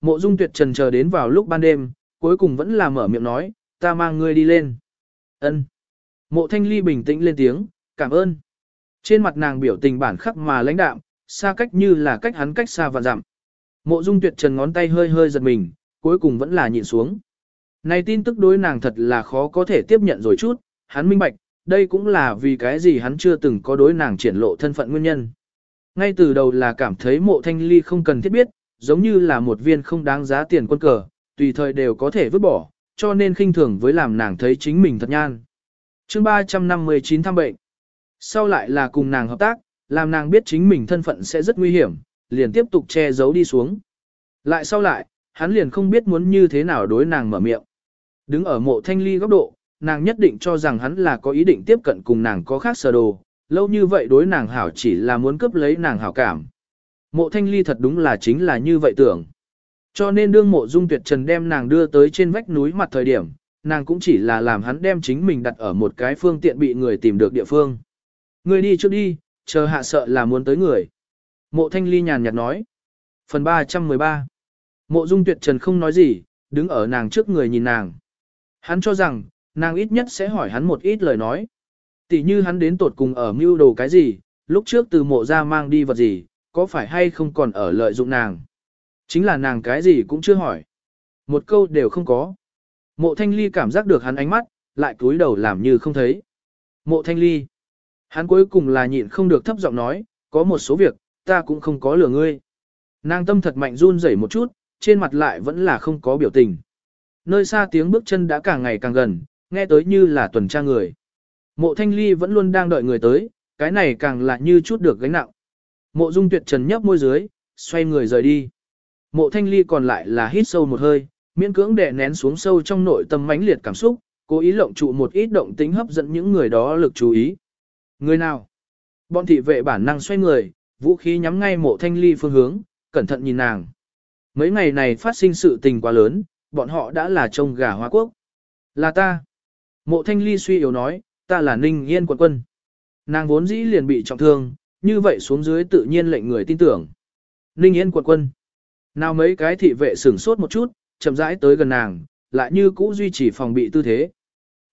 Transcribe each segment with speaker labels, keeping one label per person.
Speaker 1: Mộ dung tuyệt trần chờ đến vào lúc ban đêm, cuối cùng vẫn là mở miệng nói, ta mang ngươi đi lên. ân Mộ thanh ly bình tĩnh lên tiếng, cảm ơn. Trên mặt nàng biểu tình bản khắc mà lãnh đạm, xa cách như là cách hắn cách xa và dặm. Mộ dung tuyệt trần ngón tay hơi hơi giật mình, cuối cùng vẫn là nhịn xuống. Này tin tức đối nàng thật là khó có thể tiếp nhận rồi chút, hắn minh bạch, đây cũng là vì cái gì hắn chưa từng có đối nàng triển lộ thân phận nguyên nhân. Ngay từ đầu là cảm thấy mộ thanh ly không cần thiết biết, giống như là một viên không đáng giá tiền quân cờ, tùy thời đều có thể vứt bỏ, cho nên khinh thường với làm nàng thấy chính mình thật nhan. chương 359 thăm bệnh. Sau lại là cùng nàng hợp tác, làm nàng biết chính mình thân phận sẽ rất nguy hiểm, liền tiếp tục che giấu đi xuống. Lại sau lại, hắn liền không biết muốn như thế nào đối nàng mở miệng. Đứng ở mộ thanh ly góc độ, nàng nhất định cho rằng hắn là có ý định tiếp cận cùng nàng có khác sở đồ, lâu như vậy đối nàng hảo chỉ là muốn cướp lấy nàng hảo cảm. Mộ thanh ly thật đúng là chính là như vậy tưởng. Cho nên đương mộ dung tuyệt trần đem nàng đưa tới trên vách núi mặt thời điểm, nàng cũng chỉ là làm hắn đem chính mình đặt ở một cái phương tiện bị người tìm được địa phương. Người đi trước đi, chờ hạ sợ là muốn tới người. Mộ thanh ly nhàn nhạt nói. Phần 313 Mộ dung tuyệt trần không nói gì, đứng ở nàng trước người nhìn nàng. Hắn cho rằng, nàng ít nhất sẽ hỏi hắn một ít lời nói. Tỷ như hắn đến tột cùng ở mưu đồ cái gì, lúc trước từ mộ ra mang đi vật gì, có phải hay không còn ở lợi dụng nàng. Chính là nàng cái gì cũng chưa hỏi. Một câu đều không có. Mộ thanh ly cảm giác được hắn ánh mắt, lại cúi đầu làm như không thấy. Mộ thanh ly. Hắn cuối cùng là nhịn không được thấp giọng nói, có một số việc, ta cũng không có lừa ngươi. Nàng tâm thật mạnh run rẩy một chút, trên mặt lại vẫn là không có biểu tình. Nơi xa tiếng bước chân đã càng ngày càng gần, nghe tới như là tuần tra người. Mộ thanh ly vẫn luôn đang đợi người tới, cái này càng là như chút được gánh nặng. Mộ dung tuyệt trần nhấp môi dưới, xoay người rời đi. Mộ thanh ly còn lại là hít sâu một hơi, miễn cưỡng đè nén xuống sâu trong nội tâm mãnh liệt cảm xúc, cố ý lộng trụ một ít động tính hấp dẫn những người đó lực chú ý. Người nào? Bọn thị vệ bản năng xoay người, vũ khí nhắm ngay mộ thanh ly phương hướng, cẩn thận nhìn nàng. Mấy ngày này phát sinh sự tình quá lớn, bọn họ đã là trông gà hoa quốc. Là ta. Mộ thanh ly suy yếu nói, ta là Ninh Yên quận quân. Nàng vốn dĩ liền bị trọng thương, như vậy xuống dưới tự nhiên lệnh người tin tưởng. Ninh Yên quận quân. Nào mấy cái thị vệ sửng sốt một chút, chậm rãi tới gần nàng, lại như cũ duy trì phòng bị tư thế.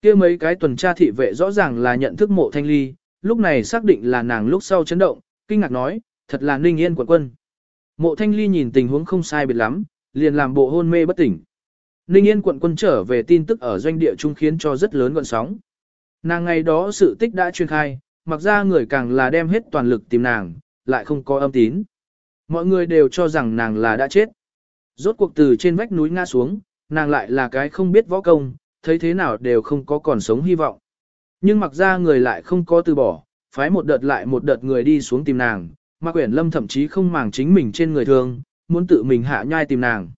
Speaker 1: kia mấy cái tuần tra thị vệ rõ ràng là nhận thức mộ thanh ly, lúc này xác định là nàng lúc sau chấn động, kinh ngạc nói, thật là Ninh Yên quận quân. Mộ thanh ly nhìn tình huống không sai biệt lắm, liền làm bộ hôn mê bất tỉnh. Ninh Yên quận quân trở về tin tức ở doanh địa trung khiến cho rất lớn gọn sóng. Nàng ngày đó sự tích đã truyền khai, mặc ra người càng là đem hết toàn lực tìm nàng, lại không có âm tín. Mọi người đều cho rằng nàng là đã chết. Rốt cuộc từ trên vách núi ngã xuống, nàng lại là cái không biết võ công, thấy thế nào đều không có còn sống hy vọng. Nhưng mặc ra người lại không có từ bỏ, phái một đợt lại một đợt người đi xuống tìm nàng, mà Quyển Lâm thậm chí không màng chính mình trên người thương, muốn tự mình hạ nhai tìm nàng.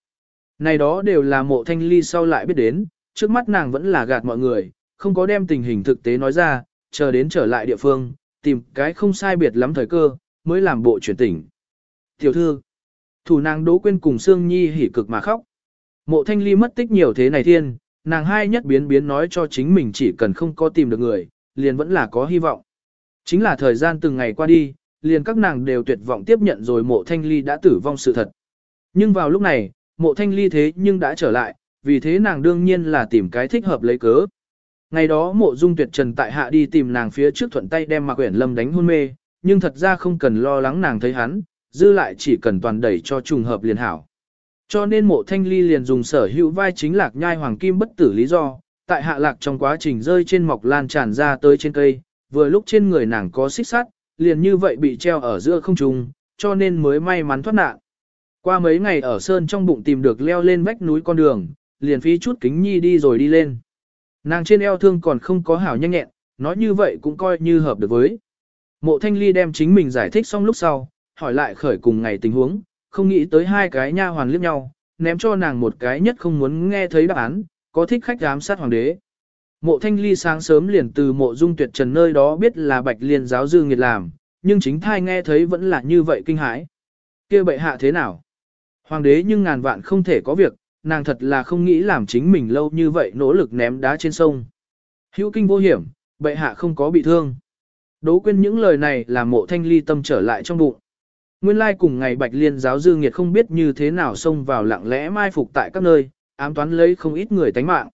Speaker 1: Này đó đều là mộ thanh ly sau lại biết đến, trước mắt nàng vẫn là gạt mọi người, không có đem tình hình thực tế nói ra, chờ đến trở lại địa phương, tìm cái không sai biệt lắm thời cơ, mới làm bộ chuyển tỉnh. Tiểu thư, thủ nàng đỗ quên cùng Sương Nhi hỉ cực mà khóc. Mộ thanh ly mất tích nhiều thế này thiên, nàng hai nhất biến biến nói cho chính mình chỉ cần không có tìm được người, liền vẫn là có hy vọng. Chính là thời gian từng ngày qua đi, liền các nàng đều tuyệt vọng tiếp nhận rồi mộ thanh ly đã tử vong sự thật. Nhưng vào lúc này, mộ thanh ly thế nhưng đã trở lại, vì thế nàng đương nhiên là tìm cái thích hợp lấy cớ. Ngày đó mộ dung tuyệt trần tại hạ đi tìm nàng phía trước thuận tay đem Mạc Uyển Lâm đánh hôn mê, nhưng thật ra không cần lo lắng nàng thấy hắn, dư lại chỉ cần toàn đẩy cho trùng hợp liền hảo. Cho nên mộ thanh ly liền dùng sở hữu vai chính lạc nhai hoàng kim bất tử lý do, tại hạ lạc trong quá trình rơi trên mọc lan tràn ra tới trên cây, vừa lúc trên người nàng có xích sắt, liền như vậy bị treo ở giữa không trung, cho nên mới may mắn thoát nạn. Qua mấy ngày ở sơn trong bụng tìm được leo lên vách núi con đường, liền phí chút kính nhi đi rồi đi lên. Nàng trên eo thương còn không có hảo nhanh nhẹn, nói như vậy cũng coi như hợp được với. Mộ thanh ly đem chính mình giải thích xong lúc sau, hỏi lại khởi cùng ngày tình huống, không nghĩ tới hai cái nha hoàn liếc nhau, ném cho nàng một cái nhất không muốn nghe thấy đáp án, có thích khách giám sát hoàng đế. Mộ thanh ly sáng sớm liền từ mộ dung tuyệt trần nơi đó biết là bạch liên giáo dư nghiệt làm, nhưng chính thai nghe thấy vẫn là như vậy kinh hãi. kia bệ hạ thế nào? Hoàng đế nhưng ngàn vạn không thể có việc, nàng thật là không nghĩ làm chính mình lâu như vậy nỗ lực ném đá trên sông. Hữu kinh vô hiểm, bệ hạ không có bị thương. Đố quên những lời này làm mộ thanh ly tâm trở lại trong bụng. Nguyên lai cùng ngày Bạch Liên giáo dư nghiệt không biết như thế nào xông vào lặng lẽ mai phục tại các nơi, ám toán lấy không ít người tánh mạng.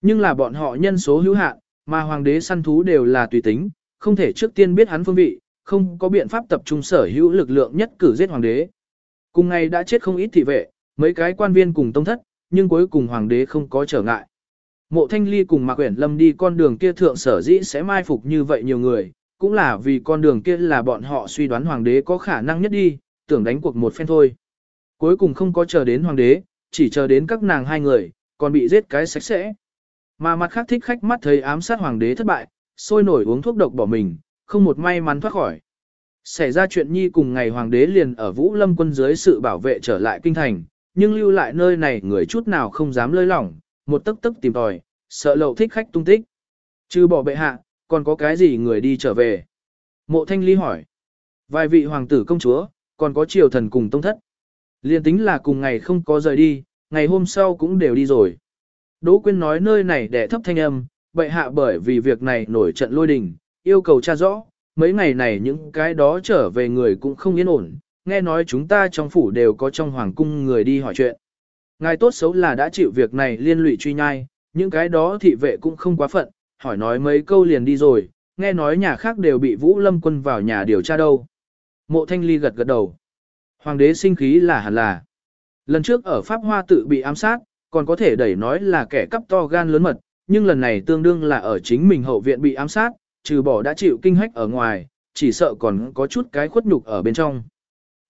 Speaker 1: Nhưng là bọn họ nhân số hữu hạn, mà hoàng đế săn thú đều là tùy tính, không thể trước tiên biết hắn phương vị, không có biện pháp tập trung sở hữu lực lượng nhất cử giết hoàng đế. Cùng ngày đã chết không ít thị vệ, mấy cái quan viên cùng tông thất, nhưng cuối cùng hoàng đế không có trở ngại. Mộ Thanh Ly cùng Mạc Uyển Lâm đi con đường kia thượng sở dĩ sẽ mai phục như vậy nhiều người, cũng là vì con đường kia là bọn họ suy đoán hoàng đế có khả năng nhất đi, tưởng đánh cuộc một phen thôi. Cuối cùng không có chờ đến hoàng đế, chỉ chờ đến các nàng hai người, còn bị giết cái sạch sẽ. Mà mặt khác thích khách mắt thấy ám sát hoàng đế thất bại, sôi nổi uống thuốc độc bỏ mình, không một may mắn thoát khỏi. Xảy ra chuyện nhi cùng ngày hoàng đế liền ở Vũ Lâm quân dưới sự bảo vệ trở lại kinh thành, nhưng lưu lại nơi này người chút nào không dám lơi lỏng, một tức tức tìm tòi, sợ lậu thích khách tung tích. Chứ bỏ bệ hạ, còn có cái gì người đi trở về? Mộ thanh ly hỏi. Vài vị hoàng tử công chúa, còn có triều thần cùng tông thất. Liên tính là cùng ngày không có rời đi, ngày hôm sau cũng đều đi rồi. Đỗ Quyên nói nơi này để thấp thanh âm, bệ hạ bởi vì việc này nổi trận lôi đình, yêu cầu tra rõ, mấy ngày này những cái đó trở về người cũng không yên ổn, nghe nói chúng ta trong phủ đều có trong hoàng cung người đi hỏi chuyện. Ngài tốt xấu là đã chịu việc này liên lụy truy nhai, những cái đó thị vệ cũng không quá phận, hỏi nói mấy câu liền đi rồi, nghe nói nhà khác đều bị Vũ Lâm quân vào nhà điều tra đâu. Mộ Thanh Ly gật gật đầu. Hoàng đế sinh khí là hẳn là. Lần trước ở Pháp Hoa tự bị ám sát, còn có thể đẩy nói là kẻ cắp to gan lớn mật, nhưng lần này tương đương là ở chính mình hậu viện bị ám sát, trừ bỏ đã chịu kinh hách ở ngoài, chỉ sợ còn có chút cái khuất nhục ở bên trong.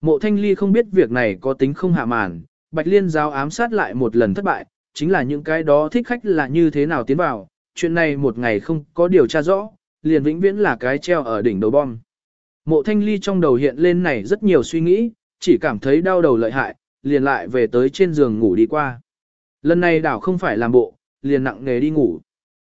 Speaker 1: Mộ Thanh Ly không biết việc này có tính không hạ màn, Bạch Liên giáo ám sát lại một lần thất bại, chính là những cái đó thích khách là như thế nào tiến vào, chuyện này một ngày không có điều tra rõ, liền vĩnh viễn là cái treo ở đỉnh đầu bom. Mộ Thanh Ly trong đầu hiện lên này rất nhiều suy nghĩ, chỉ cảm thấy đau đầu lợi hại, liền lại về tới trên giường ngủ đi qua. Lần này đảo không phải làm bộ, liền nặng nghề đi ngủ.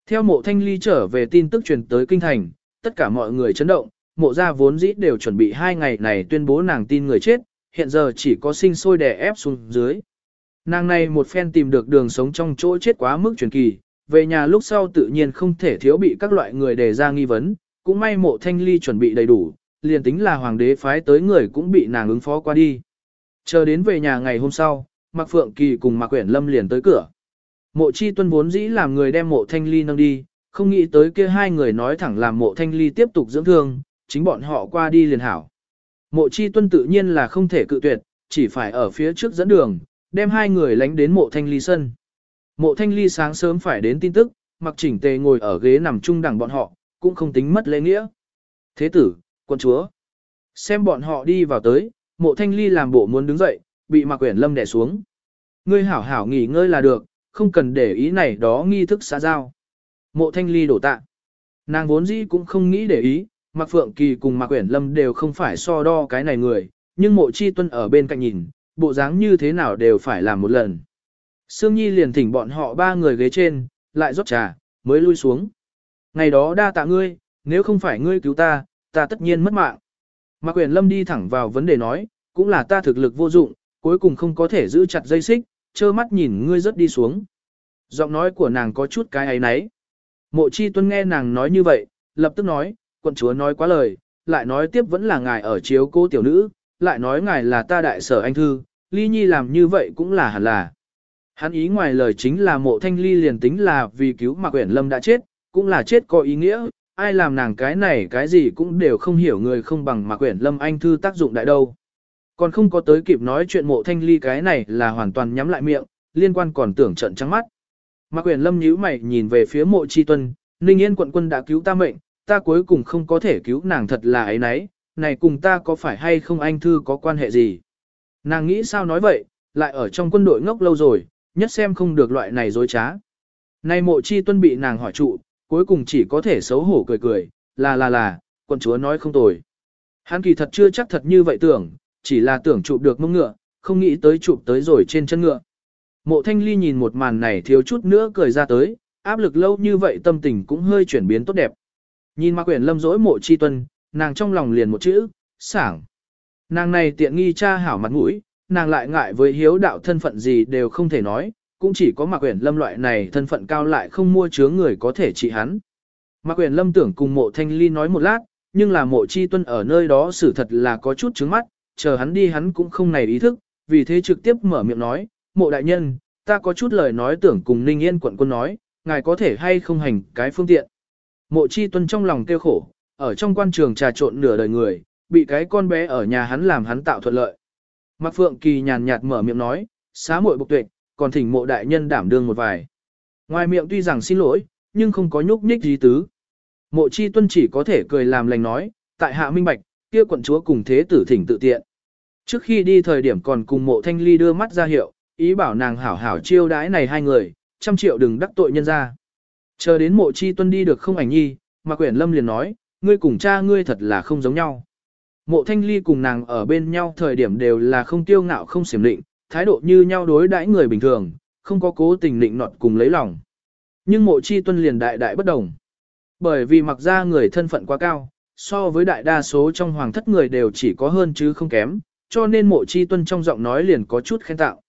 Speaker 1: Theo mộ thanh ly trở về tin tức truyền tới kinh thành, tất cả mọi người chấn động, mộ gia vốn dĩ đều chuẩn bị hai ngày này tuyên bố nàng tin người chết, hiện giờ chỉ có sinh sôi đè ép xuống dưới. Nàng này một phen tìm được đường sống trong chỗ chết quá mức truyền kỳ, về nhà lúc sau tự nhiên không thể thiếu bị các loại người đề ra nghi vấn, cũng may mộ thanh ly chuẩn bị đầy đủ, liền tính là hoàng đế phái tới người cũng bị nàng ứng phó qua đi. Chờ đến về nhà ngày hôm sau, Mạc Phượng Kỳ cùng Mạc Quyển Lâm liền tới cửa. Mộ Chi Tuân vốn dĩ làm người đem mộ Thanh Ly nâng đi, không nghĩ tới kia hai người nói thẳng làm mộ Thanh Ly tiếp tục dưỡng thương, chính bọn họ qua đi liền hảo. Mộ Chi Tuân tự nhiên là không thể cự tuyệt, chỉ phải ở phía trước dẫn đường, đem hai người lánh đến mộ Thanh Ly sân. Mộ Thanh Ly sáng sớm phải đến tin tức, mặc chỉnh tề ngồi ở ghế nằm chung đẳng bọn họ, cũng không tính mất lễ nghĩa. Thế tử, quân chúa, xem bọn họ đi vào tới, mộ Thanh Ly làm bộ muốn đứng dậy, bị mặc Quyển Lâm đè xuống. Ngươi hảo hảo nghỉ ngơi là được, không cần để ý này đó nghi thức xã giao. Mộ Thanh Ly đổ tạ. Nàng vốn dĩ cũng không nghĩ để ý, Mạc Phượng Kỳ cùng Mạc Quyển Lâm đều không phải so đo cái này người, nhưng mộ chi tuân ở bên cạnh nhìn, bộ dáng như thế nào đều phải làm một lần. Sương Nhi liền thỉnh bọn họ ba người ghế trên, lại rót trà, mới lui xuống. Ngày đó đa tạ ngươi, nếu không phải ngươi cứu ta, ta tất nhiên mất mạng. Mạc Quyển Lâm đi thẳng vào vấn đề nói, cũng là ta thực lực vô dụng, cuối cùng không có thể giữ chặt dây xích, trơ mắt nhìn ngươi rớt đi xuống. Giọng nói của nàng có chút cái ấy nấy. Mộ chi tuân nghe nàng nói như vậy, lập tức nói, quận chúa nói quá lời, lại nói tiếp vẫn là ngài ở chiếu cô tiểu nữ, lại nói ngài là ta đại sở anh thư, ly nhi làm như vậy cũng là hẳn là. Hắn ý ngoài lời chính là mộ thanh ly liền tính là vì cứu mà quyển lâm đã chết, cũng là chết có ý nghĩa, ai làm nàng cái này cái gì cũng đều không hiểu người không bằng mà quyển lâm anh thư tác dụng đại đâu. Còn không có tới kịp nói chuyện mộ thanh ly cái này là hoàn toàn nhắm lại miệng, liên quan còn tưởng trận trắng mắt. Mạc Quyển lâm nhíu mày nhìn về phía mộ chi tuân, Ninh Yên quận quân đã cứu ta mệnh, ta cuối cùng không có thể cứu nàng thật là ấy nấy, này cùng ta có phải hay không anh thư có quan hệ gì. Nàng nghĩ sao nói vậy, lại ở trong quân đội ngốc lâu rồi, nhất xem không được loại này dối trá. Này mộ chi tuân bị nàng hỏi trụ, cuối cùng chỉ có thể xấu hổ cười cười, là là là, quận chúa nói không tồi. Hắn kỳ thật chưa chắc thật như vậy tưởng, chỉ là tưởng chụp được mông ngựa, không nghĩ tới chụp tới rồi trên chân ngựa. Mộ thanh ly nhìn một màn này thiếu chút nữa cười ra tới, áp lực lâu như vậy tâm tình cũng hơi chuyển biến tốt đẹp. Nhìn ma quyển lâm dỗi mộ chi tuân, nàng trong lòng liền một chữ, sảng. Nàng này tiện nghi cha hảo mặt mũi, nàng lại ngại với hiếu đạo thân phận gì đều không thể nói, cũng chỉ có mạc quyển lâm loại này thân phận cao lại không mua chứa người có thể trị hắn. Mạc quyển lâm tưởng cùng mộ thanh ly nói một lát, nhưng là mộ chi tuân ở nơi đó xử thật là có chút trứng mắt, chờ hắn đi hắn cũng không này ý thức, vì thế trực tiếp mở miệng nói, mộ đại nhân, ta có chút lời nói tưởng cùng Ninh Yên quận quân nói, ngài có thể hay không hành cái phương tiện. Mộ chi tuân trong lòng kêu khổ, ở trong quan trường trà trộn nửa đời người, bị cái con bé ở nhà hắn làm hắn tạo thuận lợi. Mạc Phượng Kỳ nhàn nhạt mở miệng nói, xá muội bộc tuệ, còn thỉnh mộ đại nhân đảm đương một vài. Ngoài miệng tuy rằng xin lỗi, nhưng không có nhúc nhích gì tứ. Mộ chi tuân chỉ có thể cười làm lành nói, tại hạ minh bạch, kia quận chúa cùng thế tử thỉnh tự tiện. Trước khi đi thời điểm còn cùng mộ thanh ly đưa mắt ra hiệu, ý bảo nàng hảo hảo chiêu đãi này hai người, trăm triệu đừng đắc tội nhân ra. Chờ đến mộ chi tuân đi được không ảnh nhi, mà quyển lâm liền nói, ngươi cùng cha ngươi thật là không giống nhau. Mộ thanh ly cùng nàng ở bên nhau thời điểm đều là không tiêu ngạo không xiểm định, thái độ như nhau đối đãi người bình thường, không có cố tình định nọt cùng lấy lòng. Nhưng mộ chi tuân liền đại đại bất đồng. Bởi vì mặc ra người thân phận quá cao, so với đại đa số trong hoàng thất người đều chỉ có hơn chứ không kém, cho nên mộ chi tuân trong giọng nói liền có chút khen tạo.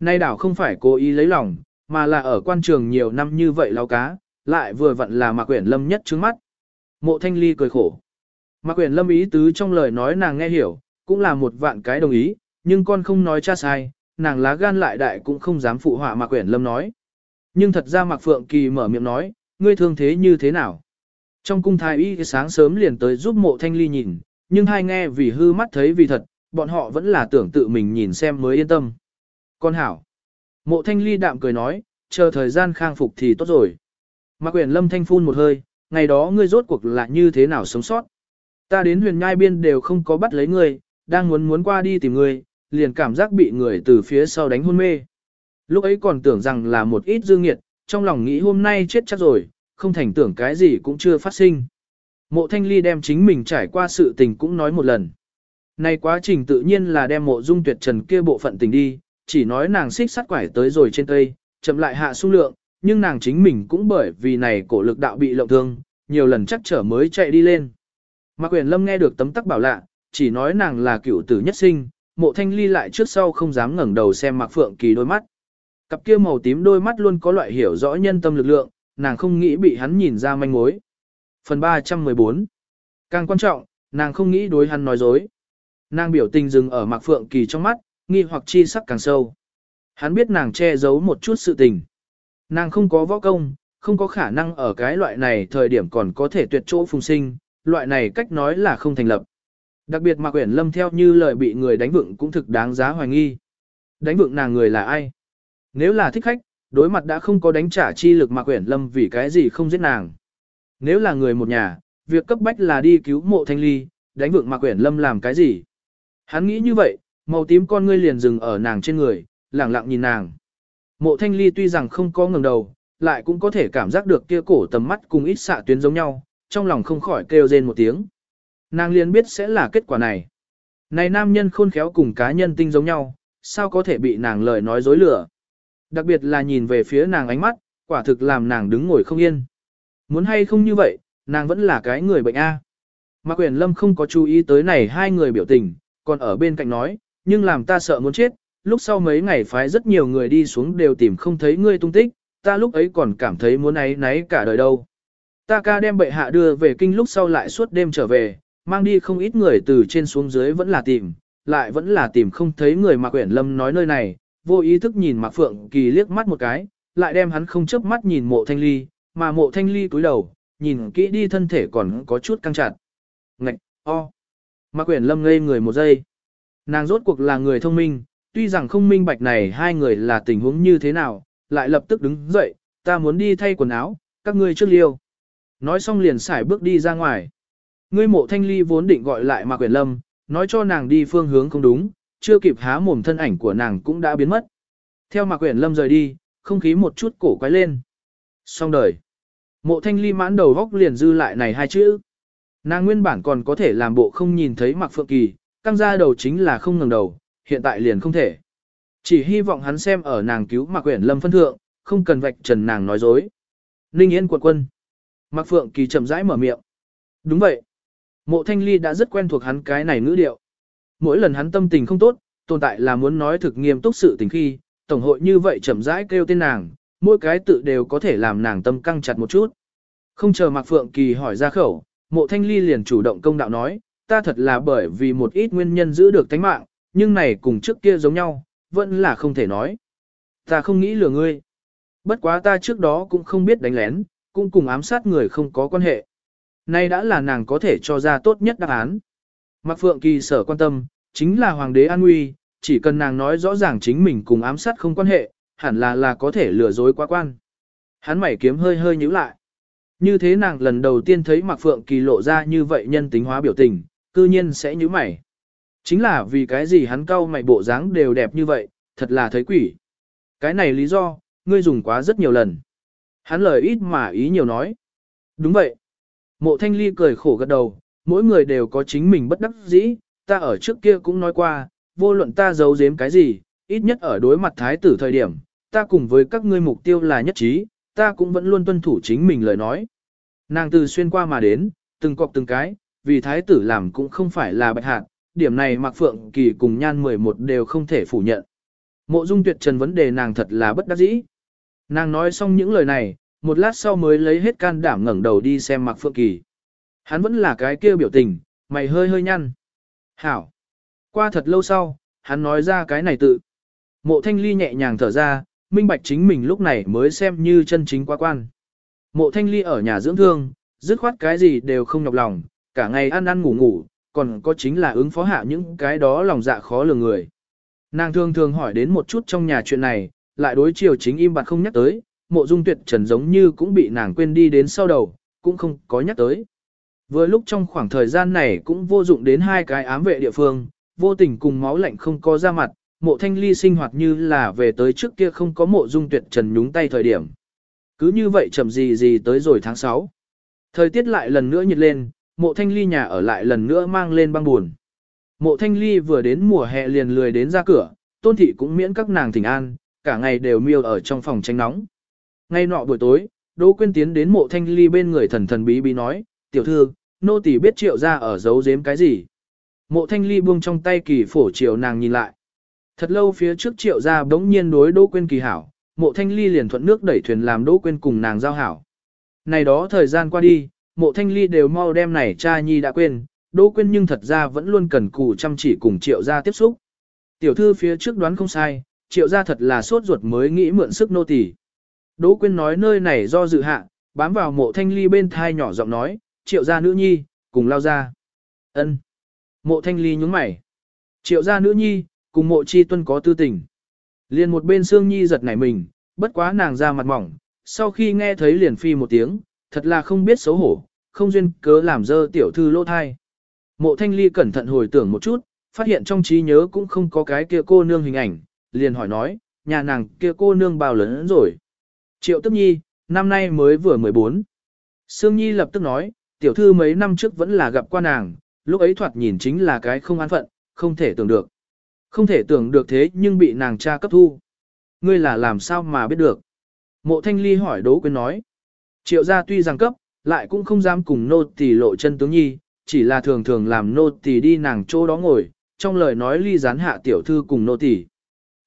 Speaker 1: Nay đảo không phải cố ý lấy lòng, mà là ở quan trường nhiều năm như vậy lao cá, lại vừa vặn là mạc quyển lâm nhất trước mắt. Mộ thanh ly cười khổ. Mạc quyển lâm ý tứ trong lời nói nàng nghe hiểu, cũng là một vạn cái đồng ý, nhưng con không nói cha sai, nàng lá gan lại đại cũng không dám phụ họa Mạc quyển lâm nói. Nhưng thật ra Mạc Phượng Kỳ mở miệng nói, ngươi thương thế như thế nào? Trong cung thái y sáng sớm liền tới giúp mộ thanh ly nhìn, nhưng hai nghe vì hư mắt thấy vì thật, bọn họ vẫn là tưởng tự mình nhìn xem mới yên tâm. Con hảo. Mộ thanh ly đạm cười nói, chờ thời gian khang phục thì tốt rồi. Mạc quyền lâm thanh phun một hơi, ngày đó ngươi rốt cuộc là như thế nào sống sót. Ta đến huyền nhai biên đều không có bắt lấy ngươi, đang muốn muốn qua đi tìm ngươi, liền cảm giác bị người từ phía sau đánh hôn mê. Lúc ấy còn tưởng rằng là một ít dương nghiệt, trong lòng nghĩ hôm nay chết chắc rồi, không thành tưởng cái gì cũng chưa phát sinh. Mộ thanh ly đem chính mình trải qua sự tình cũng nói một lần. Này quá trình tự nhiên là đem mộ dung tuyệt trần kia bộ phận tình đi, chỉ nói nàng xích sát quải tới rồi trên cây, chậm lại hạ xung lượng, nhưng nàng chính mình cũng bởi vì này cổ lực đạo bị lộng thương, nhiều lần chắc trở mới chạy đi lên. Mạc Quyền Lâm nghe được tấm tắc bảo lạ, chỉ nói nàng là cựu tử nhất sinh, mộ thanh ly lại trước sau không dám ngẩng đầu xem Mạc Phượng Kỳ đôi mắt. Cặp kia màu tím đôi mắt luôn có loại hiểu rõ nhân tâm lực lượng, nàng không nghĩ bị hắn nhìn ra manh mối. Phần 314 Càng quan trọng, nàng không nghĩ đối hắn nói dối. Nàng biểu tình dừng ở Mạc Phượng Kỳ trong mắt, nghi hoặc chi sắc càng sâu. Hắn biết nàng che giấu một chút sự tình. Nàng không có võ công, không có khả năng ở cái loại này thời điểm còn có thể tuyệt chỗ phùng sinh, loại này cách nói là không thành lập. Đặc biệt Mạc Uyển Lâm theo như lời bị người đánh vựng cũng thực đáng giá hoài nghi. Đánh vựng nàng người là ai? Nếu là thích khách, đối mặt đã không có đánh trả chi lực Mạc Uyển Lâm vì cái gì không giết nàng. Nếu là người một nhà, việc cấp bách là đi cứu mộ thanh ly, đánh vựng Mạc Uyển Lâm làm cái gì? Hắn nghĩ như vậy, màu tím con ngươi liền dừng ở nàng trên người, lẳng lặng nhìn nàng. Mộ thanh ly tuy rằng không có ngừng đầu, lại cũng có thể cảm giác được kia cổ tầm mắt cùng ít xạ tuyến giống nhau, trong lòng không khỏi kêu rên một tiếng. Nàng liền biết sẽ là kết quả này. Này nam nhân khôn khéo cùng cá nhân tinh giống nhau, sao có thể bị nàng lời nói dối lừa. Đặc biệt là nhìn về phía nàng ánh mắt, quả thực làm nàng đứng ngồi không yên. Muốn hay không như vậy, nàng vẫn là cái người bệnh A. Mạc Quyền Lâm không có chú ý tới này hai người biểu tình, còn ở bên cạnh nói, nhưng làm ta sợ muốn chết, lúc sau mấy ngày phái rất nhiều người đi xuống đều tìm không thấy ngươi tung tích, ta lúc ấy còn cảm thấy muốn ấy náy cả đời đâu. Ta ca đem bệ hạ đưa về kinh lúc sau lại suốt đêm trở về, mang đi không ít người từ trên xuống dưới vẫn là tìm, lại vẫn là tìm không thấy người mà quyển lâm nói nơi này, vô ý thức nhìn Mạc Phượng Kỳ liếc mắt một cái, lại đem hắn không chớp mắt nhìn mộ thanh ly, mà mộ thanh ly cúi đầu, nhìn kỹ đi thân thể còn có chút căng chặt. Ngạch, o. Mạc Quyển Lâm ngây người một giây. Nàng rốt cuộc là người thông minh, tuy rằng không minh bạch này hai người là tình huống như thế nào, lại lập tức đứng dậy, ta muốn đi thay quần áo, các ngươi trước liêu. Nói xong liền xài bước đi ra ngoài. Ngươi mộ thanh ly vốn định gọi lại Mạc Quyển Lâm, nói cho nàng đi phương hướng không đúng, chưa kịp há mồm thân ảnh của nàng cũng đã biến mất. Theo Mạc Quyển Lâm rời đi, không khí một chút cổ quái lên. Xong đời. Mộ thanh ly mãn đầu góc liền dư lại này hai chữ. Nàng nguyên bản còn có thể làm bộ không nhìn thấy Mạc Phượng Kỳ, căng ra đầu chính là không ngừng đầu, hiện tại liền không thể. Chỉ hy vọng hắn xem ở nàng cứu Mạc Uyển Lâm phân thượng, không cần vạch trần nàng nói dối. Ninh Yên quận quân. Mạc Phượng Kỳ chậm rãi mở miệng. Đúng vậy. Mộ Thanh Ly đã rất quen thuộc hắn cái này ngữ điệu. Mỗi lần hắn tâm tình không tốt, tồn tại là muốn nói thực nghiêm túc sự tình khi, tổng hội như vậy chậm rãi kêu tên nàng, mỗi cái tự đều có thể làm nàng tâm căng chặt một chút. Không chờ Mạc Phượng Kỳ hỏi ra khẩu, mộ thanh ly liền chủ động công đạo nói, ta thật là bởi vì một ít nguyên nhân giữ được tánh mạng, nhưng này cùng trước kia giống nhau, vẫn là không thể nói. Ta không nghĩ lừa ngươi. Bất quá ta trước đó cũng không biết đánh lén, cũng cùng ám sát người không có quan hệ. Nay đã là nàng có thể cho ra tốt nhất đáp án. Mạc Phượng Kỳ sở quan tâm, chính là Hoàng đế An Nguy, chỉ cần nàng nói rõ ràng chính mình cùng ám sát không quan hệ, hẳn là là có thể lừa dối quá quan. Hắn mảy kiếm hơi hơi nhíu lại. Như thế nàng lần đầu tiên thấy Mạc Phượng Kỳ lộ ra như vậy nhân tính hóa biểu tình, cư nhiên sẽ nhíu mày. Chính là vì cái gì hắn cau mày bộ dáng đều đẹp như vậy, thật là thấy quỷ. Cái này lý do, ngươi dùng quá rất nhiều lần. Hắn lời ít mà ý nhiều nói. Đúng vậy. Mộ thanh ly cười khổ gật đầu, mỗi người đều có chính mình bất đắc dĩ, ta ở trước kia cũng nói qua, vô luận ta giấu giếm cái gì, ít nhất ở đối mặt thái tử thời điểm, ta cùng với các ngươi mục tiêu là nhất trí, ta cũng vẫn luôn tuân thủ chính mình lời nói. Nàng từ xuyên qua mà đến, từng cọc từng cái, vì thái tử làm cũng không phải là bạch hạt, điểm này Mạc Phượng Kỳ cùng Nhan 11 đều không thể phủ nhận. Mộ Dung Tuyệt Trần vấn đề nàng thật là bất đắc dĩ. Nàng nói xong những lời này, một lát sau mới lấy hết can đảm ngẩng đầu đi xem Mạc Phượng Kỳ. Hắn vẫn là cái kia biểu tình, mày hơi hơi nhăn. Hảo. Qua thật lâu sau, hắn nói ra cái này tự. Mộ Thanh Ly nhẹ nhàng thở ra, minh bạch chính mình lúc này mới xem như chân chính quá quan. Mộ Thanh Ly ở nhà dưỡng thương, dứt khoát cái gì đều không nhọc lòng, cả ngày ăn ăn ngủ ngủ, còn có chính là ứng phó hạ những cái đó lòng dạ khó lường người. Nàng thường thường hỏi đến một chút trong nhà chuyện này, lại đối chiều chính im bặt không nhắc tới, mộ dung tuyệt trần giống như cũng bị nàng quên đi đến sau đầu, cũng không có nhắc tới. Vừa lúc trong khoảng thời gian này cũng vô dụng đến hai cái ám vệ địa phương, vô tình cùng máu lạnh không có ra mặt, mộ thanh ly sinh hoạt như là về tới trước kia không có mộ dung tuyệt trần nhúng tay thời điểm. Cứ như vậy chậm gì gì tới rồi tháng 6. Thời tiết lại lần nữa nhiệt lên, mộ thanh ly nhà ở lại lần nữa mang lên băng buồn. Mộ thanh ly vừa đến mùa hè liền lười đến ra cửa, tôn thị cũng miễn các nàng thỉnh an, cả ngày đều miêu ở trong phòng tránh nóng. Ngay nọ buổi tối, Đỗ Quyên tiến đến mộ thanh ly bên người thần thần bí bí nói, tiểu thư, nô tỳ biết triệu ra ở giấu giếm cái gì. Mộ thanh ly buông trong tay kỳ phổ triệu nàng nhìn lại. Thật lâu phía trước triệu ra bỗng nhiên đối Đỗ Quyên kỳ hảo, mộ thanh ly liền thuận nước đẩy thuyền làm Đỗ Quyên cùng nàng giao hảo. Này đó thời gian qua đi, mộ thanh ly đều mau đem này cha nhi đã quên, Đỗ Quyên nhưng thật ra vẫn luôn cần cù chăm chỉ cùng triệu gia tiếp xúc. Tiểu thư phía trước đoán không sai, triệu gia thật là sốt ruột mới nghĩ mượn sức nô tỳ. Đỗ Quyên nói nơi này do dự hạ, bám vào mộ thanh ly bên thai nhỏ giọng nói, triệu gia nữ nhi, cùng lao ra. ân Mộ thanh ly nhúng mày. Triệu gia nữ nhi, cùng mộ chi tuân có tư tình. Liền một bên xương nhi giật nảy mình, bất quá nàng ra mặt mỏng, sau khi nghe thấy liền phi một tiếng, thật là không biết xấu hổ, không duyên cớ làm dơ tiểu thư lỗ thai. Mộ thanh ly cẩn thận hồi tưởng một chút, phát hiện trong trí nhớ cũng không có cái kia cô nương hình ảnh, liền hỏi nói, nhà nàng kia cô nương bao lớn rồi. Triệu tức nhi, năm nay mới vừa 14. Sương Nhi lập tức nói, tiểu thư mấy năm trước vẫn là gặp qua nàng, lúc ấy thoạt nhìn chính là cái không an phận, không thể tưởng được. Không thể tưởng được thế nhưng bị nàng cha cấp thu. Ngươi là làm sao mà biết được? Mộ thanh ly hỏi Đỗ Quyên nói. Triệu gia tuy rằng cấp, lại cũng không dám cùng nô tỳ lộ chân tướng nhi, chỉ là thường thường làm nô tỳ đi nàng chỗ đó ngồi, trong lời nói ly gián hạ tiểu thư cùng nô tỳ.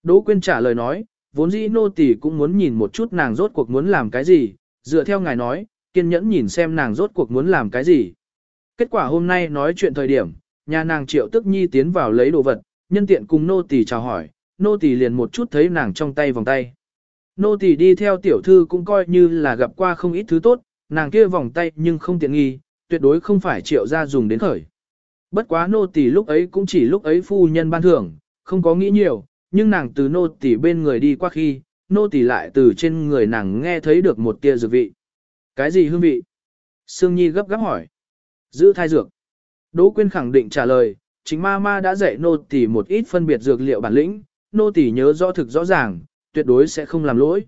Speaker 1: Đỗ Quyên trả lời nói, vốn dĩ nô tỳ cũng muốn nhìn một chút nàng rốt cuộc muốn làm cái gì, dựa theo ngài nói, kiên nhẫn nhìn xem nàng rốt cuộc muốn làm cái gì. Kết quả hôm nay nói chuyện thời điểm, nhà nàng triệu tức nhi tiến vào lấy đồ vật, nhân tiện cùng nô tỳ chào hỏi, nô tỳ liền một chút thấy nàng trong tay vòng tay. Nô tỳ đi theo tiểu thư cũng coi như là gặp qua không ít thứ tốt, nàng kia vòng tay nhưng không tiện nghi, tuyệt đối không phải triệu gia dùng đến khởi. Bất quá nô tỳ lúc ấy cũng chỉ lúc ấy phu nhân ban thưởng, không có nghĩ nhiều, nhưng nàng từ nô tỳ bên người đi qua khi, nô tỳ lại từ trên người nàng nghe thấy được một tia dược vị. Cái gì hương vị? Sương Nhi gấp gáp hỏi. Giữ thai dược. Đỗ Quyên khẳng định trả lời, chính ma ma đã dạy nô tỳ một ít phân biệt dược liệu bản lĩnh, nô tỳ nhớ rõ thực rõ ràng, tuyệt đối sẽ không làm lỗi.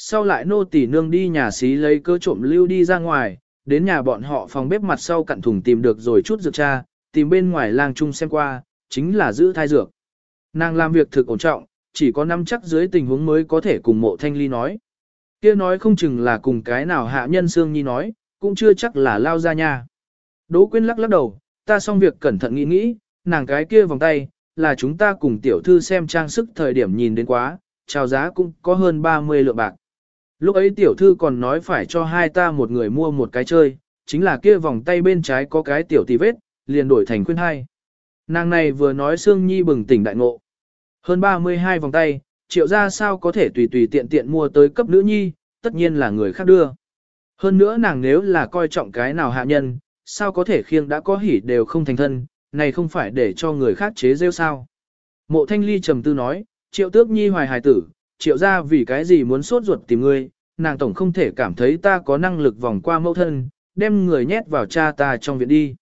Speaker 1: Sau lại nô tỳ nương đi nhà xí lấy cơ trộm lưu đi ra ngoài, đến nhà bọn họ phòng bếp mặt sau cặn thùng tìm được rồi chút dược cha, tìm bên ngoài lang trung xem qua, chính là giữ thai dược. Nàng làm việc thực ổn trọng, chỉ có năm chắc dưới tình huống mới có thể cùng mộ thanh ly nói. kia nói không chừng là cùng cái nào hạ nhân xương nhi nói, cũng chưa chắc là lao ra nha. Đỗ quyên lắc lắc đầu, ta xong việc cẩn thận nghĩ nghĩ, nàng cái kia vòng tay, là chúng ta cùng tiểu thư xem trang sức thời điểm nhìn đến quá, chào giá cũng có hơn 30 lượng bạc. Lúc ấy tiểu thư còn nói phải cho hai ta một người mua một cái chơi, chính là kia vòng tay bên trái có cái tiểu tì vết, liền đổi thành khuyên hai. Nàng này vừa nói Sương Nhi bừng tỉnh đại ngộ. Hơn 32 vòng tay, triệu ra sao có thể tùy tùy tiện tiện mua tới cấp nữ nhi, tất nhiên là người khác đưa. Hơn nữa nàng nếu là coi trọng cái nào hạ nhân, sao có thể khiêng đã có hỉ đều không thành thân, này không phải để cho người khác chế rêu sao. Mộ thanh ly trầm tư nói, triệu tước nhi hoài hài tử, triệu ra vì cái gì muốn sốt ruột tìm ngươi, nàng tổng không thể cảm thấy ta có năng lực vòng qua mẫu thân, đem người nhét vào cha ta trong viện đi.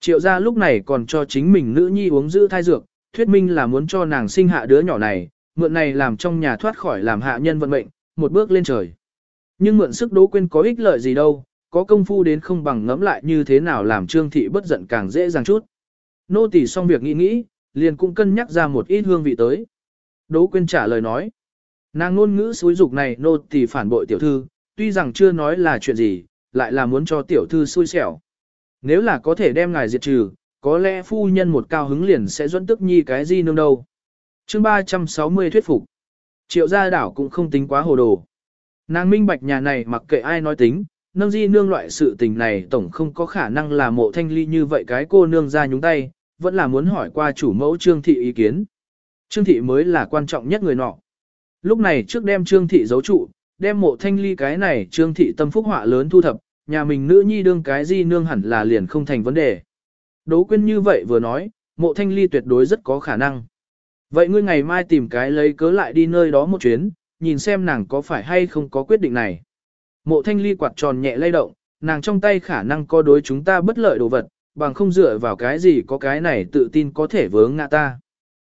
Speaker 1: Triệu gia lúc này còn cho chính mình nữ nhi uống giữ thai dược, thuyết minh là muốn cho nàng sinh hạ đứa nhỏ này, mượn này làm trong nhà thoát khỏi làm hạ nhân vận mệnh, một bước lên trời. Nhưng mượn sức đố quên có ích lợi gì đâu, có công phu đến không bằng ngẫm lại như thế nào làm trương thị bất giận càng dễ dàng chút. Nô tỳ xong việc nghĩ nghĩ, liền cũng cân nhắc ra một ít hương vị tới. Đỗ quên trả lời nói. Nàng ngôn ngữ xúi dục này nô tỳ phản bội tiểu thư, tuy rằng chưa nói là chuyện gì, lại là muốn cho tiểu thư xui xẻo. Nếu là có thể đem ngài diệt trừ, có lẽ phu nhân một cao hứng liền sẽ dẫn tức nhi cái gì nương đâu. chương 360 thuyết phục. Triệu gia đảo cũng không tính quá hồ đồ. Nàng minh bạch nhà này mặc kệ ai nói tính, nâng di nương loại sự tình này tổng không có khả năng là mộ thanh ly như vậy cái cô nương ra nhúng tay, vẫn là muốn hỏi qua chủ mẫu trương thị ý kiến. Trương thị mới là quan trọng nhất người nọ. Lúc này trước đem trương thị giấu trụ, đem mộ thanh ly cái này trương thị tâm phúc họa lớn thu thập, nhà mình nữ nhi đương cái gì nương hẳn là liền không thành vấn đề. Đỗ quyên như vậy vừa nói, mộ thanh ly tuyệt đối rất có khả năng. Vậy ngươi ngày mai tìm cái lấy cớ lại đi nơi đó một chuyến, nhìn xem nàng có phải hay không có quyết định này. Mộ thanh ly quạt tròn nhẹ lay động, nàng trong tay khả năng có đối chúng ta bất lợi đồ vật, bằng không dựa vào cái gì có cái này tự tin có thể vướng ngã ta.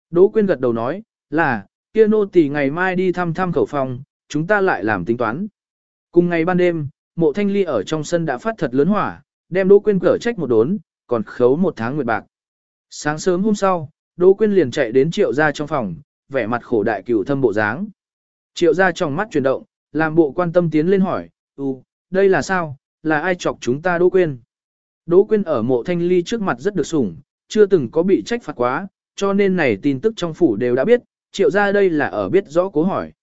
Speaker 1: Đỗ quyên gật đầu nói, là, kia nô tỳ ngày mai đi thăm thăm khẩu phòng, chúng ta lại làm tính toán. Cùng ngày ban đêm, mộ thanh ly ở trong sân đã phát thật lớn hỏa, đem Đỗ Quyên cở trách một đốn, còn khấu một tháng nguyệt bạc. Sáng sớm hôm sau, Đỗ Quyên liền chạy đến triệu gia trong phòng, vẻ mặt khổ đại cửu thâm bộ dáng. Triệu gia trong mắt chuyển động, làm bộ quan tâm tiến lên hỏi, ừ, đây là sao, là ai chọc chúng ta Đỗ Quyên? Đỗ Quyên ở mộ thanh ly trước mặt rất được sủng, chưa từng có bị trách phạt quá, cho nên này tin tức trong phủ đều đã biết, triệu gia đây là ở biết rõ cố hỏi.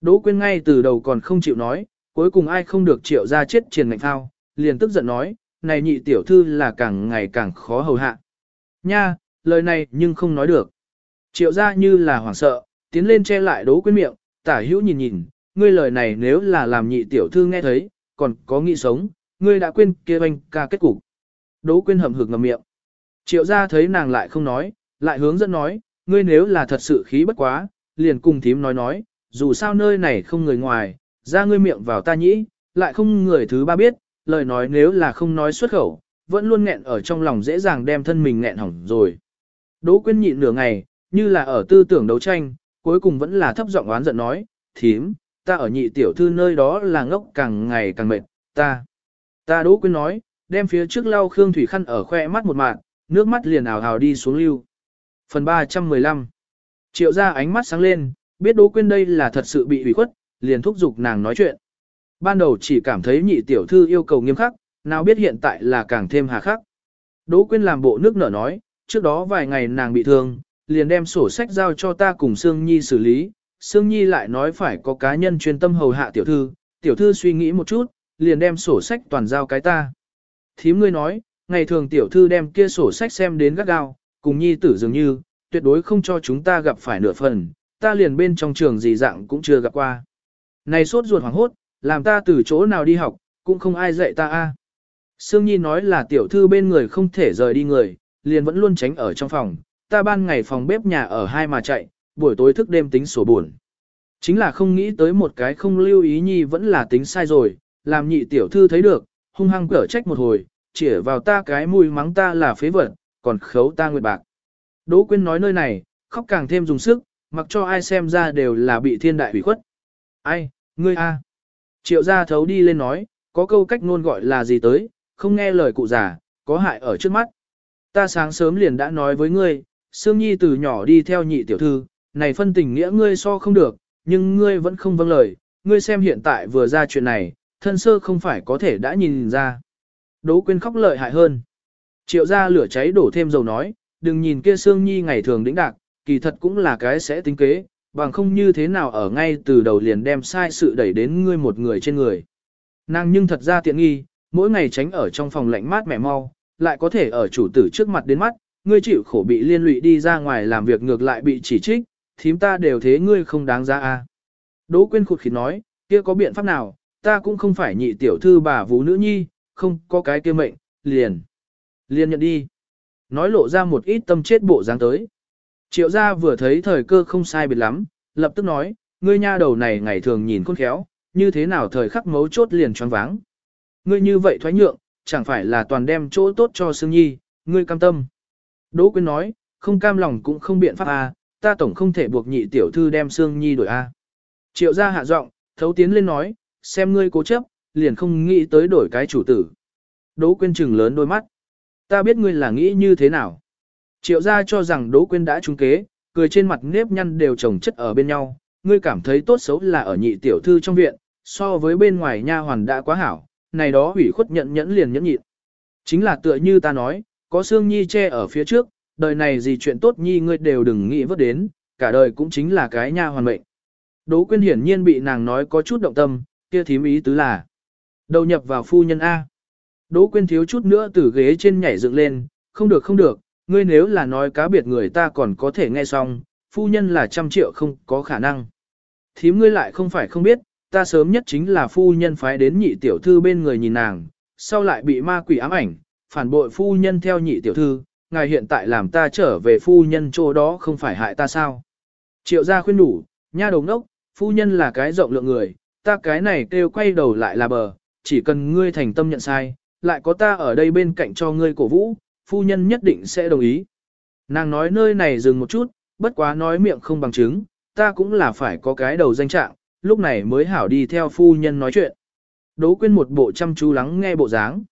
Speaker 1: Đỗ Quyên ngay từ đầu còn không chịu nói, cuối cùng ai không được triệu gia chết triền ngạnh thao, liền tức giận nói, này nhị tiểu thư là càng ngày càng khó hầu hạ. Nha, lời này nhưng không nói được. Triệu gia như là hoảng sợ, tiến lên che lại Đỗ Quyên miệng, tả hữu nhìn nhìn, ngươi lời này nếu là làm nhị tiểu thư nghe thấy, còn có nghĩ sống, ngươi đã quên kia anh ca kết cục. Đỗ Quyên hầm hực ngậm miệng. Triệu gia thấy nàng lại không nói, lại hướng dẫn nói, ngươi nếu là thật sự khí bất quá, liền cùng thím nói nói, dù sao nơi này không người ngoài, ra ngươi miệng vào ta nhĩ, lại không người thứ ba biết, lời nói nếu là không nói xuất khẩu, vẫn luôn nghẹn ở trong lòng dễ dàng đem thân mình nghẹn hỏng rồi. Đỗ Quyên nhịn nửa ngày, như là ở tư tưởng đấu tranh, cuối cùng vẫn là thấp giọng oán giận nói, thím, ta ở nhị tiểu thư nơi đó là ngốc càng ngày càng mệt, ta. Ta Đỗ Quyên nói, đem phía trước lau Khương Thủy Khăn ở khoe mắt một mạng, nước mắt liền ảo hào đi xuống lưu. Phần 315 Triệu ra ánh mắt sáng lên, biết Đỗ Quyên đây là thật sự bị ủy khuất, liền thúc giục nàng nói chuyện. Ban đầu chỉ cảm thấy nhị tiểu thư yêu cầu nghiêm khắc, nào biết hiện tại là càng thêm hà khắc. Đỗ Quyên làm bộ nước nở nói, trước đó vài ngày nàng bị thương, liền đem sổ sách giao cho ta cùng Sương Nhi xử lý. Sương Nhi lại nói phải có cá nhân chuyên tâm hầu hạ tiểu thư, tiểu thư suy nghĩ một chút, liền đem sổ sách toàn giao cái ta. Thím ngươi nói, ngày thường tiểu thư đem kia sổ sách xem đến gắt gao, cùng Nhi tử dường như, tuyệt đối không cho chúng ta gặp phải nửa phần, ta liền bên trong trường gì dạng cũng chưa gặp qua. Này sốt ruột hoảng hốt, làm ta từ chỗ nào đi học, cũng không ai dạy ta a. Sương Nhi nói là tiểu thư bên người không thể rời đi người, liền vẫn luôn tránh ở trong phòng, ta ban ngày phòng bếp nhà ở hai mà chạy, buổi tối thức đêm tính sổ buồn. Chính là không nghĩ tới một cái không lưu ý Nhi vẫn là tính sai rồi, làm nhị tiểu thư thấy được, hung hăng cở trách một hồi, chỉ vào ta cái mùi mắng ta là phế vật, còn khấu ta nguyệt bạc. Đỗ Quyên nói nơi này, khóc càng thêm dùng sức, mặc cho ai xem ra đều là bị thiên đại hủy khuất. Ai, ngươi a? Triệu gia thấu đi lên nói, có câu cách ngôn gọi là gì tới, không nghe lời cụ già, có hại ở trước mắt. Ta sáng sớm liền đã nói với ngươi, Sương Nhi từ nhỏ đi theo nhị tiểu thư, này phân tình nghĩa ngươi so không được, nhưng ngươi vẫn không vâng lời, ngươi xem hiện tại vừa ra chuyện này, thân sơ không phải có thể đã nhìn ra. Đỗ quyên khóc lợi hại hơn. Triệu gia lửa cháy đổ thêm dầu nói, đừng nhìn kia Sương Nhi ngày thường đĩnh đạc, kỳ thật cũng là cái sẽ tính kế, bằng không như thế nào ở ngay từ đầu liền đem sai sự đẩy đến ngươi một người trên người. Nàng nhưng thật ra tiện nghi, mỗi ngày tránh ở trong phòng lạnh mát mẻ mau, lại có thể ở chủ tử trước mặt đến mắt, ngươi chịu khổ bị liên lụy đi ra ngoài làm việc ngược lại bị chỉ trích, thím ta đều thế ngươi không đáng giá a. Đỗ Quyên khụt khịt nói, kia có biện pháp nào, ta cũng không phải nhị tiểu thư bà vũ nữ nhi, không có cái kia mệnh, liền. Liền nhận đi. Nói lộ ra một ít tâm chết bộ dáng tới. Triệu gia vừa thấy thời cơ không sai biệt lắm, lập tức nói, ngươi nha đầu này ngày thường nhìn khôn khéo, như thế nào thời khắc mấu chốt liền choáng váng. Ngươi như vậy thoái nhượng, chẳng phải là toàn đem chỗ tốt cho Sương Nhi, ngươi cam tâm. Đỗ Quyên nói, không cam lòng cũng không biện pháp à, ta tổng không thể buộc nhị tiểu thư đem Sương Nhi đổi a. À. Triệu gia hạ giọng, thấu tiến lên nói, xem ngươi cố chấp, liền không nghĩ tới đổi cái chủ tử. Đỗ Quyên trừng lớn đôi mắt. Ta biết ngươi là nghĩ như thế nào. Triệu gia cho rằng Đỗ Quyên đã trúng kế, cười trên mặt nếp nhăn đều chồng chất ở bên nhau, ngươi cảm thấy tốt xấu là ở nhị tiểu thư trong viện, so với bên ngoài nha hoàn đã quá hảo, này đó hủy khuất nhận nhẫn liền nhẫn nhịn. Chính là tựa như ta nói, có xương nhi che ở phía trước, đời này gì chuyện tốt nhi ngươi đều đừng nghĩ vớt đến, cả đời cũng chính là cái nha hoàn mệnh. Đỗ quyên hiển nhiên bị nàng nói có chút động tâm, kia thím ý tứ là đầu nhập vào phu nhân A. Đỗ quyên thiếu chút nữa từ ghế trên nhảy dựng lên, không được không được, ngươi nếu là nói cá biệt người ta còn có thể nghe xong, phu nhân là trăm triệu không có khả năng. Thím ngươi lại không phải không biết, ta sớm nhất chính là phu nhân phái đến nhị tiểu thư bên người nhìn nàng, sau lại bị ma quỷ ám ảnh, phản bội phu nhân theo nhị tiểu thư, ngài hiện tại làm ta trở về phu nhân chỗ đó không phải hại ta sao. Triệu gia khuyên đủ, nha đồng đốc, phu nhân là cái rộng lượng người, ta cái này kêu quay đầu lại là bờ, chỉ cần ngươi thành tâm nhận sai, lại có ta ở đây bên cạnh cho ngươi cổ vũ, phu nhân nhất định sẽ đồng ý. Nàng nói nơi này dừng một chút, bất quá nói miệng không bằng chứng, ta cũng là phải có cái đầu danh trạng, lúc này mới hảo đi theo phu nhân nói chuyện. Đỗ quyên một bộ chăm chú lắng nghe bộ dáng.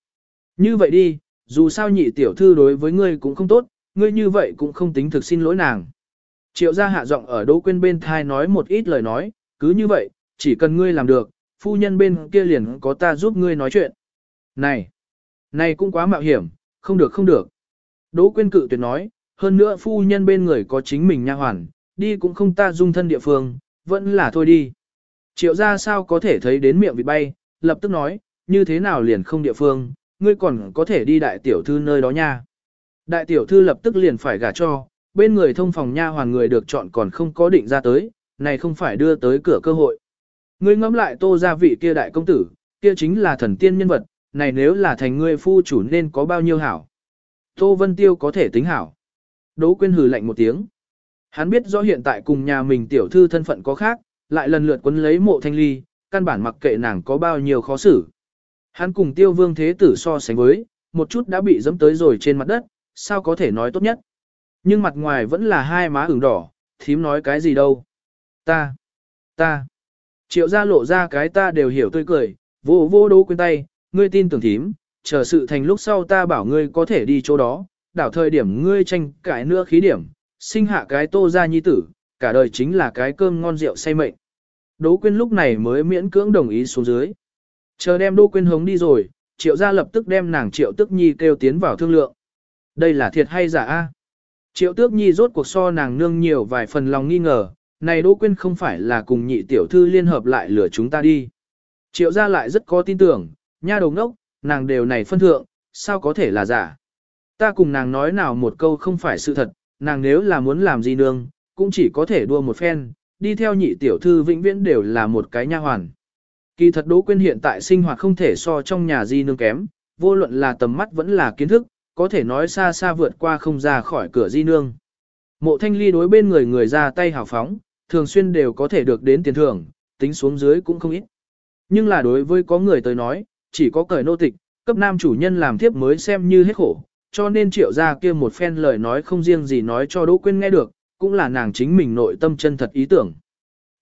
Speaker 1: Như vậy đi, dù sao nhị tiểu thư đối với ngươi cũng không tốt, ngươi như vậy cũng không tính thực xin lỗi nàng. Triệu gia hạ giọng ở Đỗ Quyên bên thai nói một ít lời nói, cứ như vậy, chỉ cần ngươi làm được, phu nhân bên kia liền có ta giúp ngươi nói chuyện. Này, này cũng quá mạo hiểm, không được không được. Đỗ Quyên cự tuyệt nói, hơn nữa phu nhân bên người có chính mình nha hoàn, đi cũng không ta dung thân địa phương, vẫn là thôi đi. Triệu gia sao có thể thấy đến miệng vịt bay, lập tức nói, như thế nào liền không địa phương, ngươi còn có thể đi đại tiểu thư nơi đó nha. Đại tiểu thư lập tức liền phải gả cho, bên người thông phòng nha hoàn người được chọn còn không có định ra tới, này không phải đưa tới cửa cơ hội. Ngươi ngẫm lại tô gia vị kia đại công tử, kia chính là thần tiên nhân vật, này nếu là thành ngươi phu chủ nên có bao nhiêu hảo. Tô Vân Tiêu có thể tính hảo. Đỗ Quyên hừ lạnh một tiếng. Hắn biết rõ hiện tại cùng nhà mình tiểu thư thân phận có khác, lại lần lượt quấn lấy mộ thanh ly, căn bản mặc kệ nàng có bao nhiêu khó xử. Hắn cùng tiêu vương thế tử so sánh với, một chút đã bị dẫm tới rồi trên mặt đất, sao có thể nói tốt nhất. Nhưng mặt ngoài vẫn là hai má ửng đỏ, thím nói cái gì đâu. Ta, ta, triệu ra lộ ra cái ta đều hiểu tươi cười, vô vô đố quên tay, ngươi tin tưởng thím, chờ sự thành lúc sau ta bảo ngươi có thể đi chỗ đó, đảo thời điểm ngươi tranh cãi nữa khí điểm, sinh hạ cái tô ra nhi tử, cả đời chính là cái cơm ngon rượu say mệnh. Đỗ Quyên lúc này mới miễn cưỡng đồng ý xuống dưới. Chờ đem Đỗ Quyên hống đi rồi, triệu gia lập tức đem nàng triệu tức nhi kêu tiến vào thương lượng. Đây là thiệt hay giả a? Triệu tước nhi rốt cuộc so nàng nương nhiều vài phần lòng nghi ngờ, này Đỗ Quyên không phải là cùng nhị tiểu thư liên hợp lại lừa chúng ta đi. Triệu gia lại rất có tin tưởng, nha đầu ngốc, nàng đều này phân thượng, sao có thể là giả. Ta cùng nàng nói nào một câu không phải sự thật, nàng nếu là muốn làm gì nương, cũng chỉ có thể đua một phen, đi theo nhị tiểu thư vĩnh viễn đều là một cái nha hoàn. Kỳ thật Đỗ Quyên hiện tại sinh hoạt không thể so trong nhà di nương kém, vô luận là tầm mắt vẫn là kiến thức, có thể nói xa xa vượt qua không ra khỏi cửa di nương. Mộ thanh ly đối bên người người ra tay hào phóng, thường xuyên đều có thể được đến tiền thưởng, tính xuống dưới cũng không ít. Nhưng là đối với có người tới nói, chỉ có cởi nô tịch, cấp nam chủ nhân làm tiếp mới xem như hết khổ, cho nên triệu ra kia một phen lời nói không riêng gì nói cho Đỗ Quyên nghe được, cũng là nàng chính mình nội tâm chân thật ý tưởng.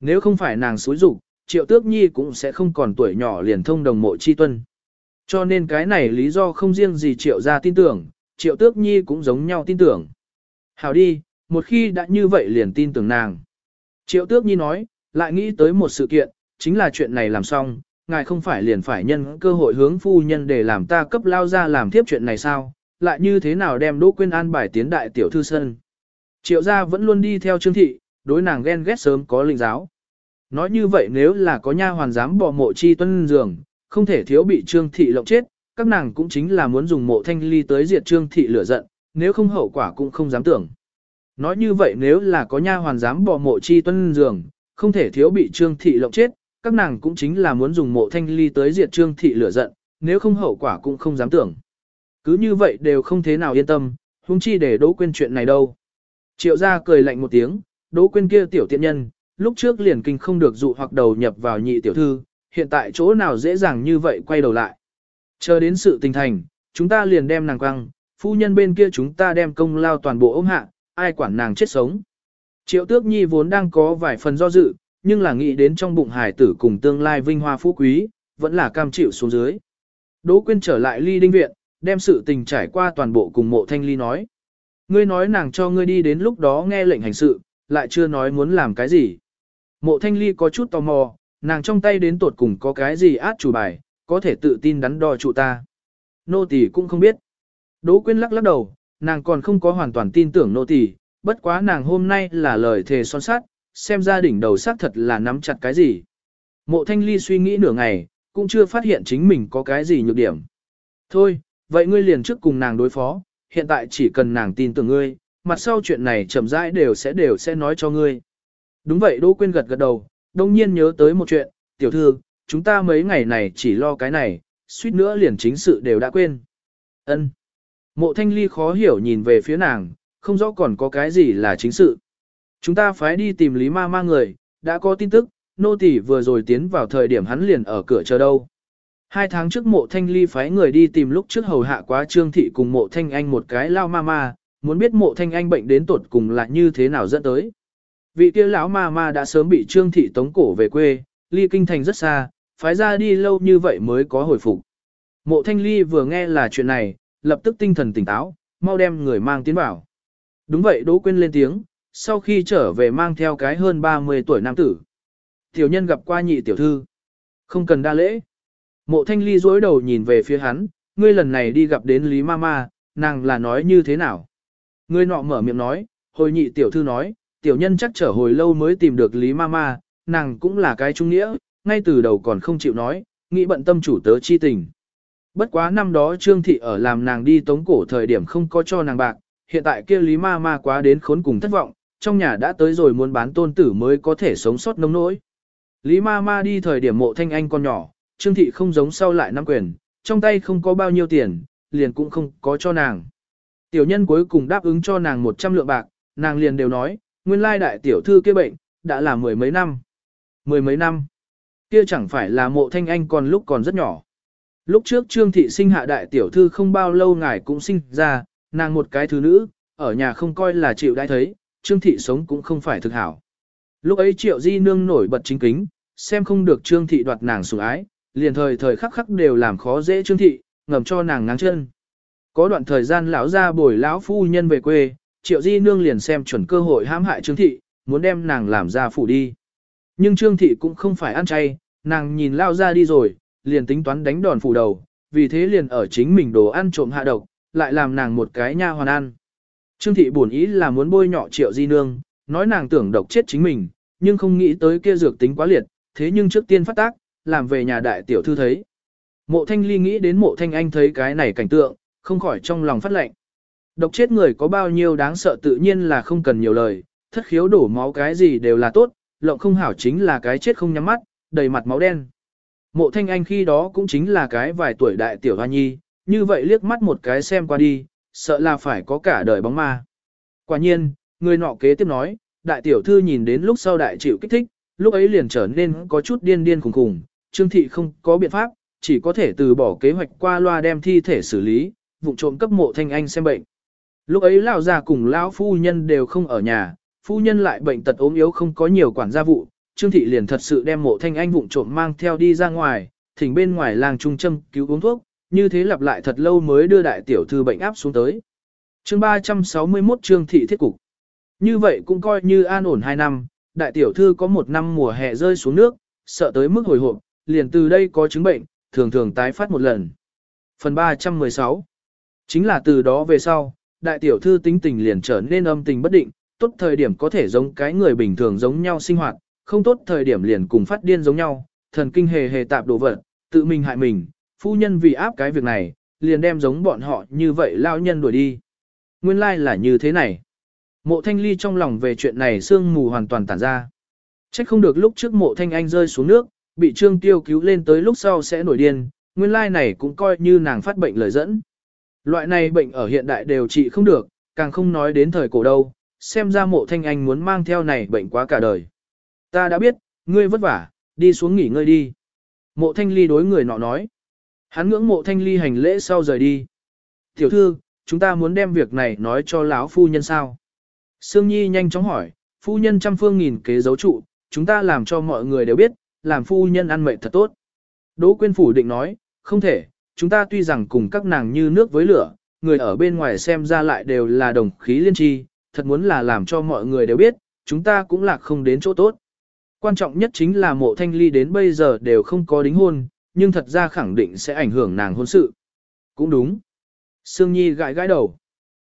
Speaker 1: Nếu không phải nàng xúi dục, triệu tước nhi cũng sẽ không còn tuổi nhỏ liền thông đồng mộ chi tuân. Cho nên cái này lý do không riêng gì triệu ra tin tưởng, triệu tước nhi cũng giống nhau tin tưởng. Hảo đi, một khi đã như vậy liền tin tưởng nàng. Triệu tước nhi nói, lại nghĩ tới một sự kiện, chính là chuyện này làm xong, ngài không phải liền phải nhân cơ hội hướng phu nhân để làm ta cấp lao ra làm tiếp chuyện này sao, lại như thế nào đem Đỗ Quyên an bài tiến đại tiểu thư sân. Triệu gia vẫn luôn đi theo Trương Thị, đối nàng ghen ghét sớm có linh giáo. Nói như vậy nếu là có nha hoàn dám bỏ mộ chi tuân giường, không thể thiếu bị Trương Thị lộng chết, các nàng cũng chính là muốn dùng mộ thanh ly tới diệt trương thị lửa giận, nếu không hậu quả cũng không dám tưởng. Nói như vậy nếu là có nha hoàn dám bỏ mộ chi tuân giường, không thể thiếu bị trương thị lộng chết, các nàng cũng chính là muốn dùng mộ thanh ly tới diệt trương thị lửa giận, nếu không hậu quả cũng không dám tưởng. Cứ như vậy đều không thế nào yên tâm, huống chi để đỗ quên chuyện này đâu. Triệu gia cười lạnh một tiếng, đỗ quên kia tiểu tiện nhân, lúc trước liền kinh không được dụ hoặc đầu nhập vào nhị tiểu thư, hiện tại chỗ nào dễ dàng như vậy quay đầu lại. Chờ đến sự tình thành, chúng ta liền đem nàng quăng, phu nhân bên kia chúng ta đem công lao toàn bộ ôm hạ, ai quản nàng chết sống. Triệu tước nhi vốn đang có vài phần do dự, nhưng là nghĩ đến trong bụng hải tử cùng tương lai vinh hoa phú quý, vẫn là cam chịu xuống dưới. Đỗ quyên trở lại ly đinh viện, đem sự tình trải qua toàn bộ cùng mộ thanh ly nói. Ngươi nói nàng cho ngươi đi đến lúc đó nghe lệnh hành sự, lại chưa nói muốn làm cái gì. Mộ thanh ly có chút tò mò, nàng trong tay đến tột cùng có cái gì át chủ bài, có thể tự tin đắn đo trụ ta. Nô tỳ cũng không biết. Đỗ quyên lắc lắc đầu, nàng còn không có hoàn toàn tin tưởng nô tỳ, bất quá nàng hôm nay là lời thề son sát, xem ra đỉnh đầu xác thật là nắm chặt cái gì. Mộ thanh ly suy nghĩ nửa ngày, cũng chưa phát hiện chính mình có cái gì nhược điểm. Thôi, vậy ngươi liền trước cùng nàng đối phó, hiện tại chỉ cần nàng tin tưởng ngươi, mặt sau chuyện này chậm rãi đều sẽ đều sẽ nói cho ngươi. Đúng vậy Đỗ Quyên gật gật đầu, đông nhiên nhớ tới một chuyện, tiểu thư, chúng ta mấy ngày này chỉ lo cái này, suýt nữa liền chính sự đều đã quên. Ân. Mộ thanh ly khó hiểu nhìn về phía nàng, không rõ còn có cái gì là chính sự. Chúng ta phải đi tìm Lý Ma Ma người, đã có tin tức, nô tỳ vừa rồi tiến vào thời điểm hắn liền ở cửa chờ đâu. Hai tháng trước mộ thanh ly phái người đi tìm lúc trước hầu hạ quá trương thị cùng mộ thanh anh một cái lao ma ma, muốn biết mộ thanh anh bệnh đến tột cùng là như thế nào dẫn tới. Vị kia lão ma ma đã sớm bị trương thị tống cổ về quê, ly kinh thành rất xa, phái ra đi lâu như vậy mới có hồi phục. Mộ thanh ly vừa nghe là chuyện này, lập tức tinh thần tỉnh táo, mau đem người mang tiến vào. Đúng vậy Đỗ Quyên lên tiếng, sau khi trở về mang theo cái hơn 30 tuổi nam tử. Tiểu nhân gặp qua nhị tiểu thư. Không cần đa lễ. Mộ thanh ly dối đầu nhìn về phía hắn, ngươi lần này đi gặp đến Lý Mama, nàng là nói như thế nào? Ngươi nọ mở miệng nói, hồi nhị tiểu thư nói, tiểu nhân chắc trở hồi lâu mới tìm được Lý Mama, nàng cũng là cái trung nghĩa, ngay từ đầu còn không chịu nói, nghĩ bận tâm chủ tớ chi tình. Bất quá năm đó Trương Thị ở làm nàng đi tống cổ thời điểm không có cho nàng bạc, hiện tại kia Lý Ma Ma quá đến khốn cùng thất vọng, trong nhà đã tới rồi muốn bán tôn tử mới có thể sống sót nông nỗi. Lý Ma Ma đi thời điểm mộ thanh anh con nhỏ, Trương Thị không giống sau lại năm quyền, trong tay không có bao nhiêu tiền, liền cũng không có cho nàng. Tiểu nhân cuối cùng đáp ứng cho nàng 100 lượng bạc, nàng liền đều nói, nguyên lai đại tiểu thư kia bệnh, đã là mười mấy năm. Mười mấy năm. Kia chẳng phải là mộ thanh anh còn lúc còn rất nhỏ. Lúc trước Trương Thị sinh hạ đại tiểu thư không bao lâu ngài cũng sinh ra, nàng một cái thứ nữ, ở nhà không coi là chịu đãi thấy, Trương Thị sống cũng không phải thực hảo. Lúc ấy Triệu Di Nương nổi bật chính kính, xem không được Trương Thị đoạt nàng sủng ái, liền thời thời khắc khắc đều làm khó dễ Trương Thị, ngầm cho nàng ngáng chân. Có đoạn thời gian lão ra bồi lão phu nhân về quê, Triệu Di Nương liền xem chuẩn cơ hội hãm hại Trương Thị, muốn đem nàng làm ra phủ đi. Nhưng Trương Thị cũng không phải ăn chay, nàng nhìn lao ra đi rồi, liền tính toán đánh đòn phủ đầu, vì thế liền ở chính mình đồ ăn trộm hạ độc, lại làm nàng một cái nha hoàn ăn. Trương thị buồn ý là muốn bôi nhọ triệu di nương, nói nàng tưởng độc chết chính mình, nhưng không nghĩ tới kia dược tính quá liệt, thế nhưng trước tiên phát tác, làm về nhà đại tiểu thư thấy. Mộ thanh ly nghĩ đến mộ thanh anh thấy cái này cảnh tượng, không khỏi trong lòng phát lệnh. Độc chết người có bao nhiêu đáng sợ tự nhiên là không cần nhiều lời, thất khiếu đổ máu cái gì đều là tốt, lộng không hảo chính là cái chết không nhắm mắt, đầy mặt máu đen. Mộ thanh anh khi đó cũng chính là cái vài tuổi đại tiểu hoa nhi, như vậy liếc mắt một cái xem qua đi, sợ là phải có cả đời bóng ma. Quả nhiên, người nọ kế tiếp nói, đại tiểu thư nhìn đến lúc sau đại chịu kích thích, lúc ấy liền trở nên có chút điên điên khủng khủng. trương thị không có biện pháp, chỉ có thể từ bỏ kế hoạch qua loa đem thi thể xử lý, vụ trộm cấp mộ thanh anh xem bệnh. Lúc ấy lão già cùng lão phu nhân đều không ở nhà, phu nhân lại bệnh tật ốm yếu không có nhiều quản gia vụ, Trương thị liền thật sự đem mộ thanh anh vụng trộm mang theo đi ra ngoài, thỉnh bên ngoài làng trung châm cứu uống thuốc, như thế lặp lại thật lâu mới đưa đại tiểu thư bệnh áp xuống tới. chương 361 Trương thị thiết cục. Như vậy cũng coi như an ổn 2 năm, đại tiểu thư có một năm mùa hè rơi xuống nước, sợ tới mức hồi hộp, liền từ đây có chứng bệnh, thường thường tái phát một lần. Phần 316 Chính là từ đó về sau, đại tiểu thư tính tình liền trở nên âm tình bất định, tốt thời điểm có thể giống cái người bình thường giống nhau sinh hoạt, không tốt thời điểm liền cùng phát điên giống nhau, thần kinh hề hề tạp đồ vật, tự mình hại mình, phu nhân vì áp cái việc này, liền đem giống bọn họ như vậy lao nhân đuổi đi. Nguyên lai like là như thế này. Mộ thanh ly trong lòng về chuyện này sương mù hoàn toàn tản ra. Chắc không được lúc trước mộ thanh anh rơi xuống nước, bị trương tiêu cứu lên tới lúc sau sẽ nổi điên, nguyên lai like này cũng coi như nàng phát bệnh lời dẫn. Loại này bệnh ở hiện đại đều trị không được, càng không nói đến thời cổ đâu, xem ra mộ thanh anh muốn mang theo này bệnh quá cả đời. Ta đã biết, ngươi vất vả, đi xuống nghỉ ngơi đi. Mộ thanh ly đối người nọ nói. Hắn ngưỡng mộ thanh ly hành lễ sau rời đi. Tiểu thư, chúng ta muốn đem việc này nói cho lão phu nhân sao? Sương Nhi nhanh chóng hỏi, phu nhân trăm phương nghìn kế dấu trụ, chúng ta làm cho mọi người đều biết, làm phu nhân ăn mệnh thật tốt. Đỗ quyên phủ định nói, không thể, chúng ta tuy rằng cùng các nàng như nước với lửa, người ở bên ngoài xem ra lại đều là đồng khí liên tri, thật muốn là làm cho mọi người đều biết, chúng ta cũng là không đến chỗ tốt. Quan trọng nhất chính là mộ thanh ly đến bây giờ đều không có đính hôn, nhưng thật ra khẳng định sẽ ảnh hưởng nàng hôn sự. Cũng đúng. Sương Nhi gãi gãi đầu.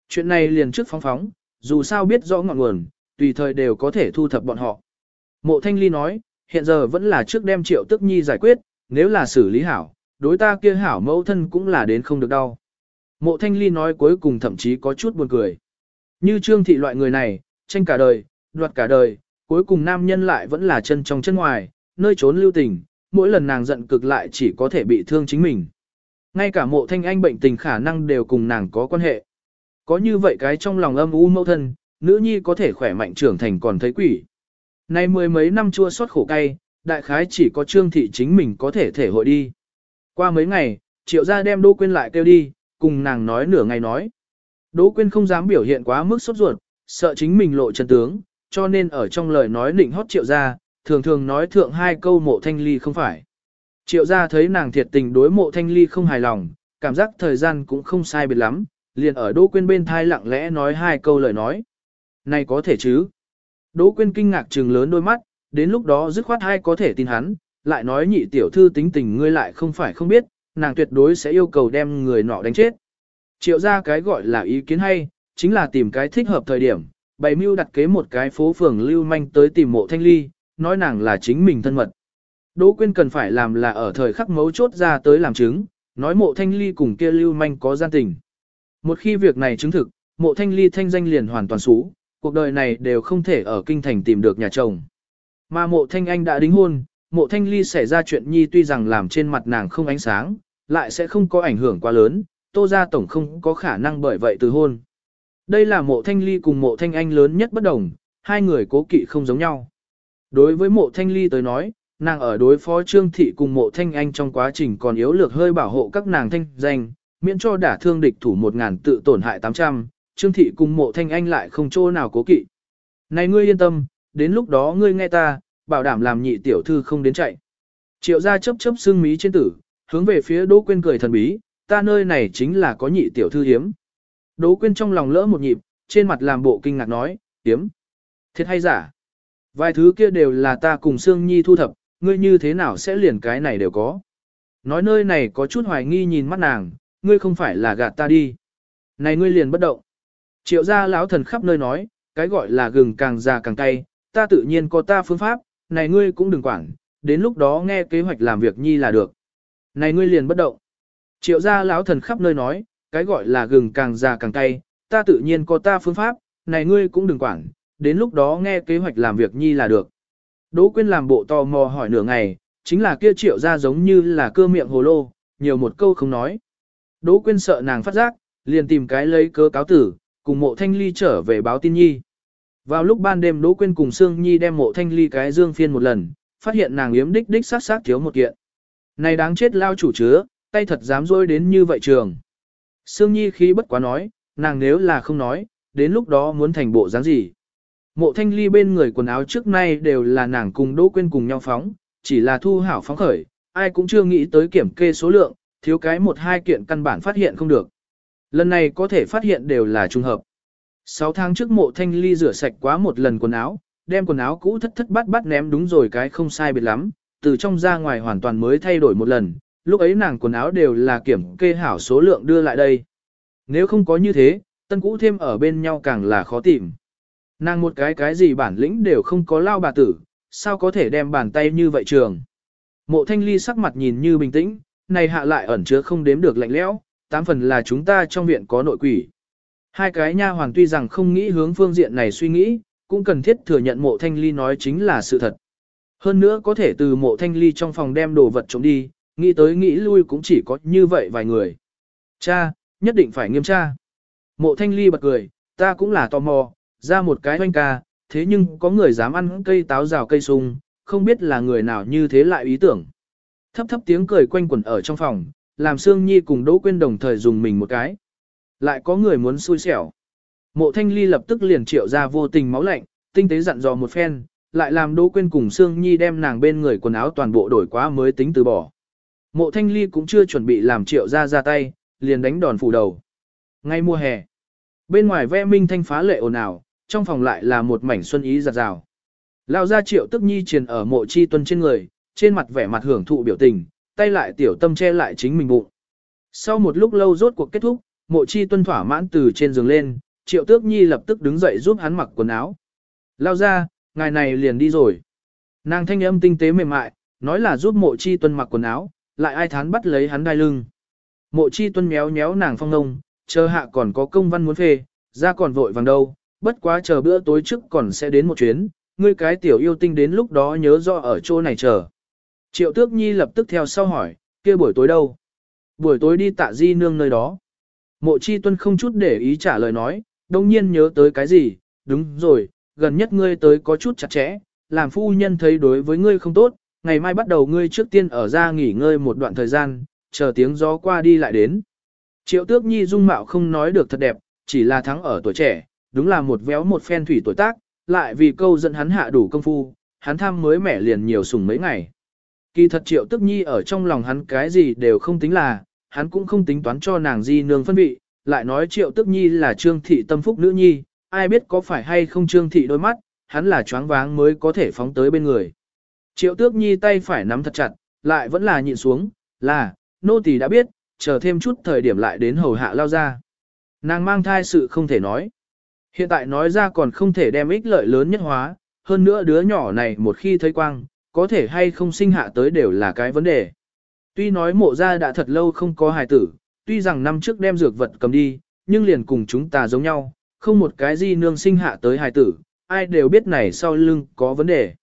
Speaker 1: Chuyện này liền trước phóng phóng, dù sao biết rõ ngọn nguồn, tùy thời đều có thể thu thập bọn họ. Mộ Thanh Ly nói, hiện giờ vẫn là trước đem triệu tức nhi giải quyết, nếu là xử lý hảo, đối ta kia hảo mẫu thân cũng là đến không được đau. Mộ Thanh Ly nói cuối cùng thậm chí có chút buồn cười. Như trương thị loại người này, tranh cả đời, đoạt cả đời, cuối cùng nam nhân lại vẫn là chân trong chân ngoài, nơi trốn lưu tình, mỗi lần nàng giận cực lại chỉ có thể bị thương chính mình. Ngay cả mộ thanh anh bệnh tình khả năng đều cùng nàng có quan hệ. Có như vậy cái trong lòng âm u mẫu thân, nữ nhi có thể khỏe mạnh trưởng thành còn thấy quỷ. Nay mười mấy năm chua xót khổ cay, đại khái chỉ có trương thị chính mình có thể thể hội đi. Qua mấy ngày, triệu gia đem Đỗ Quyên lại kêu đi, cùng nàng nói nửa ngày nói. Đỗ Quyên không dám biểu hiện quá mức sốt ruột, sợ chính mình lộ chân tướng, cho nên ở trong lời nói nịnh hót triệu gia, thường thường nói thượng hai câu mộ thanh ly không phải. Triệu gia thấy nàng thiệt tình đối mộ thanh ly không hài lòng, cảm giác thời gian cũng không sai biệt lắm, liền ở Đỗ Quyên bên thai lặng lẽ nói hai câu lời nói. Này có thể chứ? Đỗ Quyên kinh ngạc trừng lớn đôi mắt, đến lúc đó dứt khoát hai có thể tin hắn, lại nói nhị tiểu thư tính tình ngươi lại không phải không biết, nàng tuyệt đối sẽ yêu cầu đem người nọ đánh chết. Triệu ra cái gọi là ý kiến hay, chính là tìm cái thích hợp thời điểm, bày mưu đặt kế một cái phố phường lưu manh tới tìm mộ thanh ly, nói nàng là chính mình thân mật. Đỗ Quyên cần phải làm là ở thời khắc mấu chốt ra tới làm chứng, nói mộ thanh ly cùng kia lưu manh có gian tình. Một khi việc này chứng thực, mộ thanh ly thanh danh liền hoàn toàn xú, cuộc đời này đều không thể ở kinh thành tìm được nhà chồng. Mà mộ thanh anh đã đính hôn, mộ thanh ly xảy ra chuyện nhi tuy rằng làm trên mặt nàng không ánh sáng, lại sẽ không có ảnh hưởng quá lớn, tô ra tổng không có khả năng bởi vậy từ hôn. Đây là mộ thanh ly cùng mộ thanh anh lớn nhất bất đồng, hai người cố kỵ không giống nhau. Đối với mộ thanh ly tới nói, nàng ở đối phó trương thị cùng mộ thanh anh trong quá trình còn yếu lược hơi bảo hộ các nàng thanh danh, miễn cho đả thương địch thủ một ngàn tự tổn hại 800, trương thị cùng mộ thanh anh lại không chỗ nào cố kỵ. Này ngươi yên tâm, đến lúc đó ngươi nghe ta, bảo đảm làm nhị tiểu thư không đến chạy. Triệu gia chấp chấp xương mí trên tử, hướng về phía Đỗ Quyên cười thần bí, ta nơi này chính là có nhị tiểu thư hiếm. Đỗ Quyên trong lòng lỡ một nhịp, trên mặt làm bộ kinh ngạc nói, hiếm. Thiệt hay giả? Vài thứ kia đều là ta cùng Sương Nhi thu thập, ngươi như thế nào sẽ liền cái này đều có. Nói nơi này có chút hoài nghi nhìn mắt nàng, ngươi không phải là gạt ta đi. Này ngươi liền bất động. Triệu gia lão thần khắp nơi nói, cái gọi là gừng càng già càng cay, ta tự nhiên có ta phương pháp, này ngươi cũng đừng quản, đến lúc đó nghe kế hoạch làm việc nhi là được. Này ngươi liền bất động. Triệu gia lão thần khắp nơi nói, cái gọi là gừng càng già càng cay, ta tự nhiên có ta phương pháp, này ngươi cũng đừng quản, đến lúc đó nghe kế hoạch làm việc nhi là được. Đỗ Quyên làm bộ tò mò hỏi nửa ngày, chính là kia triệu gia giống như là cơ miệng hồ lô, nhiều một câu không nói. Đỗ Quyên sợ nàng phát giác, liền tìm cái lấy cớ cáo tử, cùng mộ thanh ly trở về báo tin nhi. Vào lúc ban đêm Đỗ Quyên cùng Sương Nhi đem mộ thanh ly cái dương phiên một lần, phát hiện nàng yếm đích đích sát sát thiếu một kiện. Này đáng chết lao chủ chứa, tay thật dám dối đến như vậy trường. Sương Nhi khí bất quá nói, nàng nếu là không nói, đến lúc đó muốn thành bộ dáng gì. Mộ thanh ly bên người quần áo trước nay đều là nàng cùng Đỗ Quyên cùng nhau phóng, chỉ là thu hảo phóng khởi, ai cũng chưa nghĩ tới kiểm kê số lượng, thiếu cái một hai kiện căn bản phát hiện không được. Lần này có thể phát hiện đều là trùng hợp. 6 tháng trước mộ thanh ly rửa sạch quá một lần quần áo, đem quần áo cũ thất thất bát bát ném đúng rồi cái không sai biệt lắm, từ trong ra ngoài hoàn toàn mới thay đổi một lần, lúc ấy nàng quần áo đều là kiểm kê hảo số lượng đưa lại đây. Nếu không có như thế, tân cũ thêm ở bên nhau càng là khó tìm. Nàng một cái cái gì bản lĩnh đều không có lao bà tử, sao có thể đem bàn tay như vậy trường. Mộ thanh ly sắc mặt nhìn như bình tĩnh, này hạ lại ẩn chứa không đếm được lạnh lẽo, tám phần là chúng ta trong viện có nội quỷ. Hai cái nha hoàng tuy rằng không nghĩ hướng phương diện này suy nghĩ, cũng cần thiết thừa nhận mộ thanh ly nói chính là sự thật. Hơn nữa có thể từ mộ thanh ly trong phòng đem đồ vật trộm đi, nghĩ tới nghĩ lui cũng chỉ có như vậy vài người. Cha, nhất định phải nghiêm tra. Mộ thanh ly bật cười, ta cũng là tò mò, ra một cái hoanh ca, thế nhưng có người dám ăn cây táo rào cây sung, không biết là người nào như thế lại ý tưởng. Thấp thấp tiếng cười quanh quẩn ở trong phòng, làm Sương Nhi cùng Đỗ Quyên đồng thời dùng mình một cái. Lại có người muốn xui xẻo. Mộ Thanh Ly lập tức liền triệu ra vô tình máu lạnh, tinh tế dặn dò một phen, lại làm Đỗ Quyên cùng Sương Nhi đem nàng bên người quần áo toàn bộ đổi quá mới tính từ bỏ. Mộ Thanh Ly cũng chưa chuẩn bị làm triệu ra ra tay, liền đánh đòn phủ đầu. Ngay mùa hè, bên ngoài ve minh thanh phá lệ ồn ào, trong phòng lại là một mảnh xuân ý giặt rào. Lao ra triệu tức nhi triền ở mộ chi tuân trên người, trên mặt vẻ mặt hưởng thụ biểu tình, tay lại tiểu tâm che lại chính mình bụng. Sau một lúc lâu rốt cuộc kết thúc, mộ chi tuân thỏa mãn từ trên giường lên, triệu tước nhi lập tức đứng dậy giúp hắn mặc quần áo. Lao ra, ngài này liền đi rồi. Nàng thanh âm tinh tế mềm mại, nói là giúp mộ chi tuân mặc quần áo, lại ai thán bắt lấy hắn đai lưng. Mộ chi tuân méo méo nàng phong ngông, chờ hạ còn có công văn muốn phê, ra còn vội vàng đâu, bất quá chờ bữa tối trước còn sẽ đến một chuyến, ngươi cái tiểu yêu tinh đến lúc đó nhớ do ở chỗ này chờ. Triệu tước nhi lập tức theo sau hỏi, kia buổi tối đâu? Buổi tối đi tạ di nương nơi đó. Mộ chi tuân không chút để ý trả lời nói, đồng nhiên nhớ tới cái gì, đúng rồi, gần nhất ngươi tới có chút chặt chẽ, làm phu nhân thấy đối với ngươi không tốt, ngày mai bắt đầu ngươi trước tiên ở ra nghỉ ngơi một đoạn thời gian, chờ tiếng gió qua đi lại đến. Triệu tước nhi dung mạo không nói được thật đẹp, chỉ là thắng ở tuổi trẻ, đúng là một véo một phen thủy tuổi tác, lại vì câu dẫn hắn hạ đủ công phu, hắn tham mới mẻ liền nhiều sủng mấy ngày. Kỳ thật triệu tức nhi ở trong lòng hắn cái gì đều không tính là, hắn cũng không tính toán cho nàng di nương phân vị, lại nói triệu tức nhi là trương thị tâm phúc nữ nhi, ai biết có phải hay không trương thị đôi mắt, hắn là choáng váng mới có thể phóng tới bên người. Triệu tước nhi tay phải nắm thật chặt, lại vẫn là nhịn xuống, là, nô tỳ đã biết, chờ thêm chút thời điểm lại đến hầu hạ lao ra. Nàng mang thai sự không thể nói. Hiện tại nói ra còn không thể đem ích lợi lớn nhất hóa, hơn nữa đứa nhỏ này một khi thấy quang, có thể hay không sinh hạ tới đều là cái vấn đề. Tuy nói mộ ra đã thật lâu không có hài tử, tuy rằng năm trước đem dược vật cầm đi, nhưng liền cùng chúng ta giống nhau, không một cái gì nương sinh hạ tới hài tử, ai đều biết này sau lưng có vấn đề.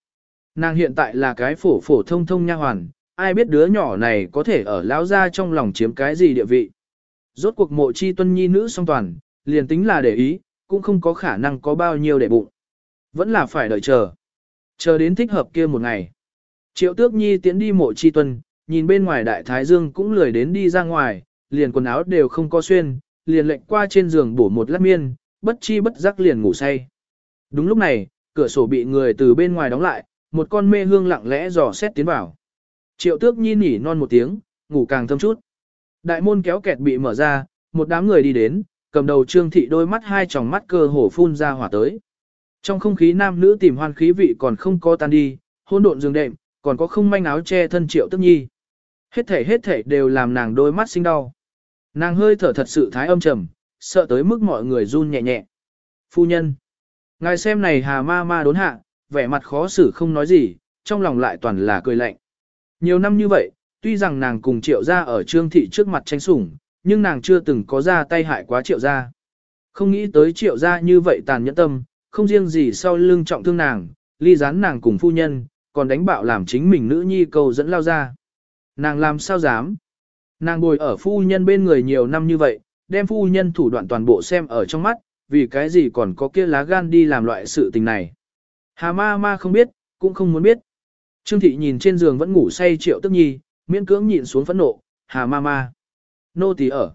Speaker 1: Nàng hiện tại là cái phổ phổ thông thông nha hoàn, ai biết đứa nhỏ này có thể ở lão ra trong lòng chiếm cái gì địa vị. Rốt cuộc mộ chi tuân nhi nữ song toàn, liền tính là để ý, cũng không có khả năng có bao nhiêu để bụng. Vẫn là phải đợi chờ. Chờ đến thích hợp kia một ngày. Triệu tước nhi tiến đi mộ chi tuân, nhìn bên ngoài đại thái dương cũng lười đến đi ra ngoài, liền quần áo đều không có xuyên, liền lệnh qua trên giường bổ một lát miên, bất chi bất giác liền ngủ say. Đúng lúc này, cửa sổ bị người từ bên ngoài đóng lại, một con mê hương lặng lẽ dò xét tiến vào. Triệu tước nhi nỉ non một tiếng, ngủ càng thâm chút. Đại môn kéo kẹt bị mở ra, một đám người đi đến, cầm đầu trương thị đôi mắt hai tròng mắt cơ hổ phun ra hỏa tới. Trong không khí nam nữ tìm hoan khí vị còn không có tan đi, hôn độn giường đệm, còn có không manh áo che thân triệu tức nhi. Hết thể hết thể đều làm nàng đôi mắt sinh đau. Nàng hơi thở thật sự thái âm trầm, sợ tới mức mọi người run nhẹ nhẹ. Phu nhân. Ngài xem này hà ma ma đốn hạ, vẻ mặt khó xử không nói gì, trong lòng lại toàn là cười lạnh. Nhiều năm như vậy, tuy rằng nàng cùng triệu gia ở trương thị trước mặt tranh sủng, nhưng nàng chưa từng có ra tay hại quá triệu gia. Không nghĩ tới triệu gia như vậy tàn nhẫn tâm, không riêng gì sau lưng trọng thương nàng, ly gián nàng cùng phu nhân, còn đánh bạo làm chính mình nữ nhi cầu dẫn lao ra. Nàng làm sao dám? Nàng ngồi ở phu nhân bên người nhiều năm như vậy, đem phu nhân thủ đoạn toàn bộ xem ở trong mắt, vì cái gì còn có kia lá gan đi làm loại sự tình này. Hà ma ma không biết, cũng không muốn biết. Trương thị nhìn trên giường vẫn ngủ say triệu tức nhi, miễn cưỡng nhịn xuống phẫn nộ, hà ma ma. Nô tỳ ở.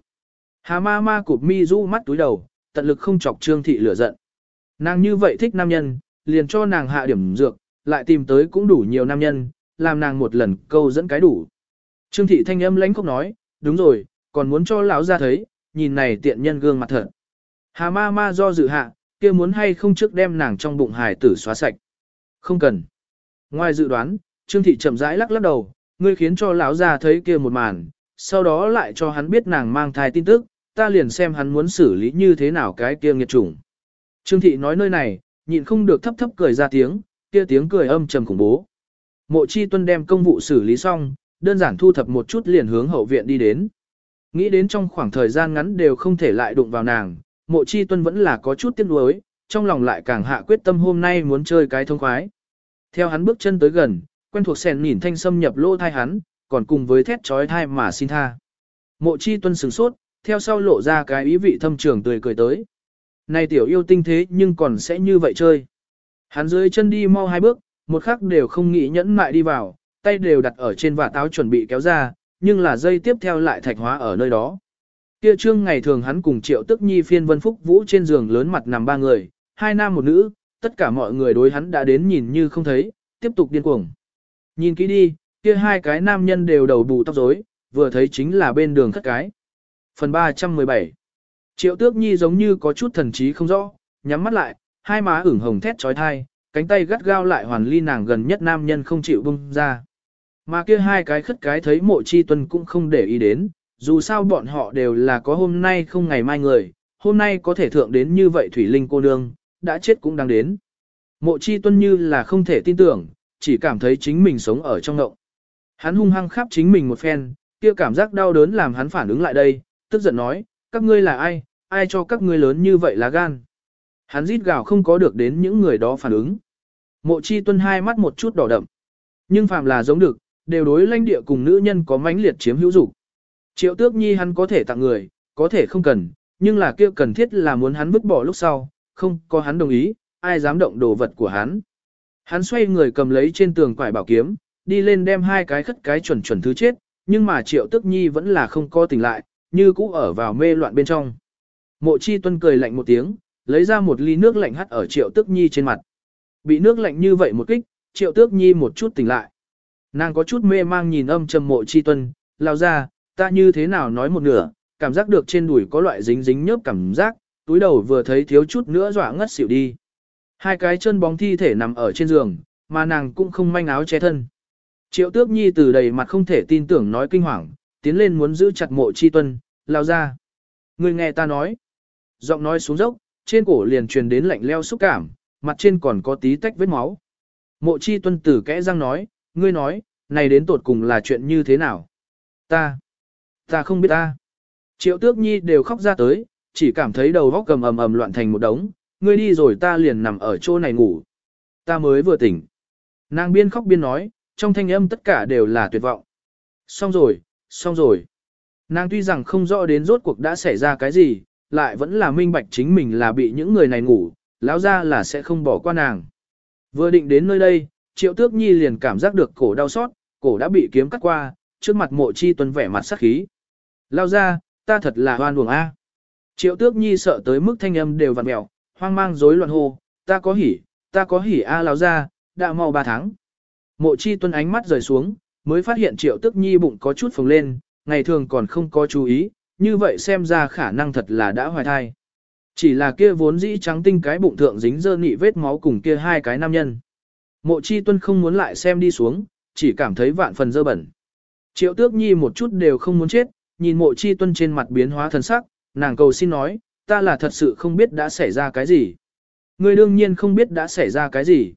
Speaker 1: Hà ma ma cụp mi du mắt túi đầu, tận lực không chọc trương thị lửa giận. Nàng như vậy thích nam nhân, liền cho nàng hạ điểm dược, lại tìm tới cũng đủ nhiều nam nhân, làm nàng một lần câu dẫn cái đủ. Trương thị thanh âm lãnh khóc nói, đúng rồi, còn muốn cho lão ra thấy, nhìn này tiện nhân gương mặt thật. Hà ma ma do dự hạ, kia muốn hay không trước đem nàng trong bụng hài tử xóa sạch. Không cần. Ngoài dự đoán, Trương thị chậm rãi lắc lắc đầu, ngươi khiến cho lão ra thấy kia một màn, sau đó lại cho hắn biết nàng mang thai tin tức, ta liền xem hắn muốn xử lý như thế nào cái kia nghiệt chủng. Trương thị nói nơi này, nhịn không được thấp thấp cười ra tiếng, kia tiếng cười âm trầm khủng bố. Mộ chi tuân đem công vụ xử lý xong, đơn giản thu thập một chút liền hướng hậu viện đi đến. Nghĩ đến trong khoảng thời gian ngắn đều không thể lại đụng vào nàng, mộ chi tuân vẫn là có chút tiếc nuối, trong lòng lại càng hạ quyết tâm hôm nay muốn chơi cái thông khoái. Theo hắn bước chân tới gần, quen thuộc sèn nhìn thanh xâm nhập lỗ thai hắn, còn cùng với thét trói thai mà xin tha. Mộ chi tuân sửng sốt, theo sau lộ ra cái ý vị thâm trường tươi cười tới. Này tiểu yêu tinh thế nhưng còn sẽ như vậy chơi. Hắn dưới chân đi mau hai bước, một khắc đều không nghĩ nhẫn mại đi vào, tay đều đặt ở trên và táo chuẩn bị kéo ra, nhưng là dây tiếp theo lại thạch hóa ở nơi đó. Kia trương ngày thường hắn cùng triệu tức nhi phiên vân phúc vũ trên giường lớn mặt nằm ba người, hai nam một nữ, tất cả mọi người đối hắn đã đến nhìn như không thấy, tiếp tục điên cuồng. Nhìn kỹ đi, kia hai cái nam nhân đều đầu bù tóc rối, vừa thấy chính là bên đường khất cái. Phần 317 Triệu tước nhi giống như có chút thần trí không rõ, nhắm mắt lại, hai má ửng hồng thét trói thai, cánh tay gắt gao lại hoàn ly nàng gần nhất nam nhân không chịu bung ra. Mà kia hai cái khất cái thấy mộ chi tuân cũng không để ý đến, dù sao bọn họ đều là có hôm nay không ngày mai người, hôm nay có thể thượng đến như vậy thủy linh cô nương, đã chết cũng đang đến. Mộ chi tuân như là không thể tin tưởng, chỉ cảm thấy chính mình sống ở trong ngộng. Hắn hung hăng khắp chính mình một phen, kia cảm giác đau đớn làm hắn phản ứng lại đây, tức giận nói, các ngươi là ai, ai cho các ngươi lớn như vậy là gan. Hắn rít gào không có được đến những người đó phản ứng. Mộ chi tuân hai mắt một chút đỏ đậm. Nhưng phàm là giống được, đều đối lãnh địa cùng nữ nhân có mãnh liệt chiếm hữu dục. Triệu tước nhi hắn có thể tặng người, có thể không cần, nhưng là kia cần thiết là muốn hắn vứt bỏ lúc sau, không có hắn đồng ý, ai dám động đồ vật của hắn. Hắn xoay người cầm lấy trên tường quải bảo kiếm, đi lên đem hai cái khất cái chuẩn chuẩn thứ chết, nhưng mà triệu tức nhi vẫn là không co tỉnh lại, như cũ ở vào mê loạn bên trong. Mộ chi tuân cười lạnh một tiếng, lấy ra một ly nước lạnh hắt ở triệu tức nhi trên mặt. Bị nước lạnh như vậy một kích, triệu tước nhi một chút tỉnh lại. Nàng có chút mê mang nhìn âm trầm mộ chi tuân, lao ra, ta như thế nào nói một nửa, cảm giác được trên đùi có loại dính dính nhớp cảm giác, túi đầu vừa thấy thiếu chút nữa dọa ngất xỉu đi. Hai cái chân bóng thi thể nằm ở trên giường, mà nàng cũng không manh áo che thân. Triệu tước nhi từ đầy mặt không thể tin tưởng nói kinh hoàng, tiến lên muốn giữ chặt mộ chi tuân, lao ra. Người nghe ta nói. Giọng nói xuống dốc, trên cổ liền truyền đến lạnh leo xúc cảm, mặt trên còn có tí tách vết máu. Mộ chi tuân tử kẽ răng nói, ngươi nói, này đến tột cùng là chuyện như thế nào? Ta, ta không biết ta. Triệu tước nhi đều khóc ra tới, chỉ cảm thấy đầu góc cầm ầm ầm loạn thành một đống, ngươi đi rồi ta liền nằm ở chỗ này ngủ. Ta mới vừa tỉnh. Nàng biên khóc biên nói, trong thanh âm tất cả đều là tuyệt vọng. Xong rồi, xong rồi. Nàng tuy rằng không rõ đến rốt cuộc đã xảy ra cái gì, lại vẫn là minh bạch chính mình là bị những người này ngủ, lão ra là sẽ không bỏ qua nàng. Vừa định đến nơi đây, triệu tước nhi liền cảm giác được cổ đau xót, cổ đã bị kiếm cắt qua, trước mặt mộ chi tuấn vẻ mặt sắc khí. Lao ra, ta thật là hoan buồng A. Triệu tước nhi sợ tới mức thanh âm đều vặn mèo, hoang mang rối loạn hô, ta có hỉ, ta có hỉ A lao ra, đã mau ba tháng. Mộ chi tuân ánh mắt rời xuống, mới phát hiện triệu tước nhi bụng có chút phồng lên, ngày thường còn không có chú ý, như vậy xem ra khả năng thật là đã hoài thai. Chỉ là kia vốn dĩ trắng tinh cái bụng thượng dính dơ nị vết máu cùng kia hai cái nam nhân. Mộ chi tuân không muốn lại xem đi xuống, chỉ cảm thấy vạn phần dơ bẩn. Triệu tước nhi một chút đều không muốn chết, nhìn mộ chi tuân trên mặt biến hóa thần sắc, nàng cầu xin nói, ta là thật sự không biết đã xảy ra cái gì. Ngươi đương nhiên không biết đã xảy ra cái gì.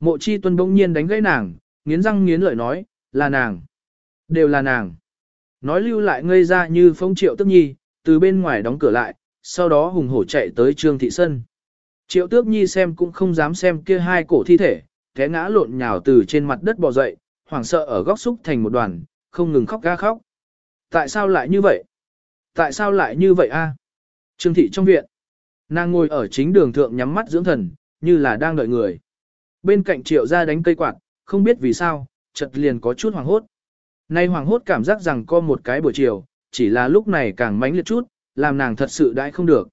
Speaker 1: Mộ chi tuân bỗng nhiên đánh gãy nàng, nghiến răng nghiến lợi nói, là nàng. Đều là nàng. Nói lưu lại ngây ra như phong triệu tức nhi, từ bên ngoài đóng cửa lại, sau đó hùng hổ chạy tới trương thị sân. Triệu tước nhi xem cũng không dám xem kia hai cổ thi thể, té ngã lộn nhào từ trên mặt đất bò dậy, hoảng sợ ở góc xúc thành một đoàn, không ngừng khóc ga khóc. Tại sao lại như vậy? Tại sao lại như vậy a? Trương thị trong viện. Nàng ngồi ở chính đường thượng nhắm mắt dưỡng thần, như là đang đợi người. Bên cạnh triệu ra đánh cây quạt, không biết vì sao, chợt liền có chút hoàng hốt. Nay hoàng hốt cảm giác rằng có một cái buổi chiều, chỉ là lúc này càng mánh liệt chút, làm nàng thật sự đãi không được.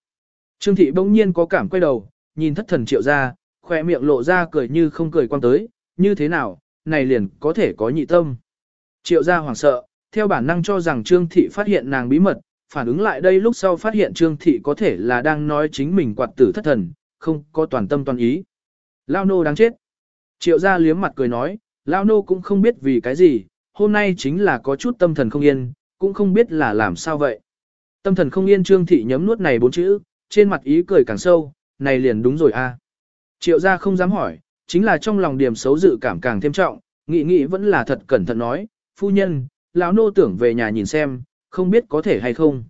Speaker 1: Trương thị bỗng nhiên có cảm quay đầu, nhìn thất thần triệu ra, khoe miệng lộ ra cười như không cười quan tới, như thế nào, này liền có thể có nhị tâm. Triệu ra hoảng sợ, theo bản năng cho rằng Trương thị phát hiện nàng bí mật, phản ứng lại đây lúc sau phát hiện Trương thị có thể là đang nói chính mình quạt tử thất thần, không có toàn tâm toàn ý. Lao nô đáng chết. Triệu gia liếm mặt cười nói, Lao nô cũng không biết vì cái gì, hôm nay chính là có chút tâm thần không yên, cũng không biết là làm sao vậy. Tâm thần không yên Trương thị nhấm nuốt này bốn chữ, trên mặt ý cười càng sâu, này liền đúng rồi a. Triệu gia không dám hỏi, chính là trong lòng điểm xấu dự cảm càng thêm trọng, nghĩ nghĩ vẫn là thật cẩn thận nói, phu nhân, lão nô tưởng về nhà nhìn xem, không biết có thể hay không.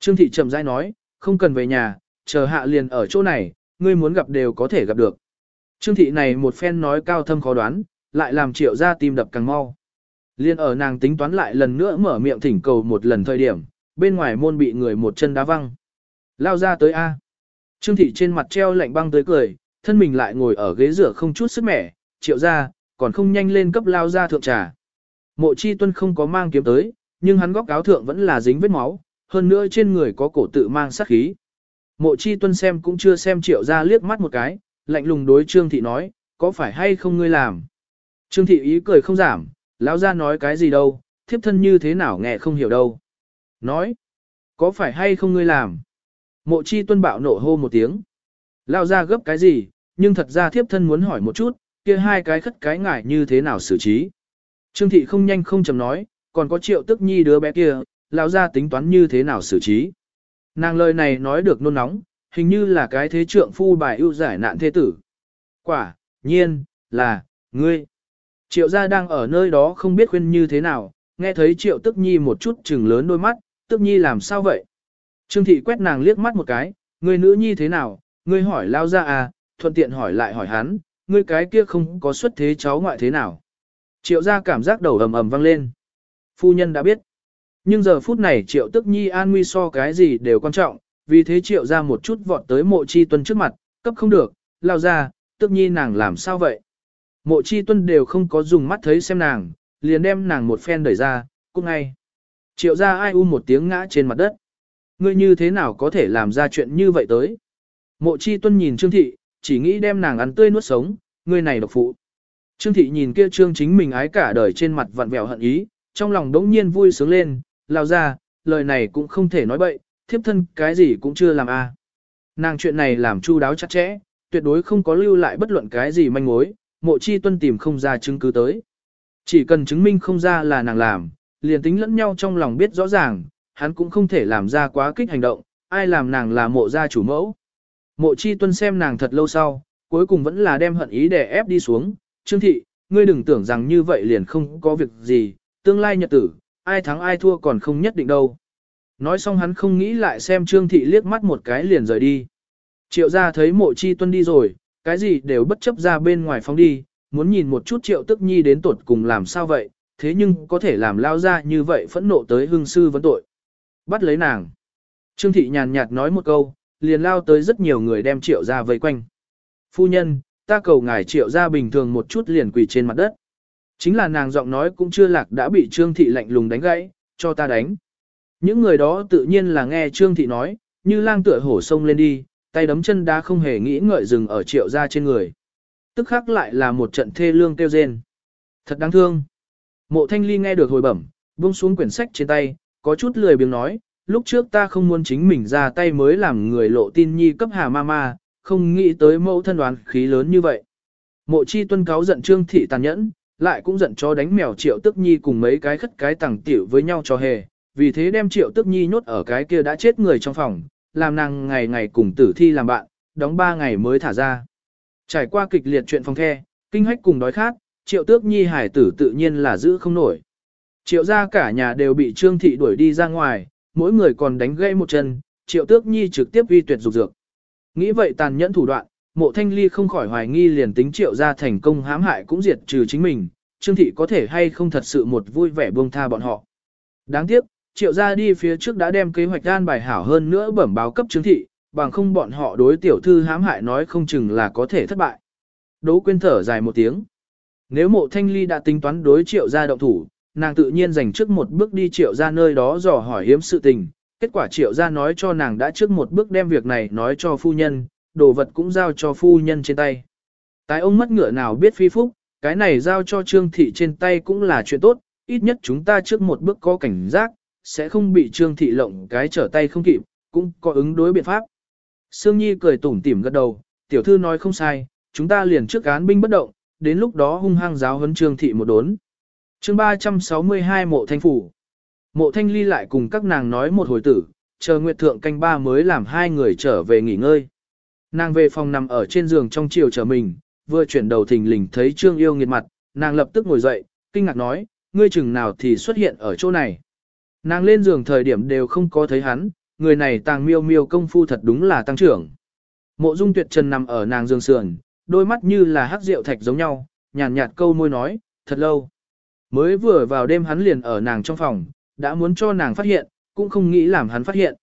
Speaker 1: Trương thị chậm rãi nói, không cần về nhà, chờ hạ liền ở chỗ này, ngươi muốn gặp đều có thể gặp được. Trương thị này một phen nói cao thâm khó đoán, lại làm triệu ra tim đập càng mau. Liên ở nàng tính toán lại lần nữa mở miệng thỉnh cầu một lần thời điểm, bên ngoài môn bị người một chân đá văng. Lao ra tới A. Trương thị trên mặt treo lạnh băng tới cười, thân mình lại ngồi ở ghế rửa không chút sức mẻ, triệu ra, còn không nhanh lên cấp lao ra thượng trà. Mộ chi tuân không có mang kiếm tới, nhưng hắn góc áo thượng vẫn là dính vết máu, hơn nữa trên người có cổ tự mang sát khí. Mộ chi tuân xem cũng chưa xem triệu ra liếc mắt một cái, lạnh lùng đối trương thị nói, có phải hay không ngươi làm? Trương thị ý cười không giảm, lão ra nói cái gì đâu, thiếp thân như thế nào nghe không hiểu đâu. Nói, có phải hay không ngươi làm? Mộ chi tuân bạo nổ hô một tiếng. lão ra gấp cái gì, nhưng thật ra thiếp thân muốn hỏi một chút, kia hai cái khất cái ngải như thế nào xử trí. Trương thị không nhanh không chầm nói, còn có triệu tức nhi đứa bé kia, lão ra tính toán như thế nào xử trí. Nàng lời này nói được nôn nóng, hình như là cái thế trượng phu bài ưu giải nạn thế tử. Quả, nhiên, là, ngươi. Triệu gia đang ở nơi đó không biết khuyên như thế nào, nghe thấy triệu tức nhi một chút trừng lớn đôi mắt, tức nhi làm sao vậy? Trương thị quét nàng liếc mắt một cái, ngươi nữ nhi thế nào, ngươi hỏi lao ra à, thuận tiện hỏi lại hỏi hắn, ngươi cái kia không có xuất thế cháu ngoại thế nào. Triệu gia cảm giác đầu ầm ầm vang lên. Phu nhân đã biết. Nhưng giờ phút này triệu tức nhi an nguy so cái gì đều quan trọng, vì thế triệu ra một chút vọt tới mộ chi tuân trước mặt, cấp không được, lao ra, tức nhi nàng làm sao vậy. Mộ chi tuân đều không có dùng mắt thấy xem nàng, liền đem nàng một phen đẩy ra, cũng ngay. Triệu ra ai u một tiếng ngã trên mặt đất. Ngươi như thế nào có thể làm ra chuyện như vậy tới? Mộ chi tuân nhìn Trương Thị, chỉ nghĩ đem nàng ăn tươi nuốt sống, ngươi này độc phụ. Trương Thị nhìn kia Trương chính mình ái cả đời trên mặt vặn vẹo hận ý, trong lòng đống nhiên vui sướng lên, lao ra, lời này cũng không thể nói bậy, thiếp thân cái gì cũng chưa làm a. À. Nàng chuyện này làm chu đáo chặt chẽ, tuyệt đối không có lưu lại bất luận cái gì manh mối, mộ chi tuân tìm không ra chứng cứ tới. Chỉ cần chứng minh không ra là nàng làm, liền tính lẫn nhau trong lòng biết rõ ràng, hắn cũng không thể làm ra quá kích hành động, ai làm nàng là mộ gia chủ mẫu. Mộ chi tuân xem nàng thật lâu sau, cuối cùng vẫn là đem hận ý để ép đi xuống, Trương thị, ngươi đừng tưởng rằng như vậy liền không có việc gì, tương lai nhật tử, ai thắng ai thua còn không nhất định đâu. Nói xong hắn không nghĩ lại xem Trương thị liếc mắt một cái liền rời đi. Triệu gia thấy mộ chi tuân đi rồi, cái gì đều bất chấp ra bên ngoài phóng đi, muốn nhìn một chút triệu tức nhi đến tuột cùng làm sao vậy, thế nhưng có thể làm lao ra như vậy phẫn nộ tới hương sư vấn tội. Bắt lấy nàng. Trương thị nhàn nhạt nói một câu, liền lao tới rất nhiều người đem triệu gia vây quanh. Phu nhân, ta cầu ngài triệu gia bình thường một chút liền quỳ trên mặt đất. Chính là nàng giọng nói cũng chưa lạc đã bị Trương thị lạnh lùng đánh gãy, cho ta đánh. Những người đó tự nhiên là nghe Trương thị nói, như lang tựa hổ sông lên đi, tay đấm chân đá không hề nghĩ ngợi dừng ở triệu ra trên người. Tức khắc lại là một trận thê lương kêu rên. Thật đáng thương. Mộ thanh ly nghe được hồi bẩm, buông xuống quyển sách trên tay, có chút lười biếng nói, lúc trước ta không muốn chính mình ra tay mới làm người lộ tin nhi cấp hà ma ma, không nghĩ tới mẫu thân đoán khí lớn như vậy. Mộ chi tuân cáo giận trương thị tàn nhẫn, lại cũng giận cho đánh mèo triệu tức nhi cùng mấy cái khất cái tàng tiểu với nhau cho hề, vì thế đem triệu tức nhi nhốt ở cái kia đã chết người trong phòng, làm nàng ngày ngày cùng tử thi làm bạn, đóng ba ngày mới thả ra. Trải qua kịch liệt chuyện phòng the, kinh hách cùng đói khát, triệu tước nhi hải tử tự nhiên là giữ không nổi. Triệu ra cả nhà đều bị trương thị đuổi đi ra ngoài, mỗi người còn đánh gãy một chân, triệu tước nhi trực tiếp uy tuyệt dục dược. Nghĩ vậy tàn nhẫn thủ đoạn, mộ thanh ly không khỏi hoài nghi liền tính triệu ra thành công hãm hại cũng diệt trừ chính mình, trương thị có thể hay không thật sự một vui vẻ buông tha bọn họ. Đáng tiếc, triệu ra đi phía trước đã đem kế hoạch an bài hảo hơn nữa bẩm báo cấp trương thị, bằng không bọn họ đối tiểu thư hãm hại nói không chừng là có thể thất bại. Đỗ quyên thở dài một tiếng. Nếu mộ thanh ly đã tính toán đối triệu ra động thủ, nàng tự nhiên dành trước một bước đi triệu ra nơi đó dò hỏi hiếm sự tình. Kết quả triệu ra nói cho nàng đã trước một bước đem việc này nói cho phu nhân, đồ vật cũng giao cho phu nhân trên tay. Tái ông mất ngựa nào biết phi phúc, cái này giao cho trương thị trên tay cũng là chuyện tốt, ít nhất chúng ta trước một bước có cảnh giác, sẽ không bị trương thị lộng cái trở tay không kịp, cũng có ứng đối biện pháp. Sương Nhi cười tủm tỉm gật đầu, tiểu thư nói không sai, chúng ta liền trước án binh bất động, đến lúc đó hung hăng giáo huấn trương thị một đốn. chương 362 mộ thanh phủ. Mộ thanh ly lại cùng các nàng nói một hồi tử, chờ nguyệt thượng canh ba mới làm hai người trở về nghỉ ngơi. Nàng về phòng nằm ở trên giường trong chiều chờ mình, vừa chuyển đầu thình lình thấy trương yêu nghiệt mặt, nàng lập tức ngồi dậy, kinh ngạc nói, ngươi chừng nào thì xuất hiện ở chỗ này. Nàng lên giường thời điểm đều không có thấy hắn, người này tàng miêu miêu công phu thật đúng là tăng trưởng. Mộ dung tuyệt trần nằm ở nàng giường sườn, đôi mắt như là hắc rượu thạch giống nhau, nhàn nhạt, nhạt câu môi nói, thật lâu. Mới vừa vào đêm hắn liền ở nàng trong phòng, đã muốn cho nàng phát hiện, cũng không nghĩ làm hắn phát hiện.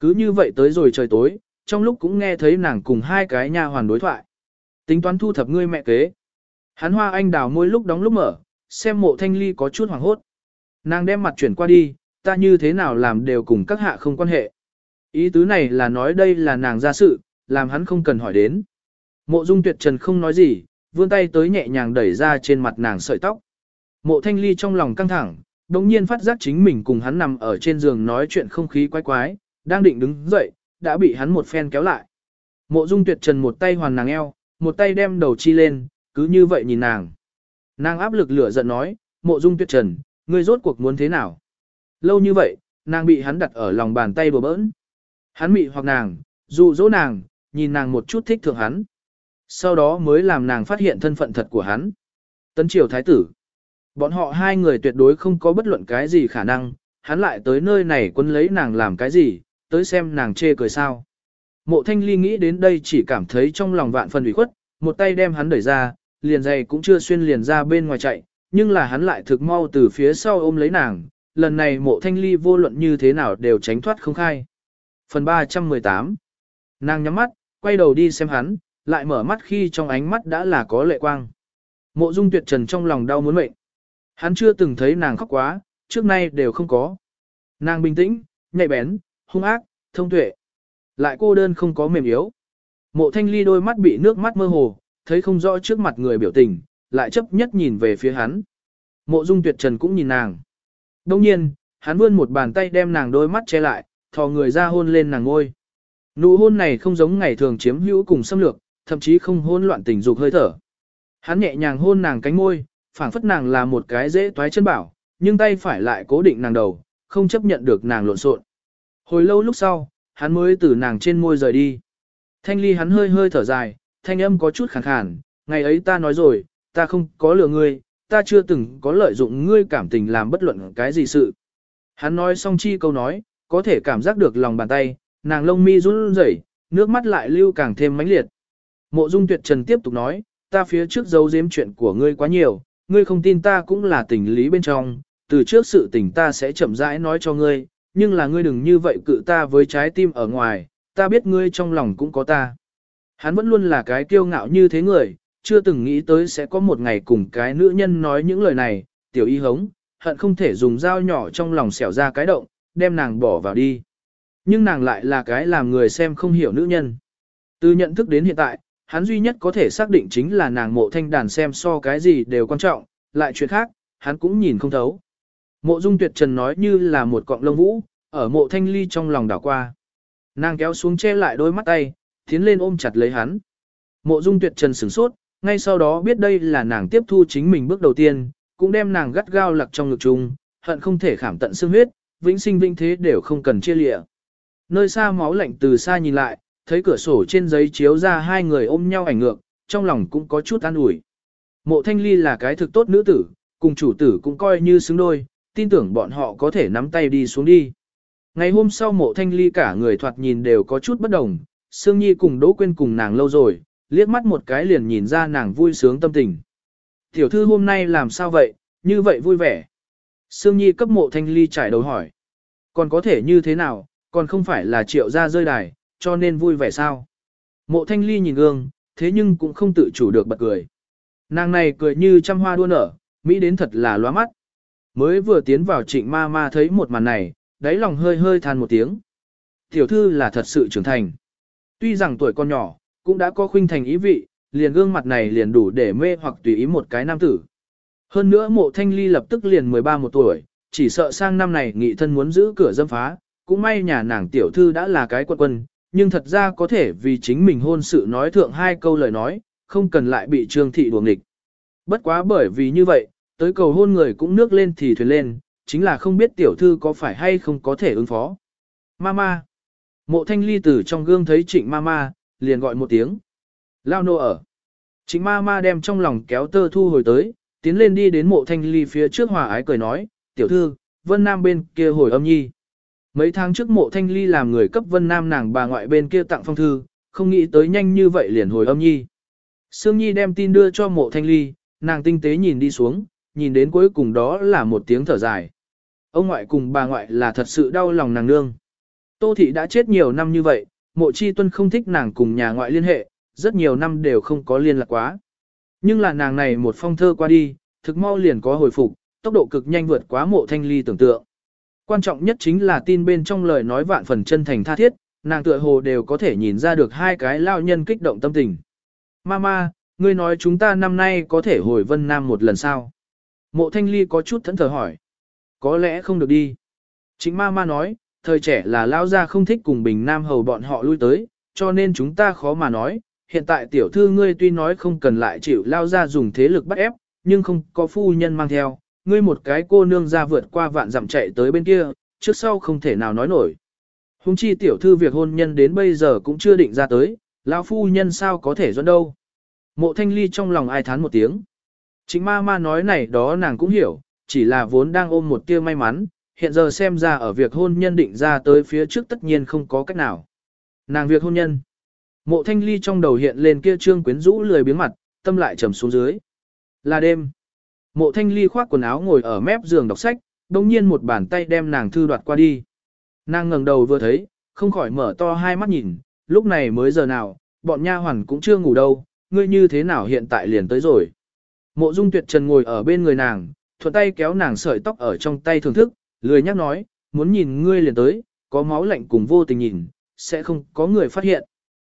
Speaker 1: Cứ như vậy tới rồi trời tối, trong lúc cũng nghe thấy nàng cùng hai cái nha hoàn đối thoại. Tính toán thu thập ngươi mẹ kế. Hắn hoa anh đào môi lúc đóng lúc mở, xem mộ thanh ly có chút hoảng hốt. Nàng đem mặt chuyển qua đi, ta như thế nào làm đều cùng các hạ không quan hệ. Ý tứ này là nói đây là nàng ra sự, làm hắn không cần hỏi đến. Mộ dung tuyệt trần không nói gì, vươn tay tới nhẹ nhàng đẩy ra trên mặt nàng sợi tóc. Mộ thanh ly trong lòng căng thẳng, đồng nhiên phát giác chính mình cùng hắn nằm ở trên giường nói chuyện không khí quái quái, đang định đứng dậy, đã bị hắn một phen kéo lại. Mộ dung tuyệt trần một tay hoàn nàng eo, một tay đem đầu chi lên, cứ như vậy nhìn nàng. Nàng áp lực lửa giận nói, mộ dung tuyệt trần, ngươi rốt cuộc muốn thế nào? Lâu như vậy, nàng bị hắn đặt ở lòng bàn tay bừa bỡn. Hắn mị hoặc nàng, dụ dỗ nàng, nhìn nàng một chút thích thượng hắn. Sau đó mới làm nàng phát hiện thân phận thật của hắn. Tấn triều thái tử. Bọn họ hai người tuyệt đối không có bất luận cái gì khả năng, hắn lại tới nơi này quân lấy nàng làm cái gì, tới xem nàng chê cười sao. Mộ thanh ly nghĩ đến đây chỉ cảm thấy trong lòng vạn phần ủy khuất, một tay đem hắn đẩy ra, liền giày cũng chưa xuyên liền ra bên ngoài chạy, nhưng là hắn lại thực mau từ phía sau ôm lấy nàng, lần này mộ thanh ly vô luận như thế nào đều tránh thoát không khai. Phần 318 Nàng nhắm mắt, quay đầu đi xem hắn, lại mở mắt khi trong ánh mắt đã là có lệ quang. Mộ dung tuyệt trần trong lòng đau muốn mệnh. Hắn chưa từng thấy nàng khóc quá, trước nay đều không có. Nàng bình tĩnh, nhạy bén, hung ác, thông tuệ. Lại cô đơn không có mềm yếu. Mộ thanh ly đôi mắt bị nước mắt mơ hồ, thấy không rõ trước mặt người biểu tình, lại chấp nhất nhìn về phía hắn. Mộ dung tuyệt trần cũng nhìn nàng. Đông nhiên, hắn vươn một bàn tay đem nàng đôi mắt che lại, thò người ra hôn lên nàng ngôi. Nụ hôn này không giống ngày thường chiếm hữu cùng xâm lược, thậm chí không hôn loạn tình dục hơi thở. Hắn nhẹ nhàng hôn nàng cánh môi, phảng phất nàng là một cái dễ toái chân bảo, nhưng tay phải lại cố định nàng đầu, không chấp nhận được nàng lộn xộn. Hồi lâu lúc sau, hắn mới từ nàng trên môi rời đi. Thanh ly hắn hơi hơi thở dài, thanh âm có chút khàn khàn, ngày ấy ta nói rồi, ta không có lừa ngươi, ta chưa từng có lợi dụng ngươi cảm tình làm bất luận cái gì sự. Hắn nói xong chi câu nói, có thể cảm giác được lòng bàn tay, nàng lông mi run rẩy, nước mắt lại lưu càng thêm mãnh liệt. Mộ Dung Tuyệt Trần tiếp tục nói, ta phía trước giấu giếm chuyện của ngươi quá nhiều, ngươi không tin ta cũng là tình lý bên trong, từ trước sự tình ta sẽ chậm rãi nói cho ngươi, nhưng là ngươi đừng như vậy cự ta với trái tim ở ngoài, ta biết ngươi trong lòng cũng có ta. Hắn vẫn luôn là cái kiêu ngạo như thế người, chưa từng nghĩ tới sẽ có một ngày cùng cái nữ nhân nói những lời này, tiểu y hống, hận không thể dùng dao nhỏ trong lòng xẻo ra cái động, đem nàng bỏ vào đi. Nhưng nàng lại là cái làm người xem không hiểu nữ nhân. Từ nhận thức đến hiện tại, hắn duy nhất có thể xác định chính là nàng mộ thanh đàn xem so cái gì đều quan trọng, lại chuyện khác, hắn cũng nhìn không thấu. Mộ dung tuyệt trần nói như là một cọng lông vũ, ở mộ thanh ly trong lòng đảo qua. Nàng kéo xuống che lại đôi mắt tay, tiến lên ôm chặt lấy hắn. Mộ dung tuyệt trần sửng sốt, ngay sau đó biết đây là nàng tiếp thu chính mình bước đầu tiên, cũng đem nàng gắt gao lặc trong ngực chung, hận không thể khảm tận xương huyết, vĩnh sinh vĩnh thế đều không cần chia lịa. Nơi xa máu lạnh từ xa nhìn lại, thấy cửa sổ trên giấy chiếu ra hai người ôm nhau ảnh ngược, trong lòng cũng có chút an ủi. Mộ thanh ly là cái thực tốt nữ tử, cùng chủ tử cũng coi như xứng đôi, tin tưởng bọn họ có thể nắm tay đi xuống đi. Ngày hôm sau mộ thanh ly cả người thoạt nhìn đều có chút bất đồng, Sương Nhi cùng Đỗ Quyên cùng nàng lâu rồi, liếc mắt một cái liền nhìn ra nàng vui sướng tâm tình. Tiểu thư hôm nay làm sao vậy, như vậy vui vẻ. Sương Nhi cấp mộ thanh ly trải đầu hỏi. Còn có thể như thế nào, còn không phải là triệu ra rơi đài, cho nên vui vẻ sao. Mộ thanh ly nhìn gương, thế nhưng cũng không tự chủ được bật cười. Nàng này cười như trăm hoa đua nở, Mỹ đến thật là loa mắt. Mới vừa tiến vào trịnh ma ma thấy một màn này, đáy lòng hơi hơi than một tiếng. Tiểu thư là thật sự trưởng thành. Tuy rằng tuổi con nhỏ, cũng đã có khuynh thành ý vị, liền gương mặt này liền đủ để mê hoặc tùy ý một cái nam tử. Hơn nữa mộ thanh ly lập tức liền 13 một tuổi, chỉ sợ sang năm này nghị thân muốn giữ cửa dâm phá, cũng may nhà nàng tiểu thư đã là cái quân quân, nhưng thật ra có thể vì chính mình hôn sự nói thượng hai câu lời nói, không cần lại bị trương thị đuồng nghịch. Bất quá bởi vì như vậy, tới cầu hôn người cũng nước lên thì thuyền lên, chính là không biết tiểu thư có phải hay không có thể ứng phó. Mama. Mộ thanh ly từ trong gương thấy trịnh mama, liền gọi một tiếng. Lao nô ở. Trịnh ma đem trong lòng kéo tơ thu hồi tới, tiến lên đi đến mộ thanh ly phía trước hòa ái cười nói, tiểu thư, Vân Nam bên kia hồi âm nhi. Mấy tháng trước mộ thanh ly làm người cấp Vân Nam nàng bà ngoại bên kia tặng phong thư, không nghĩ tới nhanh như vậy liền hồi âm nhi. Sương Nhi đem tin đưa cho mộ thanh ly, nàng tinh tế nhìn đi xuống, nhìn đến cuối cùng đó là một tiếng thở dài. Ông ngoại cùng bà ngoại là thật sự đau lòng nàng nương. Tô thị đã chết nhiều năm như vậy, mộ chi tuân không thích nàng cùng nhà ngoại liên hệ, rất nhiều năm đều không có liên lạc quá. Nhưng là nàng này một phong thơ qua đi, thực mau liền có hồi phục, tốc độ cực nhanh vượt quá mộ thanh ly tưởng tượng. Quan trọng nhất chính là tin bên trong lời nói vạn phần chân thành tha thiết, nàng tựa hồ đều có thể nhìn ra được hai cái lao nhân kích động tâm tình. Mama, ngươi nói chúng ta năm nay có thể hồi Vân Nam một lần sao? Mộ thanh ly có chút thẫn thờ hỏi. Có lẽ không được đi. Chính Mama nói, thời trẻ là lao ra không thích cùng Bình Nam hầu bọn họ lui tới, cho nên chúng ta khó mà nói. Hiện tại tiểu thư ngươi tuy nói không cần lại chịu lao ra dùng thế lực bắt ép, nhưng không có phu nhân mang theo, ngươi một cái cô nương ra vượt qua vạn dặm chạy tới bên kia, trước sau không thể nào nói nổi. Hùng chi tiểu thư việc hôn nhân đến bây giờ cũng chưa định ra tới, lão phu nhân sao có thể dẫn đâu. Mộ thanh ly trong lòng ai thán một tiếng. Chính ma ma nói này đó nàng cũng hiểu, chỉ là vốn đang ôm một tia may mắn, hiện giờ xem ra ở việc hôn nhân định ra tới phía trước tất nhiên không có cách nào. Nàng việc hôn nhân. Mộ thanh ly trong đầu hiện lên kia trương quyến rũ lười biếng mặt, tâm lại trầm xuống dưới. Là đêm. Mộ thanh ly khoác quần áo ngồi ở mép giường đọc sách, đồng nhiên một bàn tay đem nàng thư đoạt qua đi. Nàng ngẩng đầu vừa thấy, không khỏi mở to hai mắt nhìn, lúc này mới giờ nào, bọn nha hoàn cũng chưa ngủ đâu, ngươi như thế nào hiện tại liền tới rồi. Mộ dung tuyệt trần ngồi ở bên người nàng, thuận tay kéo nàng sợi tóc ở trong tay thưởng thức, lười nhắc nói, muốn nhìn ngươi liền tới, có máu lạnh cùng vô tình nhìn, sẽ không có người phát hiện.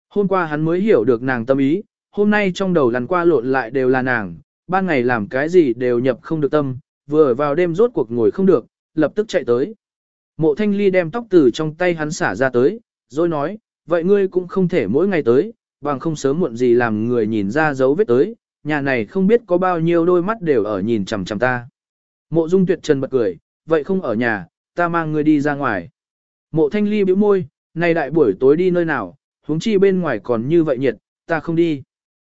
Speaker 1: Hôm qua hắn mới hiểu được nàng tâm ý, hôm nay trong đầu lăn qua lộn lại đều là nàng, ban ngày làm cái gì đều nhập không được tâm, vừa vào đêm rốt cuộc ngồi không được, lập tức chạy tới. Mộ thanh ly đem tóc từ trong tay hắn xả ra tới, rồi nói, vậy ngươi cũng không thể mỗi ngày tới, bằng không sớm muộn gì làm người nhìn ra dấu vết tới, nhà này không biết có bao nhiêu đôi mắt đều ở nhìn chằm chằm ta. Mộ dung tuyệt trần bật cười, vậy không ở nhà, ta mang ngươi đi ra ngoài. Mộ thanh ly bĩu môi, này đại buổi tối đi nơi nào, huống chi bên ngoài còn như vậy nhiệt, ta không đi.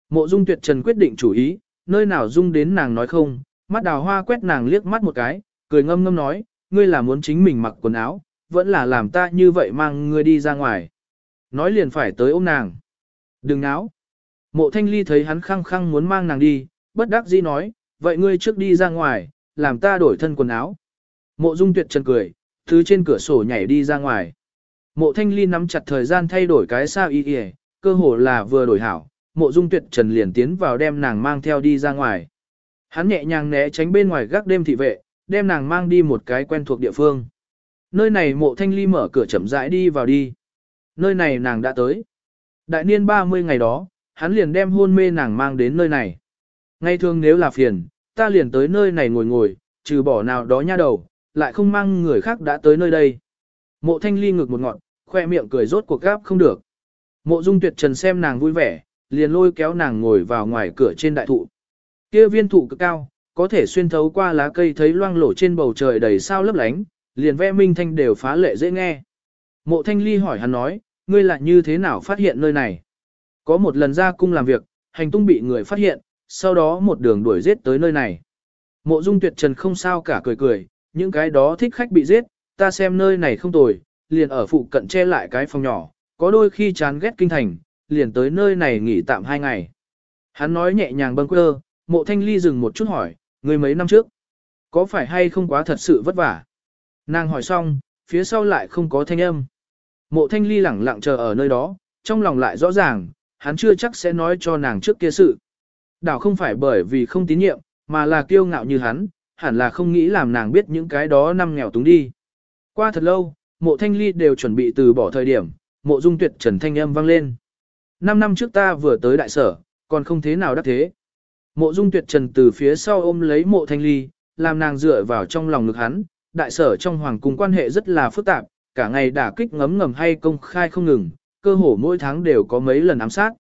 Speaker 1: Mộ dung tuyệt trần quyết định chủ ý, nơi nào dung đến nàng nói không, mắt đào hoa quét nàng liếc mắt một cái, cười ngâm ngâm nói, ngươi là muốn chính mình mặc quần áo, vẫn là làm ta như vậy mang ngươi đi ra ngoài. Nói liền phải tới ôm nàng. Đừng náo. Mộ thanh ly thấy hắn khăng khăng muốn mang nàng đi, bất đắc dĩ nói, vậy ngươi trước đi ra ngoài, làm ta đổi thân quần áo. Mộ dung tuyệt trần cười, thứ trên cửa sổ nhảy đi ra ngoài. Mộ thanh ly nắm chặt thời gian thay đổi cái sao y y, cơ hồ là vừa đổi hảo, mộ dung tuyệt trần liền tiến vào đem nàng mang theo đi ra ngoài. Hắn nhẹ nhàng né tránh bên ngoài gác đêm thị vệ, đem nàng mang đi một cái quen thuộc địa phương. Nơi này mộ thanh ly mở cửa chậm rãi đi vào đi. Nơi này nàng đã tới. Đại niên 30 ngày đó, hắn liền đem hôn mê nàng mang đến nơi này. Ngay thường nếu là phiền, ta liền tới nơi này ngồi ngồi, trừ bỏ nào đó nha đầu, lại không mang người khác đã tới nơi đây. Mộ thanh ly ngực một ngọn, khoe miệng cười rốt cuộc gáp không được. Mộ dung tuyệt trần xem nàng vui vẻ, liền lôi kéo nàng ngồi vào ngoài cửa trên đại thụ. Kia viên thụ cực cao, có thể xuyên thấu qua lá cây thấy loang lổ trên bầu trời đầy sao lấp lánh, liền vẽ minh thanh đều phá lệ dễ nghe. Mộ thanh ly hỏi hắn nói, ngươi lại như thế nào phát hiện nơi này? Có một lần ra cung làm việc, hành tung bị người phát hiện, sau đó một đường đuổi giết tới nơi này. Mộ dung tuyệt trần không sao cả cười cười, những cái đó thích khách bị giết, ta xem nơi này không tồi, liền ở phụ cận che lại cái phòng nhỏ, có đôi khi chán ghét kinh thành, liền tới nơi này nghỉ tạm hai ngày. Hắn nói nhẹ nhàng bâng quơ, mộ thanh ly dừng một chút hỏi, người mấy năm trước, có phải hay không quá thật sự vất vả? Nàng hỏi xong, phía sau lại không có thanh âm. Mộ thanh ly lẳng lặng chờ ở nơi đó, trong lòng lại rõ ràng, hắn chưa chắc sẽ nói cho nàng trước kia sự. Đảo không phải bởi vì không tín nhiệm, mà là kiêu ngạo như hắn, hẳn là không nghĩ làm nàng biết những cái đó năm nghèo túng đi. Qua thật lâu, mộ thanh ly đều chuẩn bị từ bỏ thời điểm, mộ dung tuyệt trần thanh âm vang lên. Năm năm trước ta vừa tới đại sở, còn không thế nào đắc thế. Mộ dung tuyệt trần từ phía sau ôm lấy mộ thanh ly, làm nàng dựa vào trong lòng ngực hắn, đại sở trong hoàng cung quan hệ rất là phức tạp, cả ngày đả kích ngấm ngầm hay công khai không ngừng, cơ hồ mỗi tháng đều có mấy lần ám sát.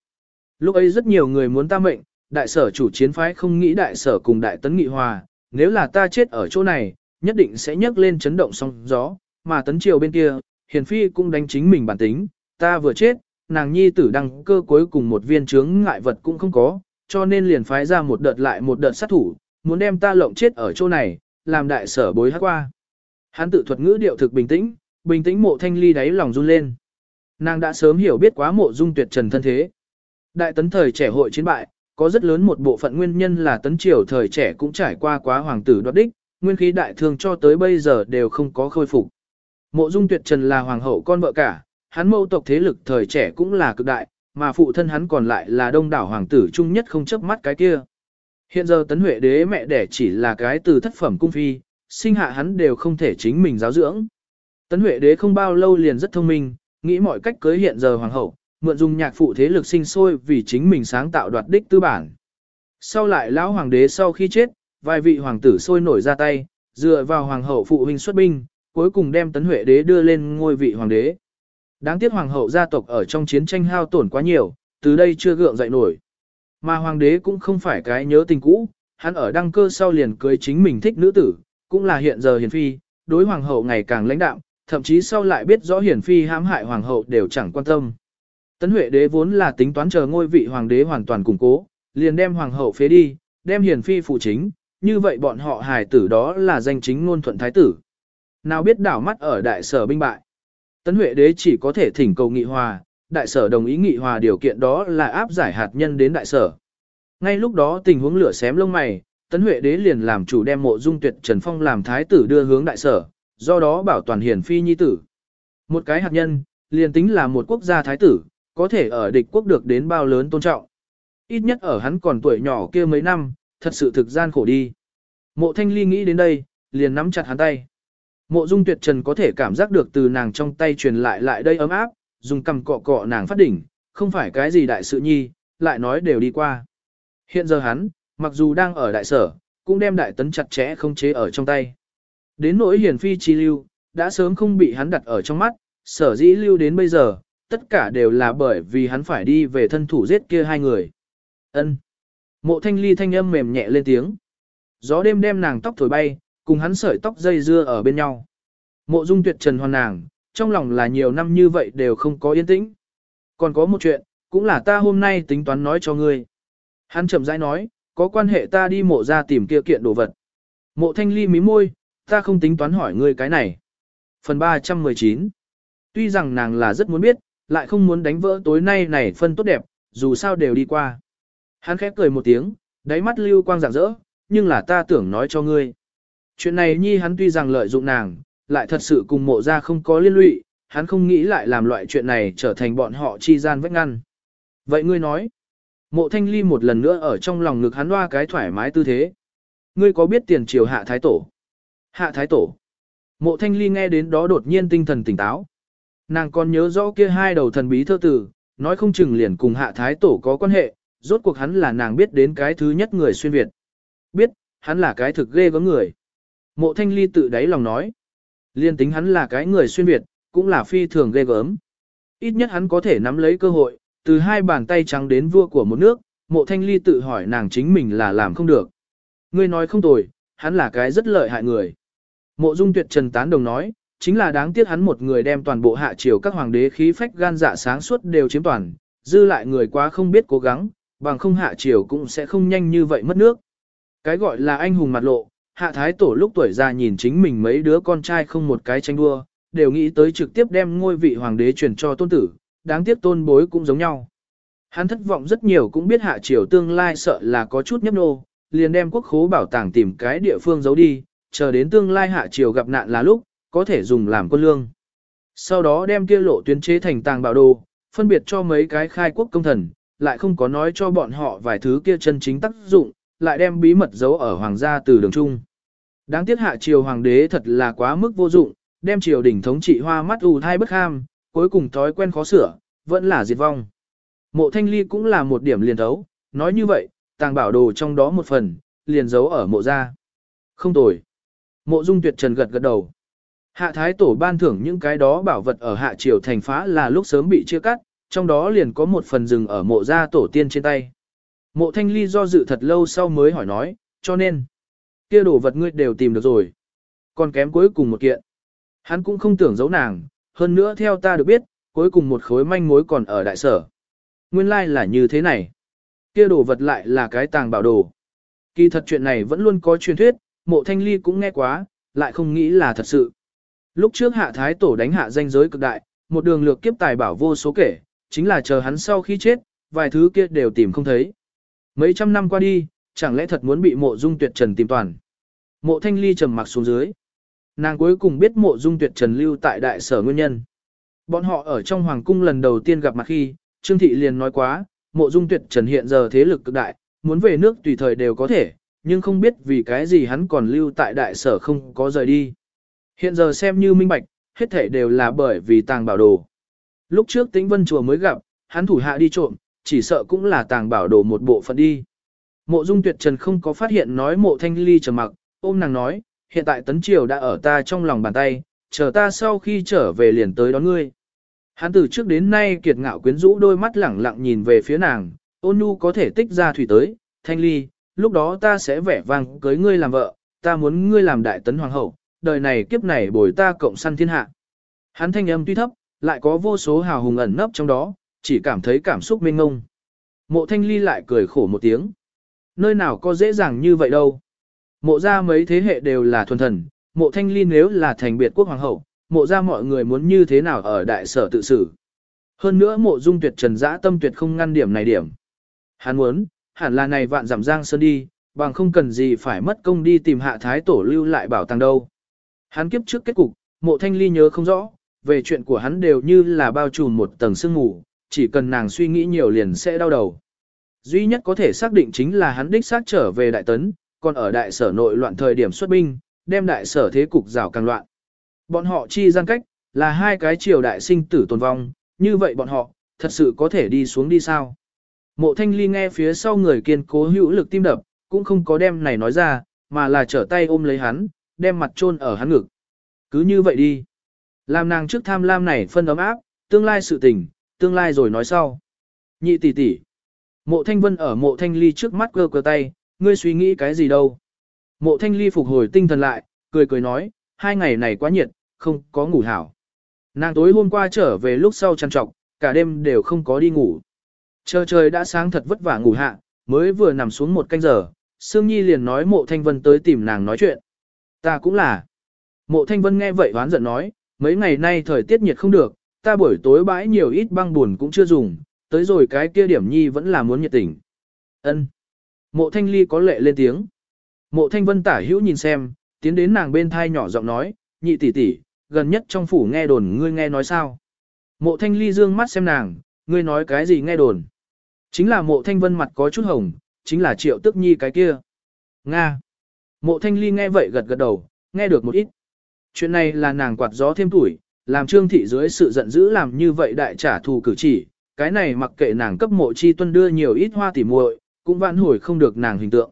Speaker 1: Lúc ấy rất nhiều người muốn ta mệnh, đại sở chủ chiến phái không nghĩ đại sở cùng đại tấn nghị hòa, nếu là ta chết ở chỗ này, nhất định sẽ nhấc lên chấn động sóng gió, mà tấn triều bên kia, hiền phi cũng đánh chính mình bản tính, ta vừa chết, nàng nhi tử đăng cơ cuối cùng một viên chướng ngại vật cũng không có, cho nên liền phái ra một đợt lại một đợt sát thủ, muốn đem ta lộng chết ở chỗ này, làm đại sở bối hát qua. Hắn tự thuật ngữ điệu thực bình tĩnh, bình tĩnh mộ thanh ly đáy lòng run lên. Nàng đã sớm hiểu biết quá mộ dung tuyệt trần thân thế. Đại tấn thời trẻ hội chiến bại, có rất lớn một bộ phận nguyên nhân là tấn triều thời trẻ cũng trải qua quá hoàng tử đoạt đích, nguyên khí đại thương cho tới bây giờ đều không có khôi phục. Mộ dung tuyệt trần là hoàng hậu con vợ cả, hắn mâu tộc thế lực thời trẻ cũng là cực đại, mà phụ thân hắn còn lại là đông đảo hoàng tử trung nhất không chấp mắt cái kia. Hiện giờ tấn huệ đế mẹ đẻ chỉ là cái từ thất phẩm cung phi, sinh hạ hắn đều không thể chính mình giáo dưỡng. Tấn huệ đế không bao lâu liền rất thông minh, nghĩ mọi cách cưới hiện giờ hoàng hậu, mượn dùng nhạc phụ thế lực sinh sôi vì chính mình sáng tạo đoạt đích tư bản. Sau lại lão hoàng đế sau khi chết, vài vị hoàng tử sôi nổi ra tay, dựa vào hoàng hậu phụ huynh xuất binh, cuối cùng đem tấn huệ đế đưa lên ngôi vị hoàng đế. Đáng tiếc hoàng hậu gia tộc ở trong chiến tranh hao tổn quá nhiều, từ đây chưa gượng dậy nổi. Mà hoàng đế cũng không phải cái nhớ tình cũ, hắn ở đăng cơ sau liền cưới chính mình thích nữ tử, cũng là hiện giờ hiền phi, đối hoàng hậu ngày càng lãnh đạm, thậm chí sau lại biết rõ hiền phi hãm hại hoàng hậu đều chẳng quan tâm. Tấn Huệ đế vốn là tính toán chờ ngôi vị hoàng đế hoàn toàn củng cố, liền đem hoàng hậu phế đi, đem hiền phi phụ chính, như vậy bọn họ hài tử đó là danh chính ngôn thuận thái tử. Nào biết đảo mắt ở đại sở binh bại. Tấn Huệ đế chỉ có thể thỉnh cầu nghị hòa, đại sở đồng ý nghị hòa điều kiện đó là áp giải hạt nhân đến đại sở. Ngay lúc đó tình huống lửa xém lông mày, Tấn Huệ đế liền làm chủ đem mộ dung tuyệt Trần Phong làm thái tử đưa hướng đại sở, do đó bảo toàn hiền phi nhi tử. Một cái hạt nhân, liền tính là một quốc gia thái tử, có thể ở địch quốc được đến bao lớn tôn trọng. Ít nhất ở hắn còn tuổi nhỏ kia mấy năm, thật sự thực gian khổ đi. Mộ thanh ly nghĩ đến đây, liền nắm chặt hắn tay. Mộ dung tuyệt trần có thể cảm giác được từ nàng trong tay truyền lại lại đây ấm áp, dùng cầm cọ cọ nàng phát đỉnh, không phải cái gì đại sự nhi, lại nói đều đi qua. Hiện giờ hắn, mặc dù đang ở đại sở, cũng đem đại tấn chặt chẽ không chế ở trong tay. Đến nỗi hiển phi chi lưu, đã sớm không bị hắn đặt ở trong mắt, sở dĩ lưu đến bây giờ, tất cả đều là bởi vì hắn phải đi về thân thủ giết kia hai người. Ân. Mộ thanh ly thanh âm mềm nhẹ lên tiếng. Gió đêm đem nàng tóc thổi bay, cùng hắn sợi tóc dây dưa ở bên nhau. Mộ dung tuyệt trần hoàn nàng, trong lòng là nhiều năm như vậy đều không có yên tĩnh. Còn có một chuyện, cũng là ta hôm nay tính toán nói cho ngươi. Hắn chậm rãi nói, có quan hệ ta đi mộ ra tìm kia kiện đồ vật. Mộ thanh ly mí môi, ta không tính toán hỏi ngươi cái này. Phần 319 Tuy rằng nàng là rất muốn biết, lại không muốn đánh vỡ tối nay này phân tốt đẹp, dù sao đều đi qua. Hắn khép cười một tiếng, đáy mắt lưu quang rạng rỡ, nhưng là ta tưởng nói cho ngươi. Chuyện này nhi hắn tuy rằng lợi dụng nàng, lại thật sự cùng mộ ra không có liên lụy, hắn không nghĩ lại làm loại chuyện này trở thành bọn họ chi gian vách ngăn. Vậy ngươi nói, mộ thanh ly một lần nữa ở trong lòng ngực hắn loa cái thoải mái tư thế. Ngươi có biết tiền triều hạ thái tổ? Hạ thái tổ. Mộ thanh ly nghe đến đó đột nhiên tinh thần tỉnh táo. Nàng còn nhớ rõ kia hai đầu thần bí thơ tử, nói không chừng liền cùng hạ thái tổ có quan hệ, rốt cuộc hắn là nàng biết đến cái thứ nhất người xuyên Việt. Biết, hắn là cái thực ghê gớm người. Mộ thanh ly tự đáy lòng nói. Liên tính hắn là cái người xuyên Việt, cũng là phi thường ghê gớm. Ít nhất hắn có thể nắm lấy cơ hội, từ hai bàn tay trắng đến vua của một nước, mộ thanh ly tự hỏi nàng chính mình là làm không được. Ngươi nói không tồi, hắn là cái rất lợi hại người. Mộ dung tuyệt trần tán đồng nói, chính là đáng tiếc hắn một người đem toàn bộ hạ triều các hoàng đế khí phách gan dạ sáng suốt đều chiếm toàn, dư lại người quá không biết cố gắng, bằng không hạ triều cũng sẽ không nhanh như vậy mất nước. Cái gọi là anh hùng mặt lộ, hạ thái tổ lúc tuổi già nhìn chính mình mấy đứa con trai không một cái tranh đua, đều nghĩ tới trực tiếp đem ngôi vị hoàng đế truyền cho tôn tử, đáng tiếc tôn bối cũng giống nhau. Hắn thất vọng rất nhiều cũng biết hạ triều tương lai sợ là có chút nhấp nô, liền đem quốc khố bảo tàng tìm cái địa phương giấu đi, chờ đến tương lai hạ triều gặp nạn là lúc, có thể dùng làm quân lương. Sau đó đem kia lộ tuyến chế thành tàng bảo đồ, phân biệt cho mấy cái khai quốc công thần, lại không có nói cho bọn họ vài thứ kia chân chính tác dụng, lại đem bí mật giấu ở hoàng gia từ đường trung. Đáng tiếc hạ triều hoàng đế thật là quá mức vô dụng, đem triều đình thống trị hoa mắt ù thai bất ham, cuối cùng thói quen khó sửa, vẫn là diệt vong. Mộ thanh ly cũng là một điểm liền thấu, nói như vậy, tàng bảo đồ trong đó một phần, liền giấu ở mộ gia. Không tồi. Mộ dung tuyệt trần gật gật đầu. Hạ thái tổ ban thưởng những cái đó bảo vật ở hạ triều thành phá là lúc sớm bị chia cắt, trong đó liền có một phần rừng ở mộ gia tổ tiên trên tay. Mộ thanh ly do dự thật lâu sau mới hỏi nói, cho nên, kia đồ vật ngươi đều tìm được rồi. Còn kém cuối cùng một kiện. Hắn cũng không tưởng giấu nàng, hơn nữa theo ta được biết, cuối cùng một khối manh mối còn ở đại sở. Nguyên lai like là như thế này. Kia đồ vật lại là cái tàng bảo đồ. Kỳ thật chuyện này vẫn luôn có truyền thuyết, mộ thanh ly cũng nghe quá, lại không nghĩ là thật sự. Lúc trước hạ thái tổ đánh hạ danh giới cực đại, một đường lược kiếp tài bảo vô số kể, chính là chờ hắn sau khi chết, vài thứ kia đều tìm không thấy. Mấy trăm năm qua đi, chẳng lẽ thật muốn bị mộ dung tuyệt trần tìm toàn. Mộ thanh ly trầm mặc xuống dưới. Nàng cuối cùng biết mộ dung tuyệt trần lưu tại đại sở nguyên nhân. Bọn họ ở trong hoàng cung lần đầu tiên gặp mặt khi, Trương Thị liền nói quá, mộ dung tuyệt trần hiện giờ thế lực cực đại, muốn về nước tùy thời đều có thể, nhưng không biết vì cái gì hắn còn lưu tại đại sở không có rời đi. Hiện giờ xem như minh bạch, hết thể đều là bởi vì tàng bảo đồ. Lúc trước tĩnh vân chùa mới gặp, hắn thủ hạ đi trộm, chỉ sợ cũng là tàng bảo đồ một bộ phận đi. Mộ dung tuyệt trần không có phát hiện nói mộ thanh ly trầm mặc, ôm nàng nói, hiện tại tấn triều đã ở ta trong lòng bàn tay, chờ ta sau khi trở về liền tới đón ngươi. Hắn từ trước đến nay kiệt ngạo quyến rũ đôi mắt lẳng lặng nhìn về phía nàng, ôn nhu có thể tích ra thủy tới, thanh ly, lúc đó ta sẽ vẻ vang cưới ngươi làm vợ, ta muốn ngươi làm đại tấn hoàng hậu, đời này kiếp này bồi ta cộng săn thiên hạ. Hắn thanh âm tuy thấp, lại có vô số hào hùng ẩn nấp trong đó, chỉ cảm thấy cảm xúc mênh ngông. Mộ thanh ly lại cười khổ một tiếng. Nơi nào có dễ dàng như vậy đâu. Mộ ra mấy thế hệ đều là thuần thần, mộ thanh ly nếu là thành biệt quốc hoàng hậu, mộ ra mọi người muốn như thế nào ở đại sở tự xử. Hơn nữa mộ dung tuyệt trần dã tâm tuyệt không ngăn điểm này điểm. Hắn muốn, hẳn là này vạn giảm giang sơn đi, bằng không cần gì phải mất công đi tìm hạ thái tổ lưu lại bảo tàng đâu. Hắn kiếp trước kết cục, mộ thanh ly nhớ không rõ, về chuyện của hắn đều như là bao trùm một tầng sương mù, chỉ cần nàng suy nghĩ nhiều liền sẽ đau đầu. Duy nhất có thể xác định chính là hắn đích xác trở về đại tấn, còn ở đại sở nội loạn thời điểm xuất binh, đem đại sở thế cục rào càng loạn. Bọn họ chi gian cách, là hai cái triều đại sinh tử tồn vong, như vậy bọn họ, thật sự có thể đi xuống đi sao? Mộ thanh ly nghe phía sau người kiên cố hữu lực tim đập, cũng không có đem này nói ra, mà là trở tay ôm lấy hắn, đem mặt chôn ở hắn ngực. Cứ như vậy đi. Làm nàng trước tham lam này phân ấm áp, tương lai sự tình, tương lai rồi nói sau. Nhị tỷ tỷ. Mộ thanh vân ở mộ thanh ly trước mắt cơ cơ tay, ngươi suy nghĩ cái gì đâu. Mộ thanh ly phục hồi tinh thần lại, cười cười nói, hai ngày này quá nhiệt, không có ngủ hảo. Nàng tối hôm qua trở về lúc sau chăn trọc, cả đêm đều không có đi ngủ. Chờ trời đã sáng thật vất vả ngủ hạ, mới vừa nằm xuống một canh giờ, Sương Nhi liền nói mộ thanh vân tới tìm nàng nói chuyện. Ta cũng là. Mộ thanh vân nghe vậy hoán giận nói, mấy ngày nay thời tiết nhiệt không được, ta buổi tối bãi nhiều ít băng buồn cũng chưa dùng, tới rồi cái kia điểm nhi vẫn là muốn nhiệt tình. Ân. Mộ thanh ly có lệ lên tiếng. Mộ thanh vân tả hữu nhìn xem, tiến đến nàng bên thai nhỏ giọng nói, nhị tỷ tỷ, gần nhất trong phủ nghe đồn ngươi nghe nói sao. Mộ thanh ly dương mắt xem nàng, ngươi nói cái gì nghe đồn. Chính là mộ thanh vân mặt có chút hồng, chính là triệu tức nhi cái kia. Nga. Mộ thanh ly nghe vậy gật gật đầu, nghe được một ít. Chuyện này là nàng quạt gió thêm tuổi, làm trương thị dưới sự giận dữ làm như vậy đại trả thù cử chỉ, cái này mặc kệ nàng cấp mộ chi tuân đưa nhiều ít hoa tỉ muội, cũng vãn hồi không được nàng hình tượng.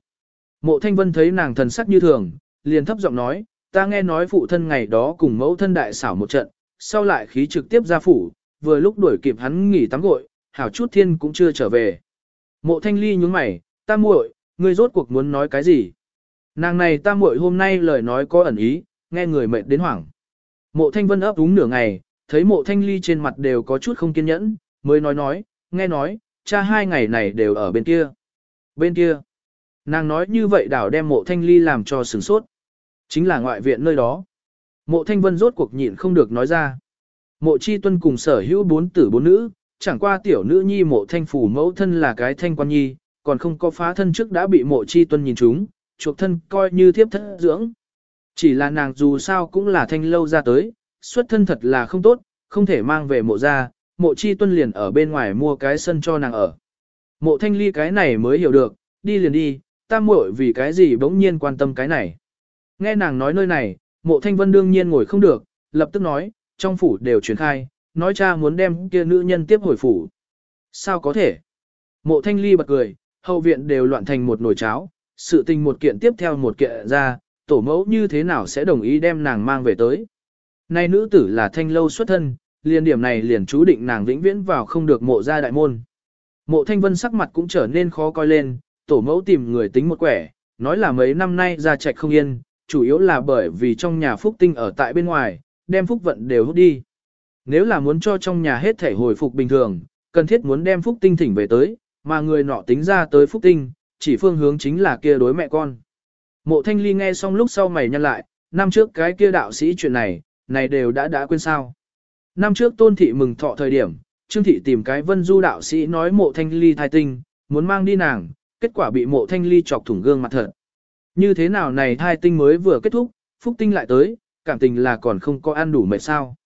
Speaker 1: Mộ thanh vân thấy nàng thần sắc như thường, liền thấp giọng nói, ta nghe nói phụ thân ngày đó cùng mẫu thân đại xảo một trận, sau lại khí trực tiếp ra phủ, vừa lúc đuổi kịp hắn nghỉ tắm gội, hảo chút thiên cũng chưa trở về. Mộ thanh ly nhúng mày, ta muội, ngươi rốt cuộc muốn nói cái gì? Nàng này ta muội hôm nay lời nói có ẩn ý, nghe người mệt đến hoảng. Mộ thanh vân ấp úng nửa ngày, thấy mộ thanh ly trên mặt đều có chút không kiên nhẫn, mới nói nói, nghe nói, cha hai ngày này đều ở bên kia. Bên kia. Nàng nói như vậy đảo đem mộ thanh ly làm cho sửng sốt. Chính là ngoại viện nơi đó. Mộ thanh vân rốt cuộc nhịn không được nói ra. Mộ chi tuân cùng sở hữu bốn tử bốn nữ, chẳng qua tiểu nữ nhi mộ thanh phủ mẫu thân là cái thanh quan nhi, còn không có phá thân trước đã bị mộ chi tuân nhìn chúng, chuộc thân coi như thiếp thất dưỡng. Chỉ là nàng dù sao cũng là thanh lâu ra tới, xuất thân thật là không tốt, không thể mang về mộ ra, mộ chi tuân liền ở bên ngoài mua cái sân cho nàng ở. Mộ thanh ly cái này mới hiểu được, đi liền đi, ta muội vì cái gì bỗng nhiên quan tâm cái này. Nghe nàng nói nơi này, mộ thanh vân đương nhiên ngồi không được, lập tức nói, trong phủ đều truyền khai, nói cha muốn đem kia nữ nhân tiếp hồi phủ. Sao có thể? Mộ thanh ly bật cười, hậu viện đều loạn thành một nồi cháo, sự tình một kiện tiếp theo một kiện ra, tổ mẫu như thế nào sẽ đồng ý đem nàng mang về tới. Nay nữ tử là thanh lâu xuất thân, liền điểm này liền chú định nàng vĩnh viễn vào không được mộ ra đại môn. Mộ thanh vân sắc mặt cũng trở nên khó coi lên, tổ mẫu tìm người tính một quẻ, nói là mấy năm nay ra trạch không yên, chủ yếu là bởi vì trong nhà phúc tinh ở tại bên ngoài, đem phúc vận đều hút đi. Nếu là muốn cho trong nhà hết thể hồi phục bình thường, cần thiết muốn đem phúc tinh thỉnh về tới, mà người nọ tính ra tới phúc tinh, chỉ phương hướng chính là kia đối mẹ con. Mộ thanh ly nghe xong lúc sau mày nhăn lại, năm trước cái kia đạo sĩ chuyện này, này đều đã đã quên sao. Năm trước tôn thị mừng thọ thời điểm, Trương thị tìm cái vân du đạo sĩ nói mộ thanh ly thai tinh, muốn mang đi nàng, kết quả bị mộ thanh ly chọc thủng gương mặt thật. Như thế nào này thai tinh mới vừa kết thúc, phúc tinh lại tới, cảm tình là còn không có ăn đủ mệt sao.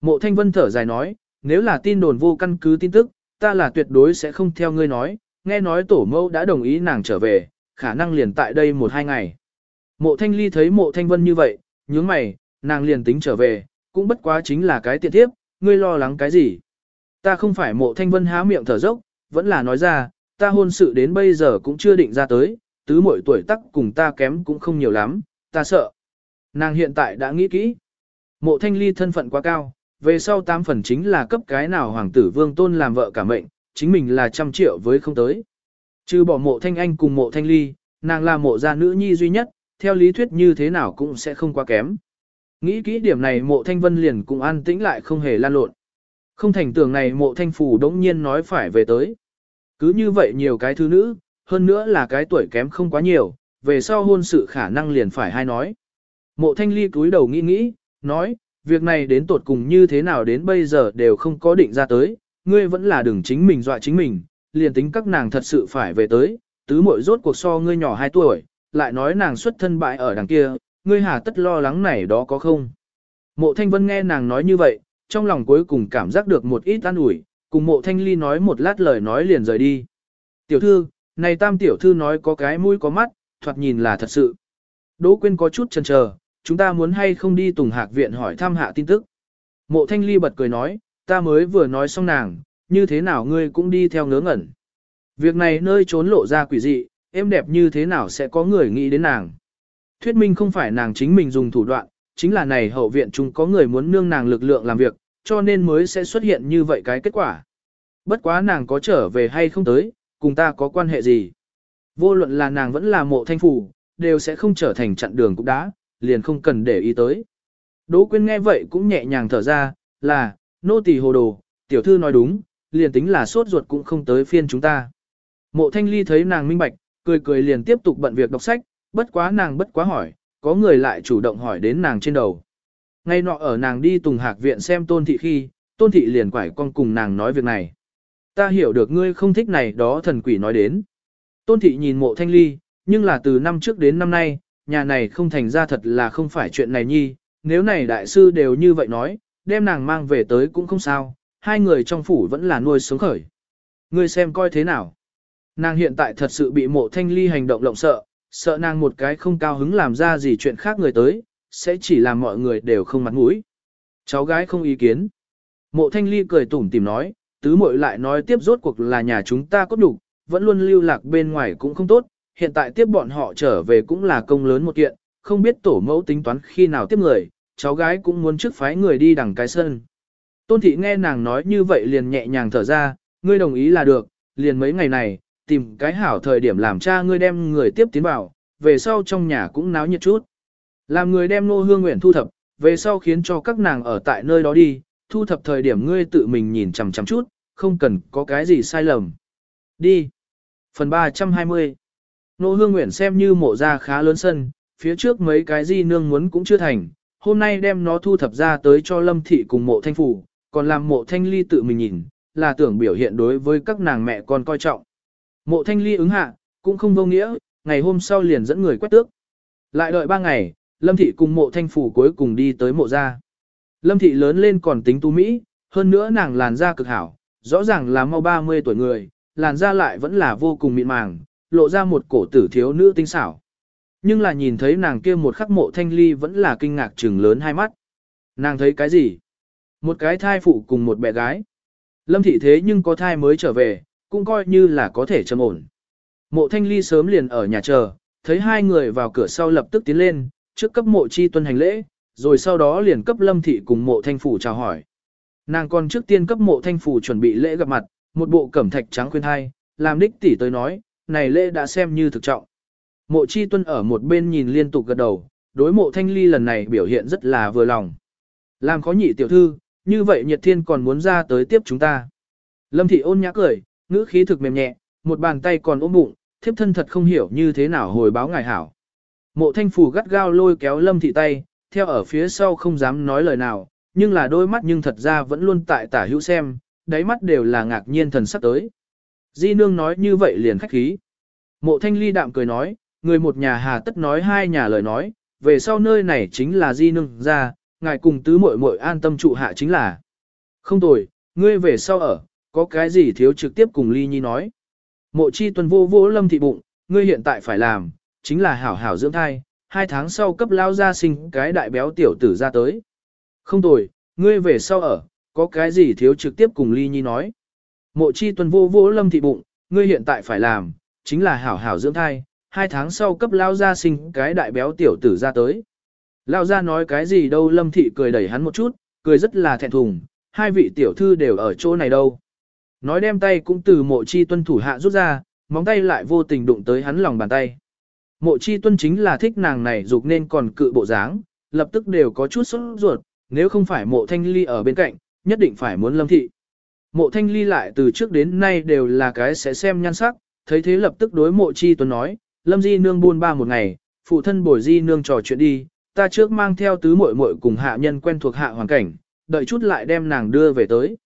Speaker 1: Mộ thanh vân thở dài nói, nếu là tin đồn vô căn cứ tin tức, ta là tuyệt đối sẽ không theo ngươi nói, nghe nói tổ mẫu đã đồng ý nàng trở về, khả năng liền tại đây một hai ngày. Mộ thanh ly thấy mộ thanh vân như vậy, nhướng mày, nàng liền tính trở về, cũng bất quá chính là cái tiện thiếp, ngươi lo lắng cái gì. Ta không phải mộ thanh vân há miệng thở dốc, vẫn là nói ra, ta hôn sự đến bây giờ cũng chưa định ra tới, tứ mỗi tuổi tắc cùng ta kém cũng không nhiều lắm, ta sợ. Nàng hiện tại đã nghĩ kỹ. Mộ thanh ly thân phận quá cao, về sau tam phần chính là cấp cái nào hoàng tử vương tôn làm vợ cả mệnh, chính mình là trăm triệu với không tới. Trừ bỏ mộ thanh anh cùng mộ thanh ly, nàng là mộ gia nữ nhi duy nhất, theo lý thuyết như thế nào cũng sẽ không quá kém. Nghĩ kỹ điểm này mộ thanh vân liền cũng an tĩnh lại không hề lan lộn. Không thành tưởng này mộ thanh phủ đống nhiên nói phải về tới. Cứ như vậy nhiều cái thứ nữ, hơn nữa là cái tuổi kém không quá nhiều, về sau hôn sự khả năng liền phải hay nói. Mộ thanh ly cúi đầu nghĩ nghĩ, nói, việc này đến tột cùng như thế nào đến bây giờ đều không có định ra tới, ngươi vẫn là đừng chính mình dọa chính mình, liền tính các nàng thật sự phải về tới, tứ muội rốt cuộc so ngươi nhỏ 2 tuổi, lại nói nàng xuất thân bại ở đằng kia, ngươi hà tất lo lắng này đó có không. Mộ thanh vân nghe nàng nói như vậy, trong lòng cuối cùng cảm giác được một ít an ủi, cùng mộ thanh ly nói một lát lời nói liền rời đi. Tiểu thư, này tam tiểu thư nói có cái mũi có mắt, thoạt nhìn là thật sự. Đỗ Quyên có chút chần chờ, chúng ta muốn hay không đi Tùng Hạc Viện hỏi thăm hạ tin tức. Mộ Thanh Ly bật cười nói, ta mới vừa nói xong nàng, như thế nào ngươi cũng đi theo ngớ ngẩn. Việc này nơi trốn lộ ra quỷ dị, em đẹp như thế nào sẽ có người nghĩ đến nàng. Thuyết minh không phải nàng chính mình dùng thủ đoạn, chính là này hậu viện chúng có người muốn nương nàng lực lượng làm việc, cho nên mới sẽ xuất hiện như vậy cái kết quả. Bất quá nàng có trở về hay không tới, cùng ta có quan hệ gì. Vô luận là nàng vẫn là mộ thanh phủ, đều sẽ không trở thành chặn đường cũng đã, liền không cần để ý tới. Đỗ Quyên nghe vậy cũng nhẹ nhàng thở ra, là, nô tỳ hồ đồ, tiểu thư nói đúng, liền tính là sốt ruột cũng không tới phiên chúng ta. Mộ thanh ly thấy nàng minh bạch, cười cười liền tiếp tục bận việc đọc sách, bất quá nàng bất quá hỏi, có người lại chủ động hỏi đến nàng trên đầu. Ngay nọ ở nàng đi Tùng Hạc viện xem tôn thị khi, tôn thị liền quải con cùng nàng nói việc này. Ta hiểu được ngươi không thích này đó thần quỷ nói đến. Tôn thị nhìn mộ thanh ly, nhưng là từ năm trước đến năm nay, nhà này không thành ra thật là không phải chuyện này nhi, nếu này đại sư đều như vậy nói, đem nàng mang về tới cũng không sao, hai người trong phủ vẫn là nuôi sống khởi. Ngươi xem coi thế nào. Nàng hiện tại thật sự bị mộ thanh ly hành động lộng sợ, sợ nàng một cái không cao hứng làm ra gì chuyện khác người tới, sẽ chỉ làm mọi người đều không mặt mũi. Cháu gái không ý kiến. Mộ thanh ly cười tủm tìm nói, tứ muội lại nói tiếp rốt cuộc là nhà chúng ta có đủ, vẫn luôn lưu lạc bên ngoài cũng không tốt, hiện tại tiếp bọn họ trở về cũng là công lớn một kiện, không biết tổ mẫu tính toán khi nào tiếp người, cháu gái cũng muốn trước phái người đi đằng cái sân. Tôn thị nghe nàng nói như vậy liền nhẹ nhàng thở ra, ngươi đồng ý là được, liền mấy ngày này, tìm cái hảo thời điểm làm cha ngươi đem người tiếp tiến vào, về sau trong nhà cũng náo nhiệt chút. Làm người đem nô hương nguyện thu thập, về sau khiến cho các nàng ở tại nơi đó đi, thu thập thời điểm ngươi tự mình nhìn chằm chằm chút, không cần có cái gì sai lầm. Đi. Phần 320 Nô hương nguyện xem như mộ ra khá lớn sân, phía trước mấy cái gì nương muốn cũng chưa thành, hôm nay đem nó thu thập ra tới cho lâm thị cùng mộ thanh phủ, còn làm mộ thanh ly tự mình nhìn, là tưởng biểu hiện đối với các nàng mẹ con coi trọng. Mộ thanh ly ứng hạ, cũng không vô nghĩa, ngày hôm sau liền dẫn người quét tước. Lại đợi ba ngày, Lâm Thị cùng mộ thanh phủ cuối cùng đi tới mộ gia. Lâm Thị lớn lên còn tính tu Mỹ, hơn nữa nàng làn da cực hảo, rõ ràng là mau 30 tuổi người, làn da lại vẫn là vô cùng mịn màng, lộ ra một cổ tử thiếu nữ tinh xảo. Nhưng là nhìn thấy nàng kia một khắc mộ thanh ly vẫn là kinh ngạc trừng lớn hai mắt. Nàng thấy cái gì? Một cái thai phụ cùng một bé gái. Lâm thị thế nhưng có thai mới trở về, cũng coi như là có thể trầm ổn. Mộ thanh ly sớm liền ở nhà chờ, thấy hai người vào cửa sau lập tức tiến lên, trước cấp mộ chi tuân hành lễ, rồi sau đó liền cấp lâm thị cùng mộ thanh phủ chào hỏi. Nàng còn trước tiên cấp mộ thanh phủ chuẩn bị lễ gặp mặt, một bộ cẩm thạch trắng khuyên hai, làm đích tỷ tới nói, này lễ đã xem như thực trọng. Mộ chi tuân ở một bên nhìn liên tục gật đầu, đối mộ thanh ly lần này biểu hiện rất là vừa lòng. Làm khó nhị tiểu thư, như vậy nhiệt thiên còn muốn ra tới tiếp chúng ta. Lâm thị ôn nhã cười, ngữ khí thực mềm nhẹ, một bàn tay còn ôm bụng, thiếp thân thật không hiểu như thế nào hồi báo ngài hảo. Mộ thanh Phù gắt gao lôi kéo lâm thị tay, theo ở phía sau không dám nói lời nào, nhưng là đôi mắt nhưng thật ra vẫn luôn tại tả hữu xem, đáy mắt đều là ngạc nhiên thần sắc tới. Di nương nói như vậy liền khách khí. Mộ thanh ly đạm cười nói, người một nhà hà tất nói hai nhà lời nói, về sau nơi này chính là di nương ra, ngài cùng tứ muội muội an tâm trụ hạ chính là. Không tồi, ngươi về sau ở, có cái gì thiếu trực tiếp cùng ly nhi nói. Mộ chi tuần vô vô lâm thị bụng, ngươi hiện tại phải làm, chính là hảo hảo dưỡng thai, hai tháng sau cấp lao ra sinh cái đại béo tiểu tử ra tới. Không tồi, ngươi về sau ở, có cái gì thiếu trực tiếp cùng ly nhi nói. Mộ chi tuần vô vô lâm thị bụng, ngươi hiện tại phải làm, chính là hảo hảo dưỡng thai, hai tháng sau cấp lao ra sinh cái đại béo tiểu tử ra tới. Lao ra nói cái gì đâu lâm thị cười đẩy hắn một chút, cười rất là thẹn thùng, hai vị tiểu thư đều ở chỗ này đâu. Nói đem tay cũng từ mộ chi tuân thủ hạ rút ra, móng tay lại vô tình đụng tới hắn lòng bàn tay. Mộ chi tuân chính là thích nàng này dục nên còn cự bộ dáng, lập tức đều có chút sốt ruột, nếu không phải mộ thanh ly ở bên cạnh, nhất định phải muốn lâm thị. Mộ thanh ly lại từ trước đến nay đều là cái sẽ xem nhan sắc, thấy thế lập tức đối mộ chi tuân nói, lâm di nương buôn ba một ngày, phụ thân bồi di nương trò chuyện đi, ta trước mang theo tứ muội muội cùng hạ nhân quen thuộc hạ hoàn cảnh, đợi chút lại đem nàng đưa về tới.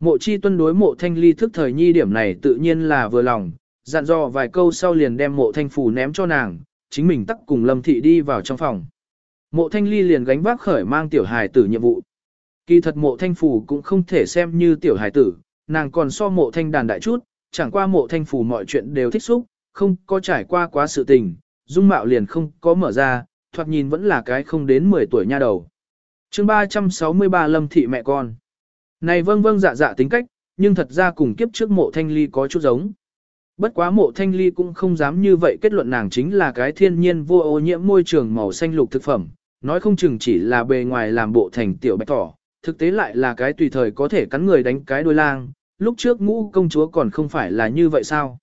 Speaker 1: Mộ chi tuân đối mộ thanh ly thức thời nhi điểm này tự nhiên là vừa lòng, dặn dò vài câu sau liền đem mộ thanh Phù ném cho nàng, chính mình tắc cùng lâm thị đi vào trong phòng. Mộ thanh ly liền gánh vác khởi mang tiểu hài tử nhiệm vụ. Kỳ thật mộ thanh Phù cũng không thể xem như tiểu hài tử, nàng còn so mộ thanh đàn đại chút, chẳng qua mộ thanh Phù mọi chuyện đều thích xúc, không có trải qua quá sự tình, dung mạo liền không có mở ra, thoạt nhìn vẫn là cái không đến 10 tuổi nha đầu. chương 363 lâm thị mẹ con. Này vâng vâng dạ dạ tính cách, nhưng thật ra cùng kiếp trước mộ thanh ly có chút giống. Bất quá mộ thanh ly cũng không dám như vậy kết luận nàng chính là cái thiên nhiên vô ô nhiễm môi trường màu xanh lục thực phẩm, nói không chừng chỉ là bề ngoài làm bộ thành tiểu bạch thỏ, thực tế lại là cái tùy thời có thể cắn người đánh cái đôi lang, lúc trước ngũ công chúa còn không phải là như vậy sao.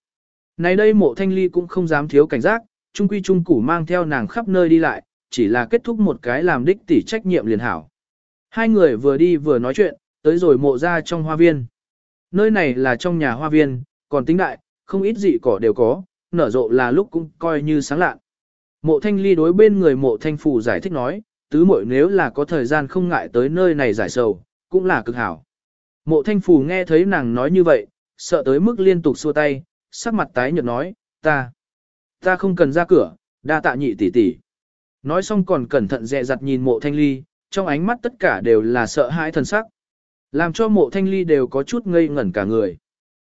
Speaker 1: Này đây mộ thanh ly cũng không dám thiếu cảnh giác, trung quy trung củ mang theo nàng khắp nơi đi lại, chỉ là kết thúc một cái làm đích tỷ trách nhiệm liền hảo. Hai người vừa đi vừa nói chuyện, tới rồi mộ ra trong hoa viên. Nơi này là trong nhà hoa viên, còn tính đại, không ít dị cỏ đều có, nở rộ là lúc cũng coi như sáng lạ. Mộ thanh ly đối bên người mộ thanh phù giải thích nói, tứ muội nếu là có thời gian không ngại tới nơi này giải sầu, cũng là cực hảo. Mộ thanh phù nghe thấy nàng nói như vậy, sợ tới mức liên tục xua tay, sắc mặt tái nhợt nói, ta, ta không cần ra cửa, đa tạ nhị tỷ tỷ. Nói xong còn cẩn thận dè dặt nhìn mộ thanh ly, trong ánh mắt tất cả đều là sợ hãi thần sắc. Làm cho mộ thanh ly đều có chút ngây ngẩn cả người.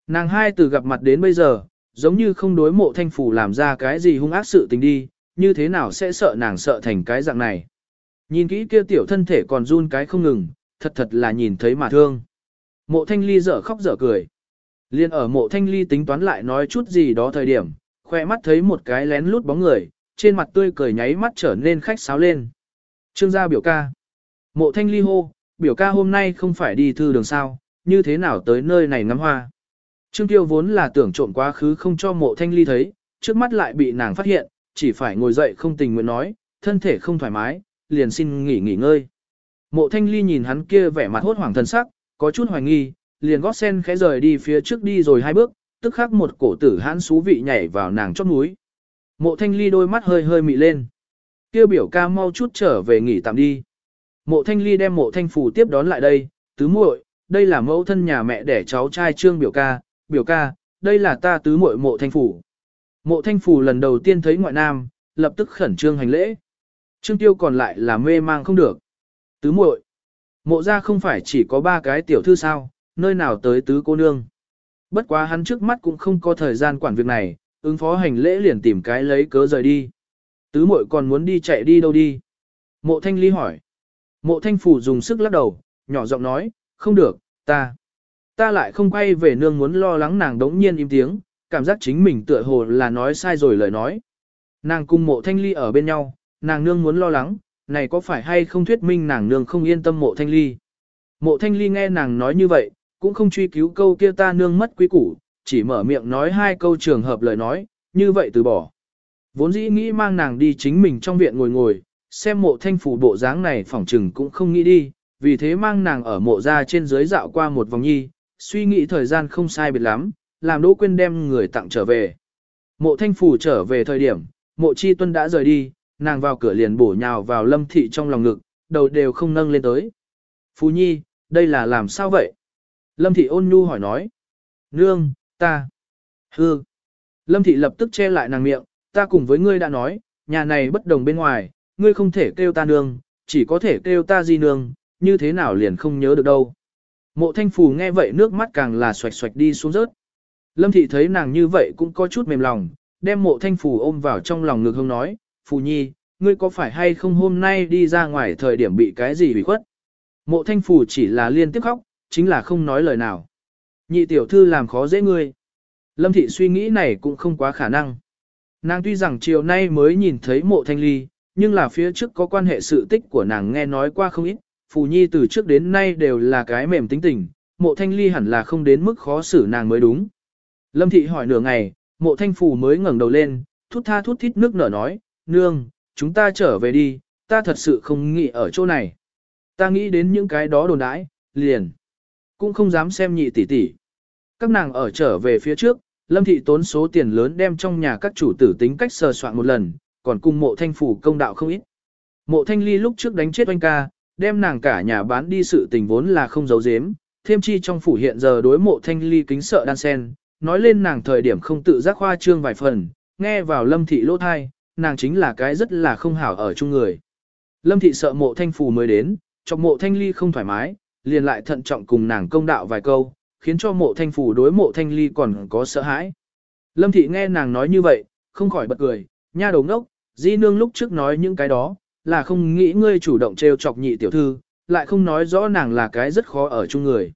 Speaker 1: Nàng hai từ gặp mặt đến bây giờ, giống như không đối mộ thanh phủ làm ra cái gì hung ác sự tình đi, như thế nào sẽ sợ nàng sợ thành cái dạng này. Nhìn kỹ kia tiểu thân thể còn run cái không ngừng, thật thật là nhìn thấy mà thương. Mộ thanh ly dở khóc dở cười. Liên ở mộ thanh ly tính toán lại nói chút gì đó thời điểm, khoe mắt thấy một cái lén lút bóng người, trên mặt tươi cười nháy mắt trở nên khách sáo lên. Trương gia biểu ca. Mộ thanh ly hô, biểu ca hôm nay không phải đi thư đường sao, như thế nào tới nơi này ngắm hoa. Trương Tiêu vốn là tưởng trộm quá khứ không cho mộ thanh ly thấy, trước mắt lại bị nàng phát hiện, chỉ phải ngồi dậy không tình nguyện nói, thân thể không thoải mái, liền xin nghỉ nghỉ ngơi. Mộ thanh ly nhìn hắn kia vẻ mặt hốt hoảng thân sắc, có chút hoài nghi, liền gót sen khẽ rời đi phía trước đi rồi hai bước, tức khắc một cổ tử hãn xú vị nhảy vào nàng chót núi. Mộ thanh ly đôi mắt hơi hơi mị lên. Kêu biểu ca mau chút trở về nghỉ tạm đi. Mộ thanh ly đem mộ thanh phủ tiếp đón lại đây, tứ muội, đây là mẫu thân nhà mẹ đẻ cháu trai trương biểu ca, biểu ca, đây là ta tứ muội mộ thanh phủ. Mộ thanh phủ lần đầu tiên thấy ngoại nam, lập tức khẩn trương hành lễ. Trương tiêu còn lại là mê mang không được. Tứ muội, mộ ra không phải chỉ có ba cái tiểu thư sao, nơi nào tới tứ cô nương. Bất quá hắn trước mắt cũng không có thời gian quản việc này, ứng phó hành lễ liền tìm cái lấy cớ rời đi. Tứ muội còn muốn đi chạy đi đâu đi? Mộ thanh ly hỏi. Mộ thanh phủ dùng sức lắc đầu, nhỏ giọng nói, không được, ta. Ta lại không quay về nương muốn lo lắng nàng đống nhiên im tiếng, cảm giác chính mình tựa hồ là nói sai rồi lời nói. Nàng cùng mộ thanh ly ở bên nhau, nàng nương muốn lo lắng, này có phải hay không thuyết minh nàng nương không yên tâm mộ thanh ly. Mộ thanh ly nghe nàng nói như vậy, cũng không truy cứu câu kia ta nương mất quý củ, chỉ mở miệng nói hai câu trường hợp lời nói, như vậy từ bỏ. Vốn dĩ nghĩ mang nàng đi chính mình trong viện ngồi ngồi, xem mộ thanh phủ bộ dáng này phỏng trừng cũng không nghĩ đi, vì thế mang nàng ở mộ ra trên dưới dạo qua một vòng nhi, suy nghĩ thời gian không sai biệt lắm, làm Đỗ Quyên đem người tặng trở về. Mộ thanh phủ trở về thời điểm, mộ chi tuân đã rời đi, nàng vào cửa liền bổ nhào vào lâm thị trong lòng ngực, đầu đều không nâng lên tới. Phú nhi, đây là làm sao vậy? Lâm thị ôn nhu hỏi nói. Nương, ta. Hư. Lâm thị lập tức che lại nàng miệng, ta cùng với ngươi đã nói, nhà này bất đồng bên ngoài, ngươi không thể kêu ta nương, chỉ có thể kêu ta di nương, như thế nào liền không nhớ được đâu. Mộ thanh phù nghe vậy nước mắt càng là xoạch xoạch đi xuống rớt. Lâm thị thấy nàng như vậy cũng có chút mềm lòng, đem mộ thanh phù ôm vào trong lòng ngực hông nói, phù nhi, ngươi có phải hay không hôm nay đi ra ngoài thời điểm bị cái gì bị khuất? Mộ thanh phù chỉ là liên tiếp khóc, chính là không nói lời nào. Nhị tiểu thư làm khó dễ ngươi. Lâm thị suy nghĩ này cũng không quá khả năng. Nàng tuy rằng chiều nay mới nhìn thấy mộ thanh ly, nhưng là phía trước có quan hệ sự tích của nàng nghe nói qua không ít, phù nhi từ trước đến nay đều là cái mềm tính tình, mộ thanh ly hẳn là không đến mức khó xử nàng mới đúng. Lâm thị hỏi nửa ngày, mộ thanh phù mới ngẩng đầu lên, thút tha thút thít nước nở nói, nương, chúng ta trở về đi, ta thật sự không nghĩ ở chỗ này. Ta nghĩ đến những cái đó đồn đãi, liền. Cũng không dám xem nhị tỷ tỷ. Các nàng ở trở về phía trước, Lâm Thị tốn số tiền lớn đem trong nhà các chủ tử tính cách sờ soạn một lần, còn cùng mộ thanh phủ công đạo không ít. Mộ thanh ly lúc trước đánh chết oanh ca, đem nàng cả nhà bán đi sự tình vốn là không giấu giếm, thêm chi trong phủ hiện giờ đối mộ thanh ly kính sợ đan sen, nói lên nàng thời điểm không tự giác khoa trương vài phần, nghe vào lâm thị lỗ thai, nàng chính là cái rất là không hảo ở chung người. Lâm thị sợ mộ thanh phù mới đến, cho mộ thanh ly không thoải mái, liền lại thận trọng cùng nàng công đạo vài câu, khiến cho mộ thanh phủ đối mộ thanh ly còn có sợ hãi. Lâm thị nghe nàng nói như vậy, không khỏi bật cười, nha đầu ngốc, di nương lúc trước nói những cái đó, là không nghĩ ngươi chủ động trêu chọc nhị tiểu thư, lại không nói rõ nàng là cái rất khó ở chung người.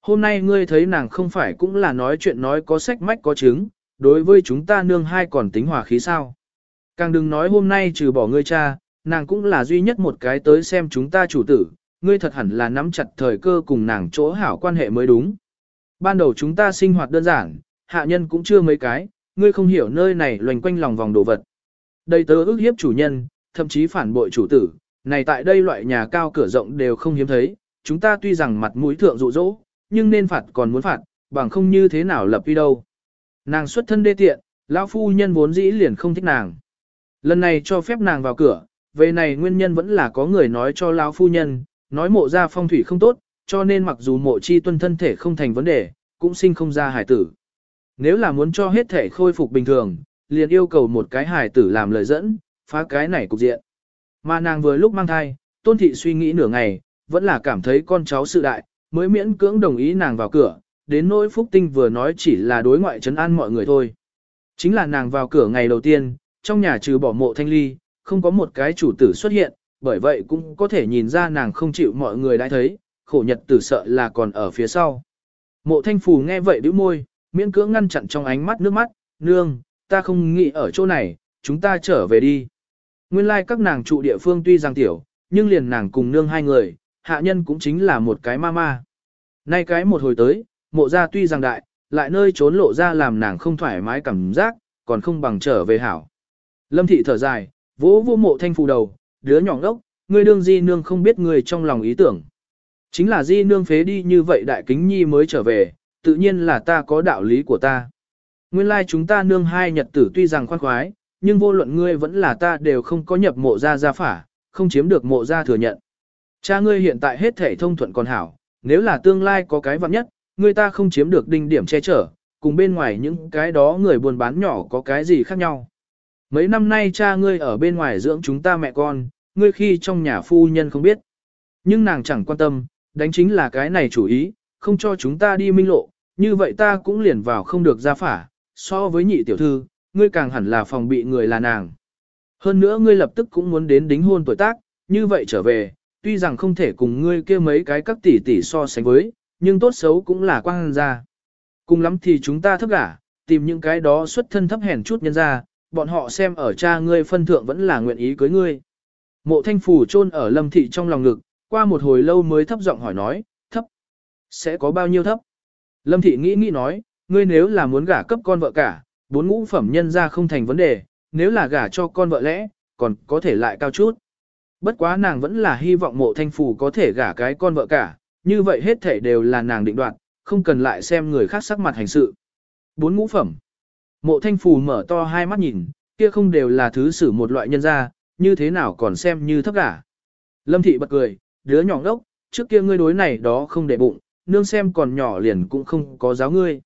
Speaker 1: Hôm nay ngươi thấy nàng không phải cũng là nói chuyện nói có sách mách có chứng, đối với chúng ta nương hai còn tính hòa khí sao. Càng đừng nói hôm nay trừ bỏ ngươi cha, nàng cũng là duy nhất một cái tới xem chúng ta chủ tử, ngươi thật hẳn là nắm chặt thời cơ cùng nàng chỗ hảo quan hệ mới đúng. Ban đầu chúng ta sinh hoạt đơn giản, hạ nhân cũng chưa mấy cái, ngươi không hiểu nơi này loành quanh lòng vòng đồ vật. Đây tớ ước hiếp chủ nhân, thậm chí phản bội chủ tử, này tại đây loại nhà cao cửa rộng đều không hiếm thấy, chúng ta tuy rằng mặt mũi thượng dụ dỗ, nhưng nên phạt còn muốn phạt, bằng không như thế nào lập đi đâu. Nàng xuất thân đê tiện, lão phu nhân vốn dĩ liền không thích nàng. Lần này cho phép nàng vào cửa, về này nguyên nhân vẫn là có người nói cho lão phu nhân, nói mộ ra phong thủy không tốt, cho nên mặc dù mộ chi tuân thân thể không thành vấn đề, cũng sinh không ra hải tử. Nếu là muốn cho hết thể khôi phục bình thường, liền yêu cầu một cái hải tử làm lời dẫn, phá cái này cục diện. Mà nàng vừa lúc mang thai, tôn thị suy nghĩ nửa ngày, vẫn là cảm thấy con cháu sự đại, mới miễn cưỡng đồng ý nàng vào cửa, đến nỗi phúc tinh vừa nói chỉ là đối ngoại trấn an mọi người thôi. Chính là nàng vào cửa ngày đầu tiên, trong nhà trừ bỏ mộ thanh ly, không có một cái chủ tử xuất hiện, bởi vậy cũng có thể nhìn ra nàng không chịu mọi người đã thấy, khổ nhật tử sợ là còn ở phía sau. Mộ thanh phù nghe vậy bĩu môi, miễn cưỡng ngăn chặn trong ánh mắt nước mắt, nương, ta không nghĩ ở chỗ này, chúng ta trở về đi. Nguyên lai like các nàng trụ địa phương tuy rằng tiểu, nhưng liền nàng cùng nương hai người, hạ nhân cũng chính là một cái ma ma. Nay cái một hồi tới, mộ ra tuy rằng đại, lại nơi trốn lộ ra làm nàng không thoải mái cảm giác, còn không bằng trở về hảo. Lâm thị thở dài, vỗ vô mộ thanh phù đầu, đứa nhỏ ngốc, ngươi đương di nương không biết người trong lòng ý tưởng. Chính là di nương phế đi như vậy đại kính nhi mới trở về, tự nhiên là ta có đạo lý của ta. Nguyên lai like chúng ta nương hai nhật tử tuy rằng khoan khoái, nhưng vô luận ngươi vẫn là ta đều không có nhập mộ ra gia phả, không chiếm được mộ ra thừa nhận. Cha ngươi hiện tại hết thể thông thuận còn hảo, nếu là tương lai có cái vặn nhất, ngươi ta không chiếm được đinh điểm che chở, cùng bên ngoài những cái đó người buôn bán nhỏ có cái gì khác nhau. Mấy năm nay cha ngươi ở bên ngoài dưỡng chúng ta mẹ con, ngươi khi trong nhà phu nhân không biết. Nhưng nàng chẳng quan tâm, đánh chính là cái này chủ ý, không cho chúng ta đi minh lộ, như vậy ta cũng liền vào không được ra phả, so với nhị tiểu thư, ngươi càng hẳn là phòng bị người là nàng. Hơn nữa ngươi lập tức cũng muốn đến đính hôn tuổi tác, như vậy trở về, tuy rằng không thể cùng ngươi kia mấy cái các tỷ tỷ so sánh với, nhưng tốt xấu cũng là quang ra. Cùng lắm thì chúng ta thấp gả, tìm những cái đó xuất thân thấp hèn chút nhân ra, bọn họ xem ở cha ngươi phân thượng vẫn là nguyện ý cưới ngươi. Mộ thanh phủ chôn ở lâm thị trong lòng ngực, qua một hồi lâu mới thấp giọng hỏi nói, thấp. Sẽ có bao nhiêu thấp? Lâm thị nghĩ nghĩ nói, ngươi nếu là muốn gả cấp con vợ cả, bốn ngũ phẩm nhân ra không thành vấn đề, nếu là gả cho con vợ lẽ, còn có thể lại cao chút. Bất quá nàng vẫn là hy vọng mộ thanh Phủ có thể gả cái con vợ cả, như vậy hết thể đều là nàng định đoạt, không cần lại xem người khác sắc mặt hành sự. Bốn ngũ phẩm. Mộ thanh phù mở to hai mắt nhìn, kia không đều là thứ xử một loại nhân gia, như thế nào còn xem như thấp cả. Lâm thị bật cười, đứa nhỏ ngốc, trước kia ngươi đối này đó không để bụng, nương xem còn nhỏ liền cũng không có giáo ngươi.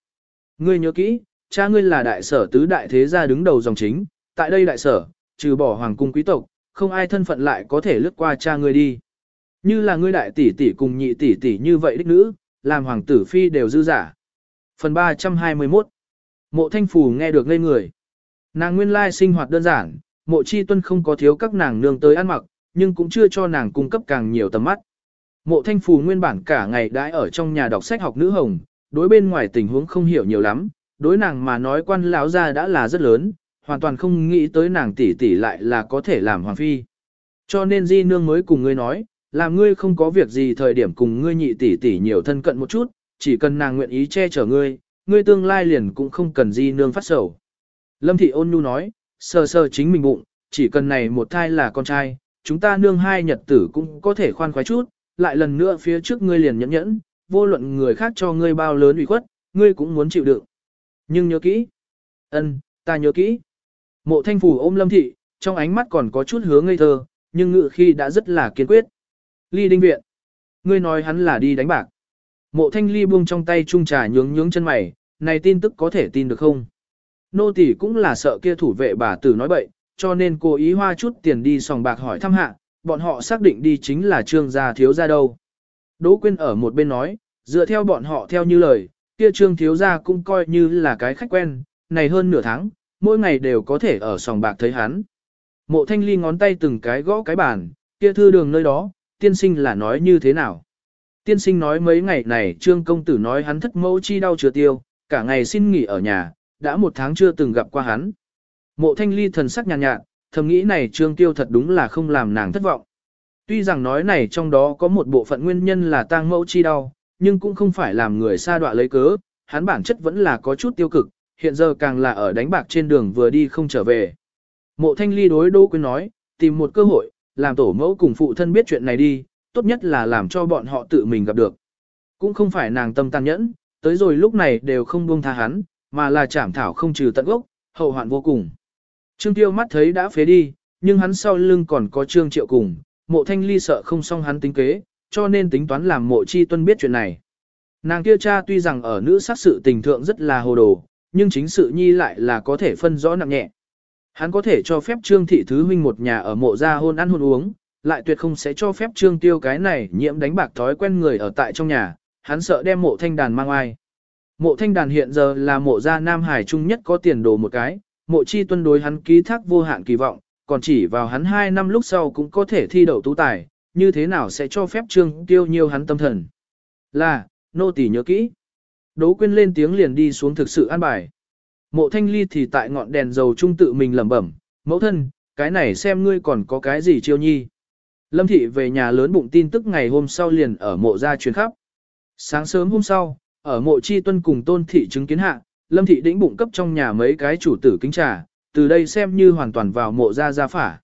Speaker 1: Ngươi nhớ kỹ, cha ngươi là đại sở tứ đại thế gia đứng đầu dòng chính, tại đây đại sở, trừ bỏ hoàng cung quý tộc, không ai thân phận lại có thể lướt qua cha ngươi đi. Như là ngươi đại tỷ tỷ cùng nhị tỷ tỷ như vậy đích nữ, làm hoàng tử phi đều dư giả. Phần 321 Mộ thanh phù nghe được ngây người. Nàng nguyên lai sinh hoạt đơn giản, mộ chi tuân không có thiếu các nàng nương tới ăn mặc, nhưng cũng chưa cho nàng cung cấp càng nhiều tầm mắt. Mộ thanh phù nguyên bản cả ngày đãi ở trong nhà đọc sách học nữ hồng, đối bên ngoài tình huống không hiểu nhiều lắm, đối nàng mà nói quan lão ra đã là rất lớn, hoàn toàn không nghĩ tới nàng tỷ tỷ lại là có thể làm hoàng phi. Cho nên di nương mới cùng ngươi nói, làm ngươi không có việc gì thời điểm cùng ngươi nhị tỷ tỷ nhiều thân cận một chút, chỉ cần nàng nguyện ý che chở ngươi, ngươi tương lai liền cũng không cần di nương phát sầu. Lâm thị ôn nhu nói, sờ sờ chính mình bụng, chỉ cần này một thai là con trai, chúng ta nương hai nhật tử cũng có thể khoan khoái chút, lại lần nữa phía trước ngươi liền nhẫn nhẫn, vô luận người khác cho ngươi bao lớn ủy khuất, ngươi cũng muốn chịu đựng. Nhưng nhớ kỹ. ân, ta nhớ kỹ. Mộ thanh phủ ôm lâm thị, trong ánh mắt còn có chút hướng ngây thơ, nhưng ngự khi đã rất là kiên quyết. Ly đinh viện. Ngươi nói hắn là đi đánh bạc. Mộ thanh ly buông trong tay trung trà nhướng nhướng chân mày, này tin tức có thể tin được không? Nô tỷ cũng là sợ kia thủ vệ bà tử nói bậy, cho nên cô ý hoa chút tiền đi sòng bạc hỏi thăm hạ, bọn họ xác định đi chính là trương gia thiếu gia đâu. Đỗ Quyên ở một bên nói, dựa theo bọn họ theo như lời, kia trương thiếu gia cũng coi như là cái khách quen, này hơn nửa tháng, mỗi ngày đều có thể ở sòng bạc thấy hắn. Mộ thanh ly ngón tay từng cái gõ cái bàn, kia thư đường nơi đó, tiên sinh là nói như thế nào. Tiên sinh nói mấy ngày này trương công tử nói hắn thất mẫu chi đau chưa tiêu, cả ngày xin nghỉ ở nhà, đã một tháng chưa từng gặp qua hắn. Mộ thanh ly thần sắc nhàn nhạt, nhạt, thầm nghĩ này trương tiêu thật đúng là không làm nàng thất vọng. Tuy rằng nói này trong đó có một bộ phận nguyên nhân là tang mẫu chi đau, nhưng cũng không phải làm người xa đọa lấy cớ, hắn bản chất vẫn là có chút tiêu cực, hiện giờ càng là ở đánh bạc trên đường vừa đi không trở về. Mộ thanh ly đối Đỗ Quyên nói, tìm một cơ hội, làm tổ mẫu cùng phụ thân biết chuyện này đi, tốt nhất là làm cho bọn họ tự mình gặp được. Cũng không phải nàng tâm tàn nhẫn, tới rồi lúc này đều không buông tha hắn, mà là chảm thảo không trừ tận gốc, hậu hoạn vô cùng. Trương Tiêu mắt thấy đã phế đi, nhưng hắn sau lưng còn có Trương Triệu cùng, mộ thanh ly sợ không xong hắn tính kế, cho nên tính toán làm mộ chi tuân biết chuyện này. Nàng kia cha tuy rằng ở nữ sát sự tình thượng rất là hồ đồ, nhưng chính sự nhi lại là có thể phân rõ nặng nhẹ. Hắn có thể cho phép Trương Thị Thứ Huynh một nhà ở mộ gia hôn ăn hôn uống, lại tuyệt không sẽ cho phép Trương Tiêu cái này nhiễm đánh bạc thói quen người ở tại trong nhà, hắn sợ đem mộ thanh đàn mang ai. Mộ thanh đàn hiện giờ là mộ gia Nam Hải Trung nhất có tiền đồ một cái, mộ chi tuân đối hắn ký thác vô hạn kỳ vọng, còn chỉ vào hắn 2 năm lúc sau cũng có thể thi đậu tú tài, như thế nào sẽ cho phép Trương Tiêu nhiều hắn tâm thần. Là, nô tỳ nhớ kỹ. Đỗ quyên lên tiếng liền đi xuống thực sự an bài. Mộ thanh ly thì tại ngọn đèn dầu trung tự mình lẩm bẩm, mẫu thân, cái này xem ngươi còn có cái gì chiêu nhi. Lâm thị về nhà lớn bụng tin tức ngày hôm sau liền ở mộ gia chuyến khắp. Sáng sớm hôm sau, ở mộ chi tuân cùng tôn thị chứng kiến hạ, lâm thị đĩnh bụng cấp trong nhà mấy cái chủ tử kính trà, từ đây xem như hoàn toàn vào mộ gia gia phả.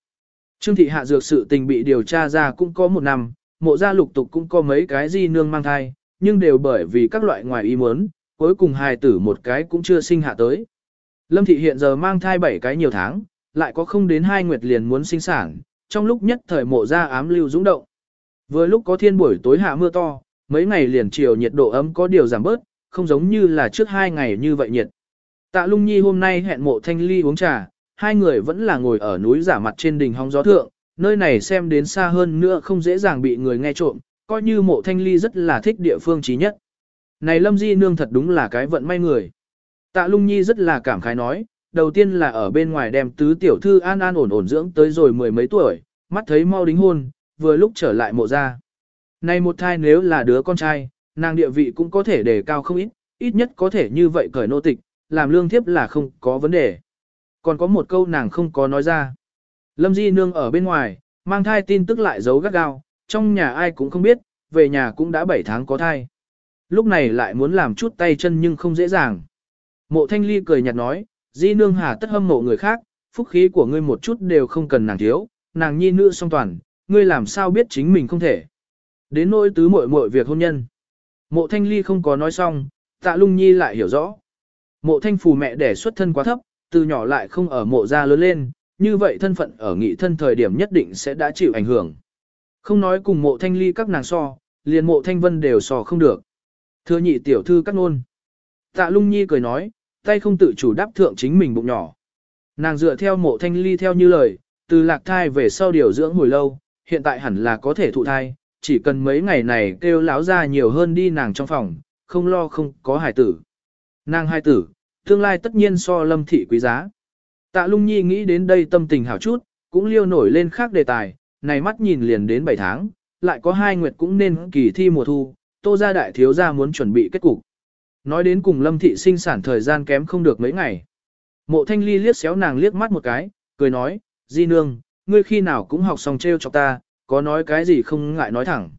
Speaker 1: Trương thị hạ dược sự tình bị điều tra ra cũng có một năm, mộ gia lục tục cũng có mấy cái di nương mang thai, nhưng đều bởi vì các loại ngoài ý muốn, cuối cùng hài tử một cái cũng chưa sinh hạ tới. Lâm thị hiện giờ mang thai 7 cái nhiều tháng, lại có không đến hai nguyệt liền muốn sinh sản, trong lúc nhất thời mộ ra ám lưu dũng động. Vừa lúc có thiên buổi tối hạ mưa to, mấy ngày liền chiều nhiệt độ ấm có điều giảm bớt, không giống như là trước hai ngày như vậy nhiệt. Tạ lung nhi hôm nay hẹn mộ thanh ly uống trà, hai người vẫn là ngồi ở núi giả mặt trên đỉnh hóng gió thượng, nơi này xem đến xa hơn nữa không dễ dàng bị người nghe trộm, coi như mộ thanh ly rất là thích địa phương trí nhất. Này lâm di nương thật đúng là cái vận may người. Tạ lung nhi rất là cảm khái nói, đầu tiên là ở bên ngoài đem tứ tiểu thư an an ổn ổn dưỡng tới rồi mười mấy tuổi, mắt thấy mau đính hôn, vừa lúc trở lại mộ ra. Này một thai nếu là đứa con trai, nàng địa vị cũng có thể đề cao không ít, ít nhất có thể như vậy cởi nô tịch, làm lương thiếp là không có vấn đề. Còn có một câu nàng không có nói ra. Lâm Di Nương ở bên ngoài, mang thai tin tức lại giấu gắt gao, trong nhà ai cũng không biết, về nhà cũng đã 7 tháng có thai. Lúc này lại muốn làm chút tay chân nhưng không dễ dàng. Mộ Thanh Ly cười nhạt nói, Di Nương hà tất hâm mộ người khác, phúc khí của ngươi một chút đều không cần nàng thiếu, nàng nhi nữ song toàn, ngươi làm sao biết chính mình không thể. Đến nỗi tứ muội muội việc hôn nhân. Mộ Thanh Ly không có nói xong, tạ lung nhi lại hiểu rõ. Mộ thanh phù mẹ đẻ xuất thân quá thấp, từ nhỏ lại không ở mộ gia lớn lên, như vậy thân phận ở nghị thân thời điểm nhất định sẽ đã chịu ảnh hưởng. Không nói cùng mộ thanh ly các nàng so, liền mộ thanh vân đều so không được. Thưa nhị tiểu thư cắt nôn. Tạ lung nhi cười nói, tay không tự chủ đáp thượng chính mình bụng nhỏ. Nàng dựa theo mộ thanh ly theo như lời, từ lạc thai về sau điều dưỡng hồi lâu, hiện tại hẳn là có thể thụ thai, chỉ cần mấy ngày này kêu láo ra nhiều hơn đi nàng trong phòng, không lo không có hải tử. Nàng hai tử, tương lai tất nhiên so lâm thị quý giá. Tạ lung nhi nghĩ đến đây tâm tình hảo chút, cũng liêu nổi lên khác đề tài, này mắt nhìn liền đến 7 tháng, lại có hai nguyệt cũng nên kỳ thi mùa thu, tô gia đại thiếu gia muốn chuẩn bị kết cục. Nói đến cùng lâm thị sinh sản thời gian kém không được mấy ngày. Mộ thanh ly liếc xéo nàng liếc mắt một cái, cười nói, di nương, ngươi khi nào cũng học xong treo cho ta, có nói cái gì không ngại nói thẳng.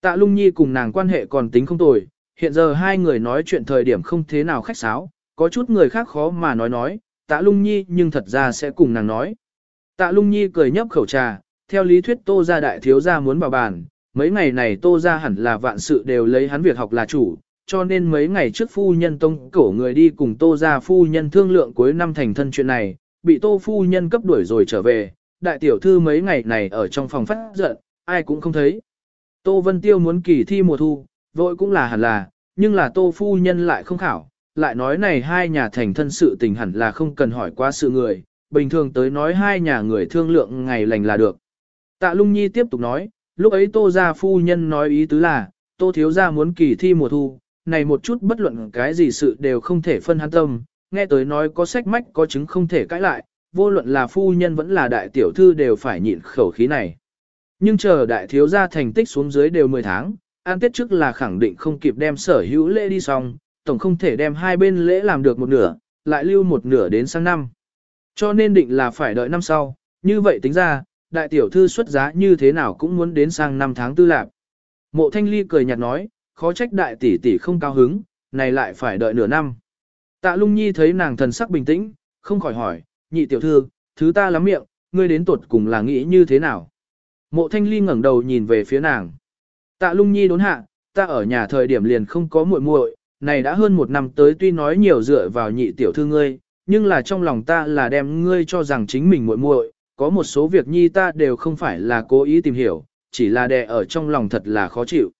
Speaker 1: Tạ lung nhi cùng nàng quan hệ còn tính không tồi, hiện giờ hai người nói chuyện thời điểm không thế nào khách sáo, có chút người khác khó mà nói nói, tạ lung nhi nhưng thật ra sẽ cùng nàng nói. Tạ lung nhi cười nhấp khẩu trà, theo lý thuyết tô gia đại thiếu gia muốn bảo bàn, mấy ngày này tô gia hẳn là vạn sự đều lấy hắn việc học là chủ, cho nên mấy ngày trước phu nhân tông cổ người đi cùng tô gia phu nhân thương lượng cuối năm thành thân chuyện này, bị tô phu nhân cấp đuổi rồi trở về, đại tiểu thư mấy ngày này ở trong phòng phát giận, ai cũng không thấy. Tô Vân Tiêu muốn kỳ thi mùa thu, vội cũng là hẳn là, nhưng là tô phu nhân lại không khảo, lại nói này hai nhà thành thân sự tình hẳn là không cần hỏi qua sự người, bình thường tới nói hai nhà người thương lượng ngày lành là được. Tạ Lung Nhi tiếp tục nói, lúc ấy tô gia phu nhân nói ý tứ là, tô thiếu gia muốn kỳ thi mùa thu, này một chút bất luận cái gì sự đều không thể phân hắn tâm, nghe tới nói có sách mách có chứng không thể cãi lại, vô luận là phu nhân vẫn là đại tiểu thư đều phải nhịn khẩu khí này. Nhưng chờ đại thiếu gia thành tích xuống dưới đều 10 tháng, an tiết trước là khẳng định không kịp đem sở hữu lễ đi xong, tổng không thể đem hai bên lễ làm được một nửa, lại lưu một nửa đến sang năm. Cho nên định là phải đợi năm sau, như vậy tính ra, đại tiểu thư xuất giá như thế nào cũng muốn đến sang năm tháng tư lạc. Mộ thanh ly cười nhạt nói, khó trách đại tỷ tỷ không cao hứng, này lại phải đợi nửa năm. Tạ lung nhi thấy nàng thần sắc bình tĩnh, không khỏi hỏi, nhị tiểu thư, thứ ta lắm miệng, ngươi đến tuột cùng là nghĩ như thế nào? Mộ thanh ly ngẩng đầu nhìn về phía nàng. Tạ lung nhi đốn hạ, ta ở nhà thời điểm liền không có muội muội, này đã hơn một năm tới tuy nói nhiều dựa vào nhị tiểu thư ngươi, nhưng là trong lòng ta là đem ngươi cho rằng chính mình muội muội, có một số việc nhi ta đều không phải là cố ý tìm hiểu, chỉ là đè ở trong lòng thật là khó chịu.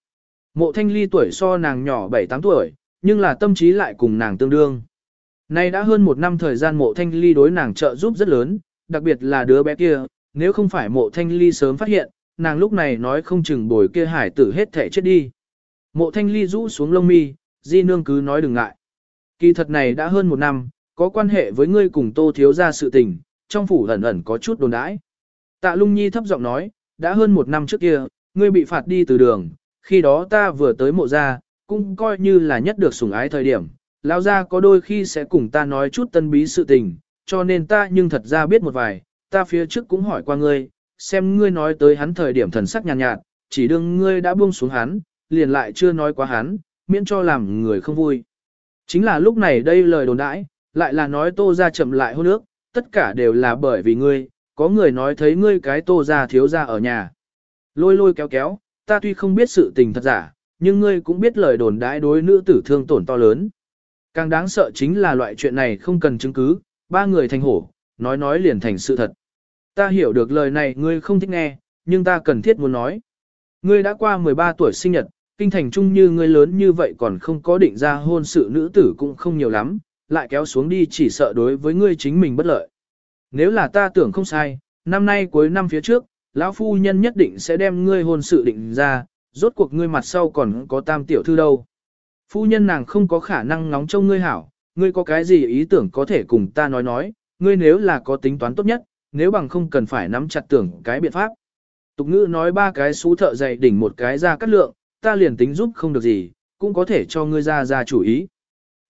Speaker 1: Mộ thanh ly tuổi so nàng nhỏ 7-8 tuổi, nhưng là tâm trí lại cùng nàng tương đương. Nay đã hơn một năm thời gian mộ thanh ly đối nàng trợ giúp rất lớn, đặc biệt là đứa bé kia, nếu không phải mộ thanh ly sớm phát hiện, nàng lúc này nói không chừng bồi kia hải tử hết thể chết đi. Mộ thanh ly rũ xuống lông mi, di nương cứ nói đừng ngại. Kỳ thật này đã hơn một năm, có quan hệ với ngươi cùng tô thiếu ra sự tình, trong phủ ẩn ẩn có chút đồn đãi. Tạ lung nhi thấp giọng nói, đã hơn một năm trước kia, ngươi bị phạt đi từ đường, khi đó ta vừa tới mộ gia cũng coi như là nhất được sủng ái thời điểm, lão gia có đôi khi sẽ cùng ta nói chút tân bí sự tình, cho nên ta nhưng thật ra biết một vài, ta phía trước cũng hỏi qua ngươi, xem ngươi nói tới hắn thời điểm thần sắc nhàn nhạt, nhạt, chỉ đương ngươi đã buông xuống hắn, liền lại chưa nói quá hắn, miễn cho làm người không vui. Chính là lúc này đây lời đồn đãi, lại là nói tô ra chậm lại hôn nước, tất cả đều là bởi vì ngươi, có người nói thấy ngươi cái tô ra thiếu ra ở nhà. Lôi lôi kéo kéo, ta tuy không biết sự tình thật giả, nhưng ngươi cũng biết lời đồn đãi đối nữ tử thương tổn to lớn. Càng đáng sợ chính là loại chuyện này không cần chứng cứ, ba người thành hổ, nói nói liền thành sự thật. Ta hiểu được lời này ngươi không thích nghe, nhưng ta cần thiết muốn nói. Ngươi đã qua 13 tuổi sinh nhật, kinh thành trung như ngươi lớn như vậy còn không có định ra hôn sự nữ tử cũng không nhiều lắm, lại kéo xuống đi chỉ sợ đối với ngươi chính mình bất lợi. Nếu là ta tưởng không sai, năm nay cuối năm phía trước, lão phu nhân nhất định sẽ đem ngươi hôn sự định ra, rốt cuộc ngươi mặt sau còn có tam tiểu thư đâu. Phu nhân nàng không có khả năng ngóng trông ngươi hảo, ngươi có cái gì ý tưởng có thể cùng ta nói nói, ngươi nếu là có tính toán tốt nhất, nếu bằng không cần phải nắm chặt tưởng cái biện pháp. Tục ngữ nói ba cái xú thợ dày đỉnh một cái ra cắt lượng, ta liền tính giúp không được gì, cũng có thể cho ngươi ra ra chủ ý.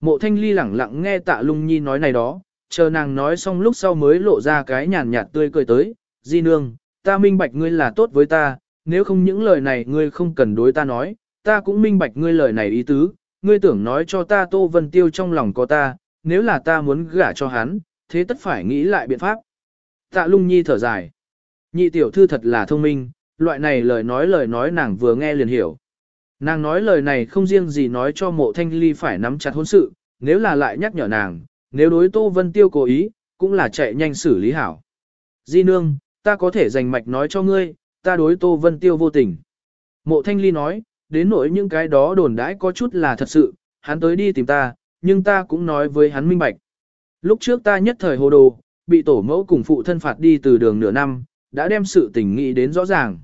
Speaker 1: Mộ thanh ly lẳng lặng nghe tạ lung nhi nói này đó, chờ nàng nói xong lúc sau mới lộ ra cái nhàn nhạt tươi cười tới, di nương, ta minh bạch ngươi là tốt với ta, nếu không những lời này ngươi không cần đối ta nói, ta cũng minh bạch ngươi lời này ý tứ, ngươi tưởng nói cho ta Tô Vân Tiêu trong lòng có ta, nếu là ta muốn gả cho hắn, thế tất phải nghĩ lại biện pháp. Tạ lung nhi thở dài. Nhị tiểu thư thật là thông minh, loại này lời nói lời nói nàng vừa nghe liền hiểu. Nàng nói lời này không riêng gì nói cho mộ thanh ly phải nắm chặt hôn sự, nếu là lại nhắc nhở nàng, nếu đối Tô Vân Tiêu cố ý, cũng là chạy nhanh xử lý hảo. Di nương, ta có thể dành mạch nói cho ngươi, ta đối Tô Vân Tiêu vô tình. Mộ Thanh Ly nói, đến nỗi những cái đó đồn đãi có chút là thật sự, hắn tới đi tìm ta, nhưng ta cũng nói với hắn minh bạch. Lúc trước ta nhất thời hồ đồ, bị tổ mẫu cùng phụ thân phạt đi từ đường nửa năm, đã đem sự tình nghĩ đến rõ ràng.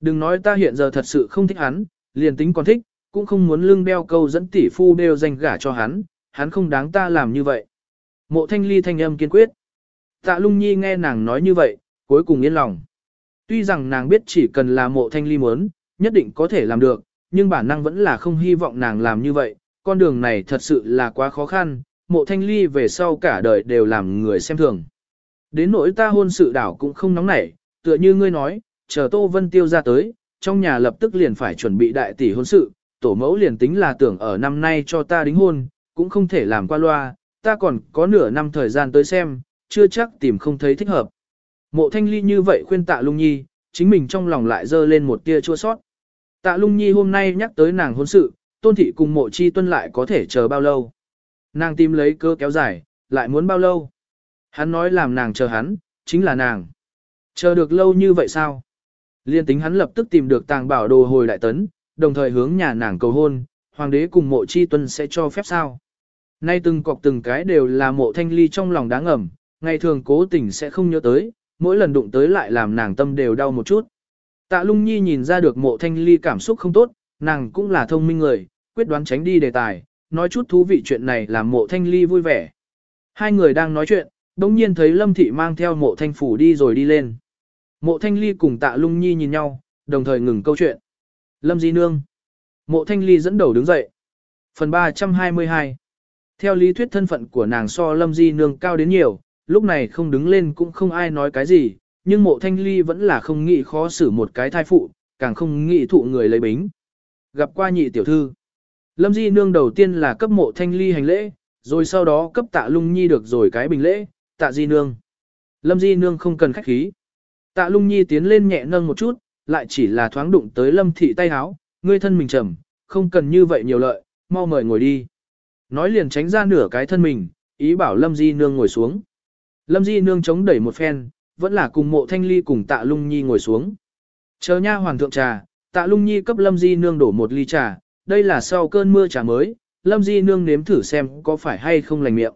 Speaker 1: Đừng nói ta hiện giờ thật sự không thích hắn, liền tính còn thích, cũng không muốn lưng đeo câu dẫn tỷ phu đeo danh gả cho hắn, hắn không đáng ta làm như vậy. Mộ thanh ly thanh âm kiên quyết. Tạ lung nhi nghe nàng nói như vậy, cuối cùng yên lòng. Tuy rằng nàng biết chỉ cần là mộ thanh ly muốn, nhất định có thể làm được, nhưng bản năng vẫn là không hy vọng nàng làm như vậy, con đường này thật sự là quá khó khăn, mộ thanh ly về sau cả đời đều làm người xem thường. Đến nỗi ta hôn sự đảo cũng không nóng nảy, tựa như ngươi nói, chờ Tô Vân Tiêu ra tới, trong nhà lập tức liền phải chuẩn bị đại tỷ hôn sự, tổ mẫu liền tính là tưởng ở năm nay cho ta đính hôn, cũng không thể làm qua loa, ta còn có nửa năm thời gian tới xem, chưa chắc tìm không thấy thích hợp. Mộ thanh ly như vậy khuyên tạ lung nhi, chính mình trong lòng lại dơ lên một tia chua sót. Tạ lung nhi hôm nay nhắc tới nàng hôn sự, tôn thị cùng mộ chi tuân lại có thể chờ bao lâu. Nàng tìm lấy cơ kéo dài, lại muốn bao lâu. Hắn nói làm nàng chờ hắn, chính là nàng. Chờ được lâu như vậy sao? Liên tính hắn lập tức tìm được tàng bảo đồ hồi đại tấn, đồng thời hướng nhà nàng cầu hôn, hoàng đế cùng mộ chi tuân sẽ cho phép sao? Nay từng cọc từng cái đều là mộ thanh ly trong lòng đáng ẩm, ngày thường cố tình sẽ không nhớ tới, mỗi lần đụng tới lại làm nàng tâm đều đau một chút. Tạ lung nhi nhìn ra được mộ thanh ly cảm xúc không tốt, nàng cũng là thông minh người, quyết đoán tránh đi đề tài, nói chút thú vị chuyện này làm mộ thanh ly vui vẻ. Hai người đang nói chuyện, đồng nhiên thấy lâm thị mang theo mộ thanh phủ đi rồi đi lên. Mộ thanh ly cùng tạ lung nhi nhìn nhau, đồng thời ngừng câu chuyện. Lâm di nương. Mộ thanh ly dẫn đầu đứng dậy. Phần 322 Theo lý thuyết thân phận của nàng so lâm di nương cao đến nhiều, lúc này không đứng lên cũng không ai nói cái gì, nhưng mộ thanh ly vẫn là không nghĩ khó xử một cái thai phụ, càng không nghĩ thụ người lấy bính. Gặp qua nhị tiểu thư. Lâm di nương đầu tiên là cấp mộ thanh ly hành lễ, rồi sau đó cấp tạ lung nhi được rồi cái bình lễ, tạ di nương. Lâm di nương không cần khách khí. Tạ lung nhi tiến lên nhẹ nâng một chút, lại chỉ là thoáng đụng tới lâm thị tay háo, ngươi thân mình trầm, không cần như vậy nhiều lợi, mau mời ngồi đi. Nói liền tránh ra nửa cái thân mình, ý bảo lâm di nương ngồi xuống. Lâm di nương chống đẩy một phen, vẫn là cùng mộ thanh ly cùng tạ lung nhi ngồi xuống. Chờ nha hoàng thượng trà, tạ lung nhi cấp lâm di nương đổ một ly trà, đây là sau cơn mưa trà mới, lâm di nương nếm thử xem có phải hay không lành miệng.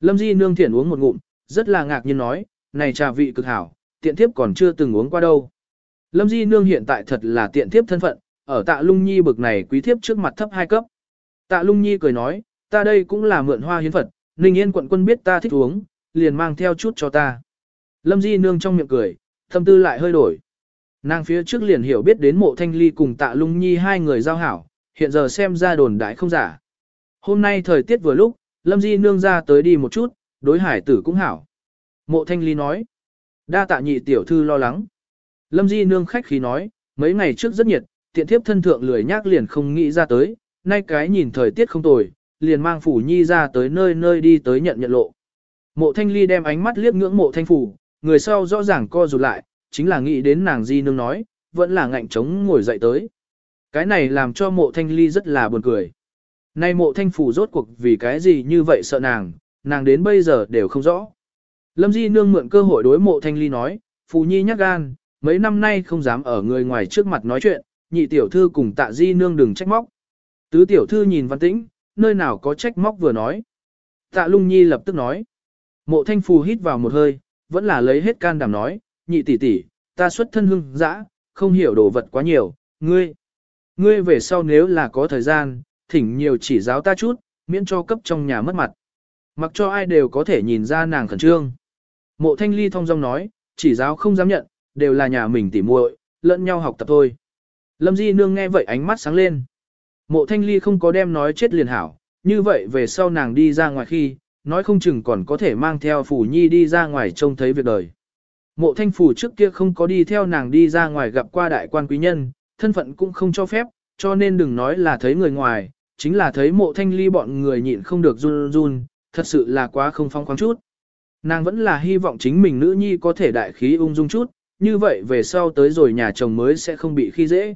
Speaker 1: Lâm di nương thiển uống một ngụm, rất là ngạc nhiên nói, này trà vị cực hảo, tiện thiếp còn chưa từng uống qua đâu. Lâm di nương hiện tại thật là tiện thiếp thân phận, ở tạ lung nhi bực này quý thiếp trước mặt thấp hai cấp. Tạ lung nhi cười nói, ta đây cũng là mượn hoa hiến phật, ninh yên quận quân biết ta thích uống, liền mang theo chút cho ta. Lâm di nương trong miệng cười, thâm tư lại hơi đổi. Nàng phía trước liền hiểu biết đến mộ thanh ly cùng tạ lung nhi hai người giao hảo, hiện giờ xem ra đồn đại không giả. Hôm nay thời tiết vừa lúc, Lâm Di nương ra tới đi một chút, đối hải tử cũng hảo. Mộ thanh ly nói, đa tạ nhị tiểu thư lo lắng. Lâm Di nương khách khí nói, mấy ngày trước rất nhiệt, tiện thiếp thân thượng lười nhác liền không nghĩ ra tới, nay cái nhìn thời tiết không tồi, liền mang phủ nhi ra tới nơi nơi đi tới nhận nhận lộ. Mộ thanh ly đem ánh mắt liếc ngưỡng mộ thanh phủ, người sau rõ ràng co rụt lại, chính là nghĩ đến nàng di nương nói, vẫn là ngạnh trống ngồi dậy tới. Cái này làm cho mộ thanh ly rất là buồn cười. Nay mộ thanh phủ rốt cuộc vì cái gì như vậy sợ nàng, nàng đến bây giờ đều không rõ. Lâm di nương mượn cơ hội đối mộ thanh ly nói, phù nhi nhắc gan, mấy năm nay không dám ở người ngoài trước mặt nói chuyện, nhị tiểu thư cùng tạ di nương đừng trách móc. Tứ tiểu thư nhìn văn tĩnh, nơi nào có trách móc vừa nói. Tạ lung nhi lập tức nói. Mộ thanh phù hít vào một hơi, vẫn là lấy hết can đảm nói, nhị tỷ tỷ, ta xuất thân hưng dã, không hiểu đồ vật quá nhiều, ngươi. Ngươi về sau nếu là có thời gian, thỉnh nhiều chỉ giáo ta chút, miễn cho cấp trong nhà mất mặt. Mặc cho ai đều có thể nhìn ra nàng khẩn trương. Mộ thanh ly thông dong nói, chỉ giáo không dám nhận, đều là nhà mình tỉ muội, lẫn nhau học tập thôi. Lâm Di Nương nghe vậy ánh mắt sáng lên. Mộ thanh ly không có đem nói chết liền hảo, như vậy về sau nàng đi ra ngoài khi, nói không chừng còn có thể mang theo phủ nhi đi ra ngoài trông thấy việc đời. Mộ thanh phủ trước kia không có đi theo nàng đi ra ngoài gặp qua đại quan quý nhân, thân phận cũng không cho phép, cho nên đừng nói là thấy người ngoài, chính là thấy mộ thanh ly bọn người nhịn không được run run, thật sự là quá không phong khoáng chút. Nàng vẫn là hy vọng chính mình nữ nhi có thể đại khí ung dung chút, như vậy về sau tới rồi nhà chồng mới sẽ không bị khi dễ.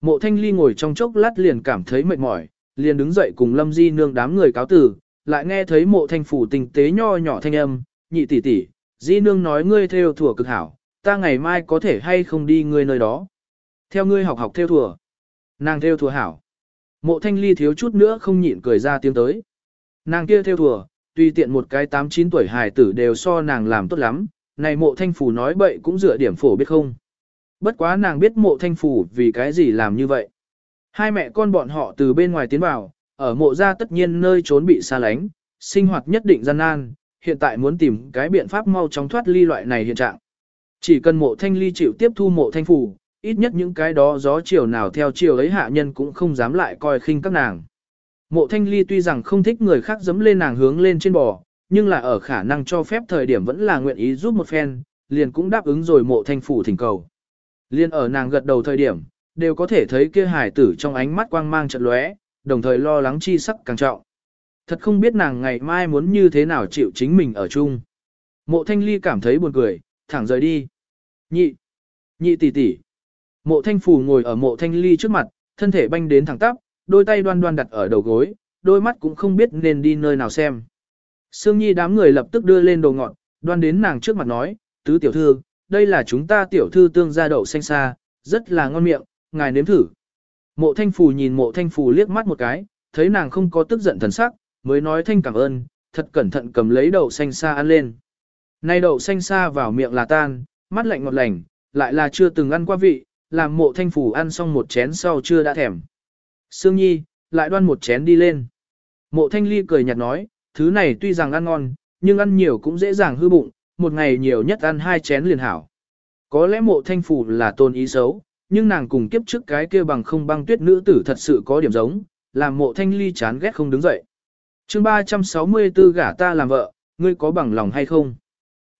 Speaker 1: Mộ thanh ly ngồi trong chốc lát liền cảm thấy mệt mỏi, liền đứng dậy cùng lâm di nương đám người cáo tử, lại nghe thấy mộ thanh phủ tình tế nho nhỏ thanh âm, nhị tỷ tỷ, di nương nói ngươi theo thủa cực hảo, ta ngày mai có thể hay không đi ngươi nơi đó. Theo ngươi học học theo thủa. Nàng theo thủa hảo. Mộ thanh ly thiếu chút nữa không nhịn cười ra tiếng tới. Nàng kia theo thùa, tuy tiện một cái 8-9 tuổi hài tử đều so nàng làm tốt lắm, này mộ thanh phủ nói bậy cũng dựa điểm phổ biết không. Bất quá nàng biết mộ thanh phủ vì cái gì làm như vậy. Hai mẹ con bọn họ từ bên ngoài tiến vào, ở mộ gia tất nhiên nơi trốn bị xa lánh, sinh hoạt nhất định gian nan, hiện tại muốn tìm cái biện pháp mau chóng thoát ly loại này hiện trạng. Chỉ cần mộ thanh ly chịu tiếp thu mộ thanh phủ, ít nhất những cái đó gió chiều nào theo chiều ấy hạ nhân cũng không dám lại coi khinh các nàng. Mộ thanh ly tuy rằng không thích người khác dấm lên nàng hướng lên trên bò, nhưng là ở khả năng cho phép thời điểm vẫn là nguyện ý giúp một phen, liền cũng đáp ứng rồi mộ thanh phủ thỉnh cầu. Liên ở nàng gật đầu thời điểm, đều có thể thấy kia hải tử trong ánh mắt quang mang trận lóe, đồng thời lo lắng chi sắc càng trọng. Thật không biết nàng ngày mai muốn như thế nào chịu chính mình ở chung. Mộ thanh ly cảm thấy buồn cười, thẳng rời đi. Nhị, nhị tỷ tỷ. Mộ thanh Phù ngồi ở mộ thanh ly trước mặt, thân thể banh đến thẳng tắp, đôi tay đoan đoan đặt ở đầu gối, đôi mắt cũng không biết nên đi nơi nào xem. Sương Nhi đám người lập tức đưa lên đồ ngọn, đoan đến nàng trước mặt nói, tứ tiểu thư, đây là chúng ta tiểu thư tương gia đậu xanh xa, rất là ngon miệng, ngài nếm thử. Mộ thanh phù nhìn mộ thanh phù liếc mắt một cái, thấy nàng không có tức giận thần sắc, mới nói thanh cảm ơn, thật cẩn thận cầm lấy đậu xanh xa ăn lên. Nay đậu xanh xa vào miệng là tan, mắt lạnh ngọt lành, lại là chưa từng ăn qua vị, làm mộ thanh phù ăn xong một chén sau chưa đã thèm. Sương Nhi, lại đoan một chén đi lên. Mộ thanh ly cười nhạt nói, thứ này tuy rằng ăn ngon, nhưng ăn nhiều cũng dễ dàng hư bụng, một ngày nhiều nhất ăn hai chén liền hảo. Có lẽ mộ thanh phù là tôn ý xấu, nhưng nàng cùng kiếp trước cái kia bằng không băng tuyết nữ tử thật sự có điểm giống, làm mộ thanh ly chán ghét không đứng dậy. chương 364 gả ta làm vợ, ngươi có bằng lòng hay không?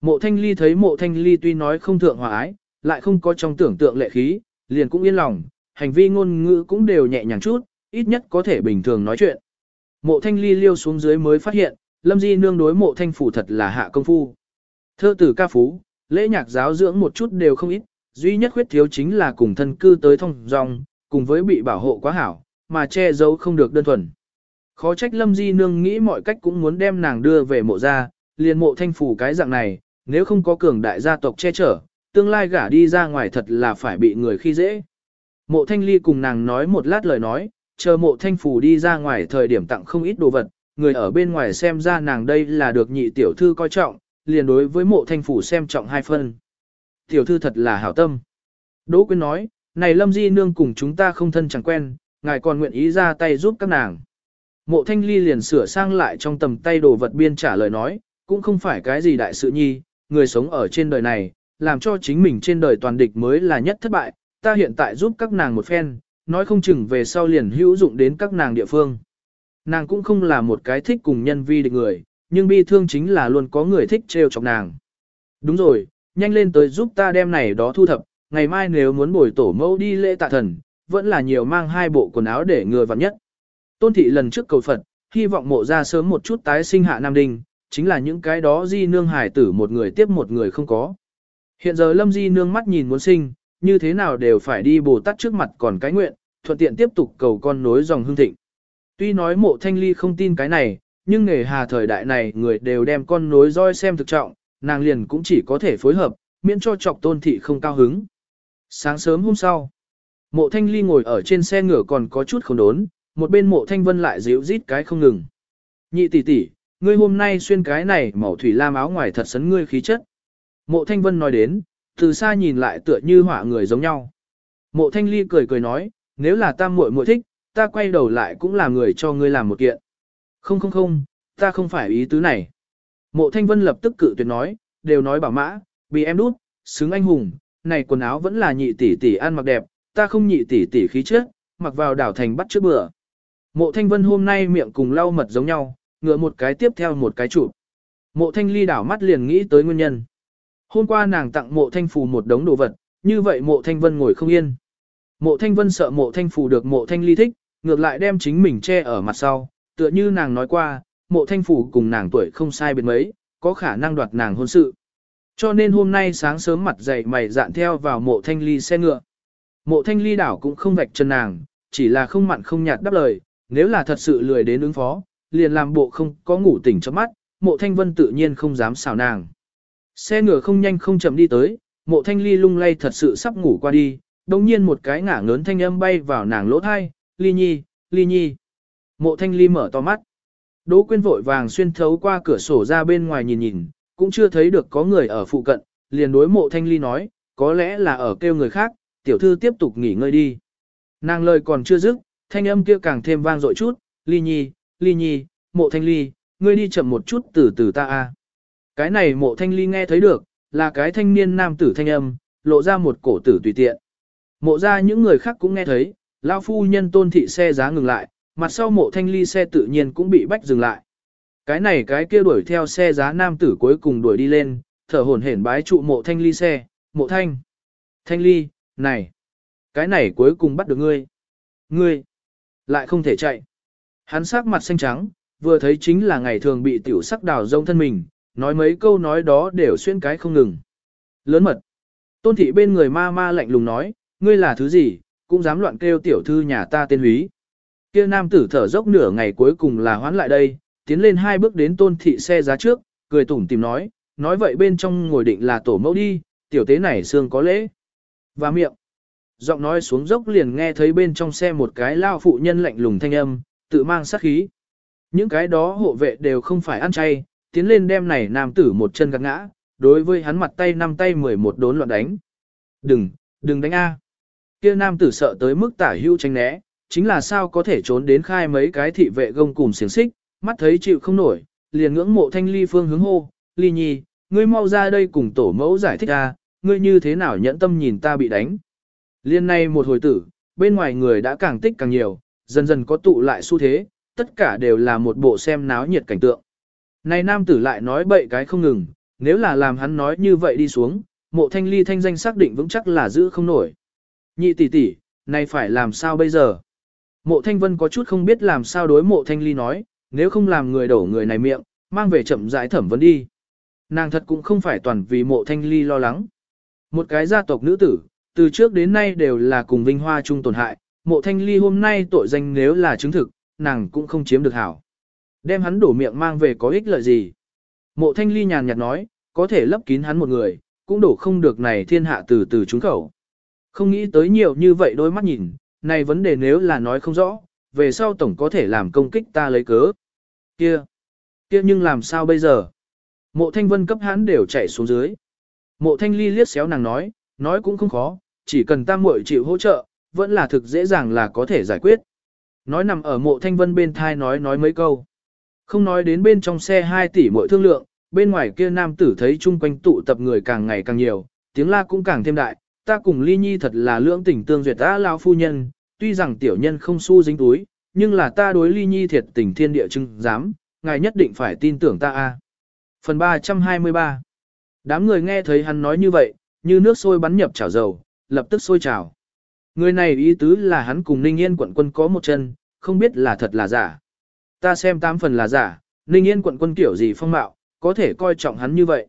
Speaker 1: Mộ thanh ly thấy mộ thanh ly tuy nói không thượng hòa ái, lại không có trong tưởng tượng lệ khí, liền cũng yên lòng, hành vi ngôn ngữ cũng đều nhẹ nhàng chút, ít nhất có thể bình thường nói chuyện. Mộ thanh ly liêu xuống dưới mới phát hiện, lâm di nương đối mộ thanh phủ thật là hạ công phu. Thơ tử ca phú, lễ nhạc giáo dưỡng một chút đều không ít, duy nhất khuyết thiếu chính là cùng thân cư tới thông dòng, cùng với bị bảo hộ quá hảo, mà che giấu không được đơn thuần. Khó trách lâm di nương nghĩ mọi cách cũng muốn đem nàng đưa về mộ ra, liền mộ thanh phủ cái dạng này, nếu không có cường đại gia tộc che chở, tương lai gả đi ra ngoài thật là phải bị người khi dễ. Mộ thanh ly cùng nàng nói một lát lời nói, chờ mộ thanh phủ đi ra ngoài thời điểm tặng không ít đồ vật, người ở bên ngoài xem ra nàng đây là được nhị tiểu thư coi trọng, liền đối với mộ thanh phủ xem trọng hai phân. Tiểu thư thật là hảo tâm. Đỗ Quyên nói, này lâm di nương cùng chúng ta không thân chẳng quen, ngài còn nguyện ý ra tay giúp các nàng. Mộ thanh ly liền sửa sang lại trong tầm tay đồ vật biên trả lời nói, cũng không phải cái gì đại sự nhi, người sống ở trên đời này, làm cho chính mình trên đời toàn địch mới là nhất thất bại, ta hiện tại giúp các nàng một phen, nói không chừng về sau liền hữu dụng đến các nàng địa phương. Nàng cũng không là một cái thích cùng nhân vi địch người, nhưng bi thương chính là luôn có người thích trêu chọc nàng. Đúng rồi, nhanh lên tới giúp ta đem này đó thu thập, ngày mai nếu muốn bồi tổ mẫu đi lễ tạ thần, vẫn là nhiều mang hai bộ quần áo để ngừa vặn nhất. Tôn thị lần trước cầu Phật, hy vọng mộ ra sớm một chút tái sinh hạ Nam Đinh, chính là những cái đó di nương hải tử một người tiếp một người không có. Hiện giờ lâm di nương mắt nhìn muốn sinh, như thế nào đều phải đi Bồ Tát trước mặt còn cái nguyện, thuận tiện tiếp tục cầu con nối dòng hương thịnh. Tuy nói mộ thanh ly không tin cái này, nhưng nghề hà thời đại này người đều đem con nối roi xem thực trọng, nàng liền cũng chỉ có thể phối hợp, miễn cho chọc tôn thị không cao hứng. Sáng sớm hôm sau, mộ thanh ly ngồi ở trên xe ngựa còn có chút không đốn, một bên mộ thanh vân lại dịu rít cái không ngừng. Nhị tỷ tỷ, ngươi hôm nay xuyên cái này màu thủy lam áo ngoài thật sấn ngươi khí chất. Mộ thanh vân nói đến, từ xa nhìn lại tựa như họa người giống nhau. Mộ thanh ly cười cười nói, nếu là ta muội muội thích, ta quay đầu lại cũng là người cho ngươi làm một kiện. Không không không, ta không phải ý tứ này. Mộ thanh vân lập tức cự tuyệt nói, đều nói bảo mã, bị em đút, xứng anh hùng, này quần áo vẫn là nhị tỷ tỷ ăn mặc đẹp, ta không nhị tỷ tỷ khí trước, mặc vào đảo thành bắt trước bữa. Mộ thanh vân hôm nay miệng cùng lau mật giống nhau, ngựa một cái tiếp theo một cái chụp. Mộ thanh ly đảo mắt liền nghĩ tới nguyên nhân. Hôm qua nàng tặng mộ thanh phù một đống đồ vật, như vậy mộ thanh vân ngồi không yên. Mộ thanh vân sợ mộ thanh phù được mộ thanh ly thích, ngược lại đem chính mình che ở mặt sau, tựa như nàng nói qua, mộ thanh Phủ cùng nàng tuổi không sai biệt mấy, có khả năng đoạt nàng hôn sự. Cho nên hôm nay sáng sớm mặt dày mày dạn theo vào mộ thanh ly xe ngựa. Mộ thanh ly đảo cũng không vạch chân nàng, chỉ là không mặn không nhạt đáp lời, nếu là thật sự lười đến ứng phó, liền làm bộ không có ngủ tỉnh cho mắt, mộ thanh vân tự nhiên không dám xào nàng. Xe ngựa không nhanh không chậm đi tới, mộ thanh ly lung lay thật sự sắp ngủ qua đi, đồng nhiên một cái ngả ngớn thanh âm bay vào nàng lỗ thai, ly nhi, ly nhi. Mộ thanh ly mở to mắt. Đỗ quyên vội vàng xuyên thấu qua cửa sổ ra bên ngoài nhìn nhìn, cũng chưa thấy được có người ở phụ cận, liền đối mộ thanh ly nói, có lẽ là ở kêu người khác, tiểu thư tiếp tục nghỉ ngơi đi. Nàng lời còn chưa dứt, thanh âm kia càng thêm vang dội chút, ly nhi, ly nhi, mộ thanh ly, ngươi đi chậm một chút từ từ ta a. Cái này mộ thanh ly nghe thấy được, là cái thanh niên nam tử thanh âm, lộ ra một cổ tử tùy tiện. Mộ ra những người khác cũng nghe thấy, lao phu nhân tôn thị xe giá ngừng lại, mặt sau mộ thanh ly xe tự nhiên cũng bị bách dừng lại. Cái này cái kia đuổi theo xe giá nam tử cuối cùng đuổi đi lên, thở hổn hển bái trụ mộ thanh ly xe, mộ thanh. Thanh ly, này, cái này cuối cùng bắt được ngươi. Ngươi, lại không thể chạy. Hắn sắc mặt xanh trắng, vừa thấy chính là ngày thường bị tiểu sắc đào rông thân mình, nói mấy câu nói đó đều xuyên cái không ngừng. Lớn mật. Tôn thị bên người ma ma lạnh lùng nói, ngươi là thứ gì, cũng dám loạn kêu tiểu thư nhà ta tên húy. Kia nam tử thở dốc nửa ngày cuối cùng là hoán lại đây, tiến lên hai bước đến tôn thị xe giá trước, cười tủm tìm nói, nói vậy bên trong ngồi định là tổ mẫu đi, tiểu tế này xương có lễ. Và miệng. Giọng nói xuống dốc liền nghe thấy bên trong xe một cái lao phụ nhân lạnh lùng thanh âm, tự mang sát khí. Những cái đó hộ vệ đều không phải ăn chay, tiến lên đem này nam tử một chân gạt ngã, đối với hắn mặt tay năm tay mười một đốn loạn đánh. Đừng, đừng đánh A. Kia nam tử sợ tới mức tả hưu tránh né, chính là sao có thể trốn đến khai mấy cái thị vệ gông cùng xiềng xích, mắt thấy chịu không nổi, liền ngưỡng mộ thanh ly phương hướng hô, ly nhi, ngươi mau ra đây cùng tổ mẫu giải thích a, ngươi như thế nào nhẫn tâm nhìn ta bị đánh. Liên này một hồi tử, bên ngoài người đã càng tích càng nhiều, dần dần có tụ lại xu thế, tất cả đều là một bộ xem náo nhiệt cảnh tượng. Này nam tử lại nói bậy cái không ngừng, nếu là làm hắn nói như vậy đi xuống, mộ thanh ly thanh danh xác định vững chắc là giữ không nổi. Nhị tỷ tỷ, này phải làm sao bây giờ? Mộ thanh vân có chút không biết làm sao đối mộ thanh ly nói, nếu không làm người đổ người này miệng, mang về chậm rãi thẩm vấn đi. Nàng thật cũng không phải toàn vì mộ thanh ly lo lắng. Một cái gia tộc nữ tử, từ trước đến nay đều là cùng vinh hoa chung tổn hại, mộ thanh ly hôm nay tội danh nếu là chứng thực, nàng cũng không chiếm được hảo. Đem hắn đổ miệng mang về có ích lợi gì. Mộ thanh ly nhàn nhạt nói, có thể lấp kín hắn một người, cũng đổ không được này thiên hạ từ từ trúng khẩu. Không nghĩ tới nhiều như vậy đôi mắt nhìn, này vấn đề nếu là nói không rõ, về sau tổng có thể làm công kích ta lấy cớ. Kia, kia nhưng làm sao bây giờ? Mộ thanh vân cấp hắn đều chạy xuống dưới. Mộ thanh ly liếc xéo nàng nói, nói cũng không khó, chỉ cần ta muội chịu hỗ trợ, vẫn là thực dễ dàng là có thể giải quyết. Nói nằm ở mộ thanh vân bên thai nói nói mấy câu. Không nói đến bên trong xe 2 tỷ mỗi thương lượng, bên ngoài kia nam tử thấy chung quanh tụ tập người càng ngày càng nhiều, tiếng la cũng càng thêm đại, ta cùng ly nhi thật là lưỡng tình tương duyệt ta lao phu nhân, tuy rằng tiểu nhân không su dính túi, nhưng là ta đối ly nhi thiệt tình thiên địa chứng dám, ngài nhất định phải tin tưởng ta a. Phần 323 Đám người nghe thấy hắn nói như vậy, như nước sôi bắn nhập chảo dầu, lập tức sôi trào. Người này ý tứ là hắn cùng Ninh Yên quận quân có một chân, không biết là thật là giả. Ta xem tám phần là giả, Ninh Yên quận quân kiểu gì phong mạo, có thể coi trọng hắn như vậy.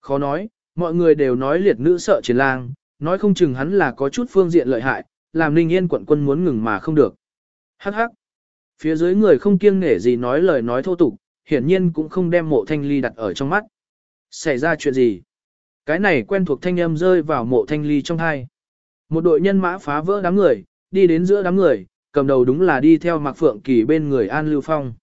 Speaker 1: Khó nói, mọi người đều nói liệt nữ sợ chiến lang, nói không chừng hắn là có chút phương diện lợi hại, làm Ninh Yên quận quân muốn ngừng mà không được. Hắc hắc. Phía dưới người không kiêng nể gì nói lời nói thô tục, hiển nhiên cũng không đem mộ thanh ly đặt ở trong mắt. Xảy ra chuyện gì? Cái này quen thuộc thanh âm rơi vào mộ thanh ly trong hai. Một đội nhân mã phá vỡ đám người, đi đến giữa đám người, cầm đầu đúng là đi theo Mạc Phượng Kỳ bên người An Lưu Phong.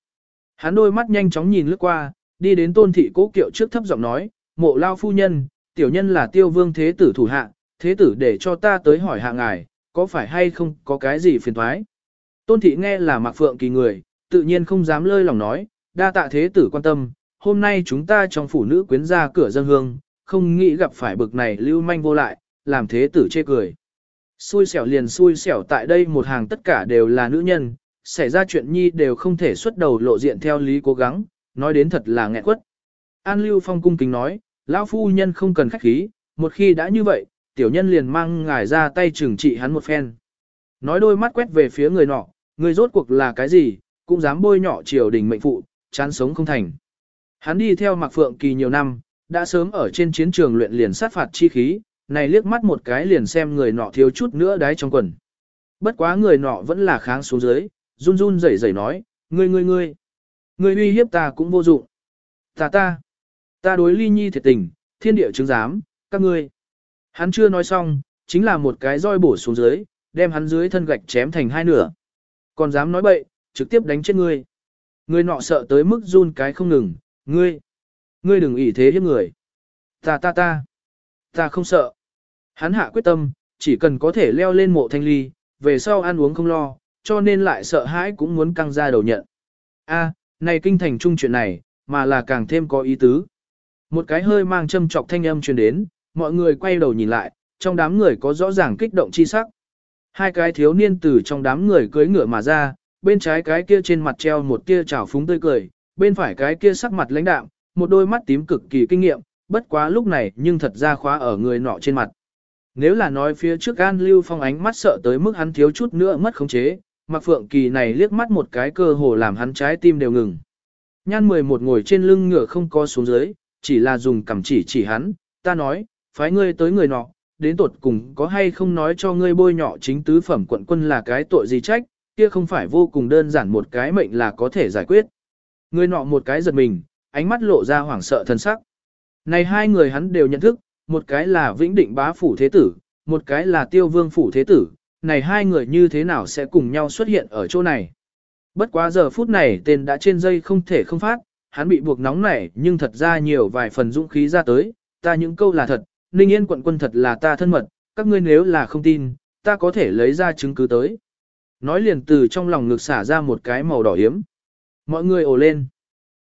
Speaker 1: Hắn đôi mắt nhanh chóng nhìn lướt qua, đi đến tôn thị cố kiệu trước thấp giọng nói, mộ lao phu nhân, tiểu nhân là tiêu vương thế tử thủ hạ, thế tử để cho ta tới hỏi hạ ngài, có phải hay không có cái gì phiền thoái. Tôn thị nghe là Mạc Phượng Kỳ người, tự nhiên không dám lơi lòng nói, đa tạ thế tử quan tâm, hôm nay chúng ta trong phủ nữ quyến ra cửa dân hương, không nghĩ gặp phải bực này lưu manh vô lại, làm thế tử chê cười. Xui xẻo liền xui xẻo tại đây một hàng tất cả đều là nữ nhân, xảy ra chuyện nhi đều không thể xuất đầu lộ diện theo lý cố gắng, nói đến thật là nghẹn quất. An Lưu Phong cung kính nói, lão phu nhân không cần khách khí, một khi đã như vậy, tiểu nhân liền mang ngài ra tay trừng trị hắn một phen. Nói đôi mắt quét về phía người nọ, người rốt cuộc là cái gì, cũng dám bôi nhọ triều đình mệnh phụ, chán sống không thành. Hắn đi theo Mạc Phượng Kỳ nhiều năm, đã sớm ở trên chiến trường luyện liền sát phạt chi khí, này liếc mắt một cái liền xem người nọ thiếu chút nữa đáy trong quần. Bất quá người nọ vẫn là kháng xuống dưới, run run rẩy rẩy nói, ngươi ngươi ngươi, Ngươi uy hiếp ta cũng vô dụng. Ta ta, ta đối ly nhi thiệt tình, thiên địa chứng giám, các ngươi. Hắn chưa nói xong, chính là một cái roi bổ xuống dưới, đem hắn dưới thân gạch chém thành hai nửa. Còn dám nói bậy, trực tiếp đánh chết ngươi. Ngươi nọ sợ tới mức run cái không ngừng, ngươi. Ngươi đừng ỷ thế hiếp người. Ta ta ta. Ta không sợ. Hắn hạ quyết tâm, chỉ cần có thể leo lên mộ thanh ly, về sau ăn uống không lo, cho nên lại sợ hãi cũng muốn căng ra đầu nhận. A, này kinh thành trung chuyện này, mà là càng thêm có ý tứ. Một cái hơi mang châm trọc thanh âm truyền đến, mọi người quay đầu nhìn lại, trong đám người có rõ ràng kích động chi sắc. Hai cái thiếu niên từ trong đám người cưới ngựa mà ra, bên trái cái kia trên mặt treo một tia trào phúng tươi cười, bên phải cái kia sắc mặt lãnh đạm, một đôi mắt tím cực kỳ kinh nghiệm, bất quá lúc này nhưng thật ra khóa ở người nọ trên mặt. Nếu là nói phía trước An Lưu Phong ánh mắt sợ tới mức hắn thiếu chút nữa mất khống chế, Mạc Phượng Kỳ này liếc mắt một cái cơ hồ làm hắn trái tim đều ngừng. Nhan 11 ngồi trên lưng ngựa không co xuống dưới, chỉ là dùng cằm chỉ chỉ hắn, ta nói, phái ngươi tới người nọ, đến tột cùng có hay không nói cho ngươi bôi nhọ chính tứ phẩm quận quân là cái tội gì trách, kia không phải vô cùng đơn giản một cái mệnh là có thể giải quyết. Người nọ một cái giật mình, ánh mắt lộ ra hoảng sợ thân sắc. Này hai người hắn đều nhận thức, một cái là Vĩnh Định Bá Phủ Thế Tử, một cái là Tiêu Vương Phủ Thế Tử, này hai người như thế nào sẽ cùng nhau xuất hiện ở chỗ này. Bất quá giờ phút này tên đã trên dây không thể không phát, hắn bị buộc nóng nảy nhưng thật ra nhiều vài phần dũng khí ra tới, ta những câu là thật, Ninh Yên quận quân thật là ta thân mật, các ngươi nếu là không tin, ta có thể lấy ra chứng cứ tới. Nói liền từ trong lòng ngực xả ra một cái màu đỏ hiếm. Mọi người ồ lên.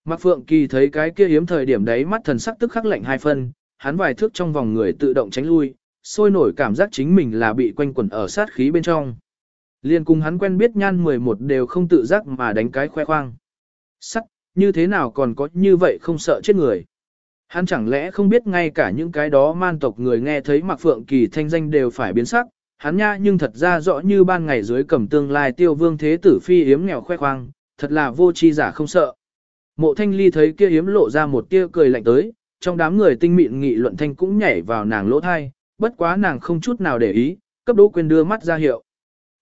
Speaker 1: Mạc Phượng Kỳ thấy cái kia hiếm thời điểm đấy mắt thần sắc tức khắc lạnh hai phân, hắn vài thước trong vòng người tự động tránh lui, sôi nổi cảm giác chính mình là bị quanh quẩn ở sát khí bên trong. Liên cùng hắn quen biết nhan 11 đều không tự giác mà đánh cái khoe khoang. Sắc, như thế nào còn có như vậy không sợ chết người. Hắn chẳng lẽ không biết ngay cả những cái đó man tộc người nghe thấy Mạc Phượng Kỳ thanh danh đều phải biến sắc, hắn nha nhưng thật ra rõ như ban ngày dưới cầm tương lai tiêu vương thế tử phi yếm nghèo khoe khoang, thật là vô chi giả không sợ. Mộ thanh ly thấy kia yếm lộ ra một tia cười lạnh tới, trong đám người tinh mịn nghị luận thanh cũng nhảy vào nàng lỗ thai, bất quá nàng không chút nào để ý, cấp Đỗ Quyên đưa mắt ra hiệu.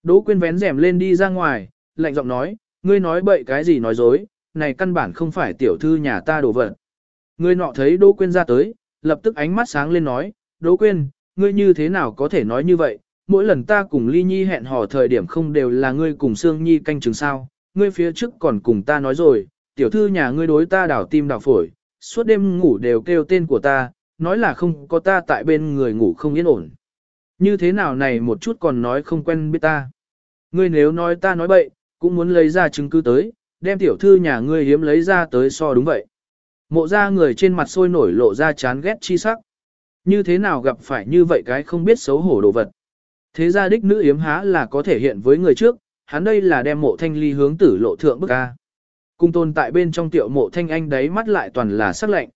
Speaker 1: Đỗ Quyên vén rèm lên đi ra ngoài, lạnh giọng nói, ngươi nói bậy cái gì nói dối, này căn bản không phải tiểu thư nhà ta đổ vật. Ngươi nọ thấy Đỗ Quyên ra tới, lập tức ánh mắt sáng lên nói, Đỗ Quyên, ngươi như thế nào có thể nói như vậy, mỗi lần ta cùng Ly Nhi hẹn hò thời điểm không đều là ngươi cùng Sương Nhi canh chừng sao, ngươi phía trước còn cùng ta nói rồi, tiểu thư nhà ngươi đối ta đảo tim đảo phổi, suốt đêm ngủ đều kêu tên của ta, nói là không có ta tại bên người ngủ không yên ổn. Như thế nào này một chút còn nói không quen biết ta. Ngươi nếu nói ta nói bậy, cũng muốn lấy ra chứng cứ tới, đem tiểu thư nhà ngươi hiếm lấy ra tới so đúng vậy. Mộ ra người trên mặt sôi nổi lộ ra chán ghét chi sắc. Như thế nào gặp phải như vậy cái không biết xấu hổ đồ vật. Thế ra đích nữ yếm há là có thể hiện với người trước, hắn đây là đem mộ thanh ly hướng tử lộ thượng bức ca. Cung tồn tại bên trong tiểu mộ thanh anh đấy mắt lại toàn là sắc lệnh.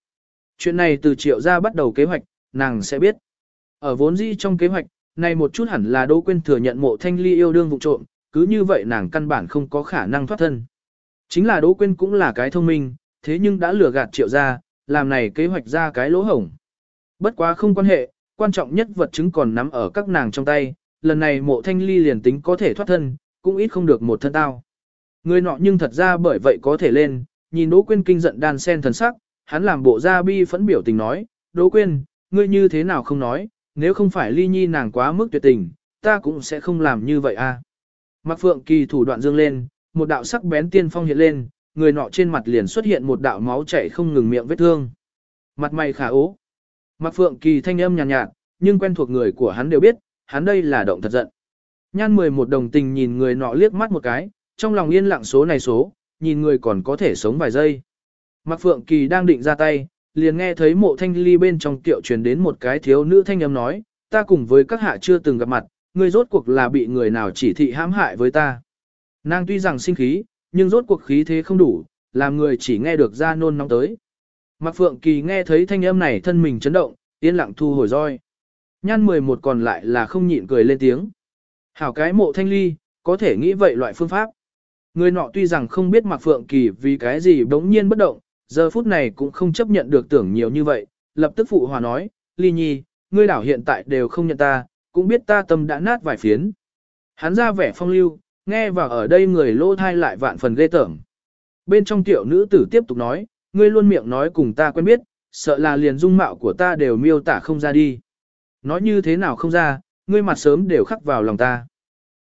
Speaker 1: Chuyện này từ triệu ra bắt đầu kế hoạch, nàng sẽ biết. Ở vốn dĩ trong kế hoạch, này một chút hẳn là Đỗ Quyên thừa nhận mộ thanh ly yêu đương vụ trộm, cứ như vậy nàng căn bản không có khả năng thoát thân. Chính là Đỗ Quyên cũng là cái thông minh, thế nhưng đã lừa gạt triệu ra, làm này kế hoạch ra cái lỗ hổng. Bất quá không quan hệ, quan trọng nhất vật chứng còn nắm ở các nàng trong tay, lần này mộ thanh ly liền tính có thể thoát thân, cũng ít không được một thân tao. Người nọ nhưng thật ra bởi vậy có thể lên, nhìn Đỗ Quyên kinh giận đan sen thần sắc, hắn làm bộ ra bi phẫn biểu tình nói, Đỗ Quyên, ngươi như thế nào không nói, nếu không phải ly nhi nàng quá mức tuyệt tình, ta cũng sẽ không làm như vậy a. À. Mạc Phượng Kỳ thủ đoạn dương lên, một đạo sắc bén tiên phong hiện lên, người nọ trên mặt liền xuất hiện một đạo máu chảy không ngừng miệng vết thương. Mặt mày khả ố. Mạc Phượng Kỳ thanh âm nhàn nhạt, nhạt, nhưng quen thuộc người của hắn đều biết, hắn đây là động thật giận. Nhan 11 đồng tình nhìn người nọ liếc mắt một cái, trong lòng yên lặng số này số, nhìn người còn có thể sống vài giây. Mạc Phượng Kỳ đang định ra tay, liền nghe thấy mộ thanh ly bên trong tiệu truyền đến một cái thiếu nữ thanh âm nói, ta cùng với các hạ chưa từng gặp mặt, người rốt cuộc là bị người nào chỉ thị hãm hại với ta. Nàng tuy rằng sinh khí, nhưng rốt cuộc khí thế không đủ, làm người chỉ nghe được ra nôn nóng tới. Mạc Phượng Kỳ nghe thấy thanh âm này thân mình chấn động, yên lặng thu hồi roi. Nhan 11 còn lại là không nhịn cười lên tiếng. Hảo cái mộ thanh ly, có thể nghĩ vậy loại phương pháp. Người nọ tuy rằng không biết Mạc Phượng Kỳ vì cái gì bỗng nhiên bất động, giờ phút này cũng không chấp nhận được tưởng nhiều như vậy, lập tức phụ hòa nói, ly nhi, ngươi đảo hiện tại đều không nhận ta, cũng biết ta tâm đã nát vài phiến. Hắn ra vẻ phong lưu, nghe vào ở đây người lô thai lại vạn phần ghê tởm. Bên trong tiểu nữ tử tiếp tục nói, ngươi luôn miệng nói cùng ta quen biết, sợ là liền dung mạo của ta đều miêu tả không ra đi. Nói như thế nào không ra, ngươi mặt sớm đều khắc vào lòng ta.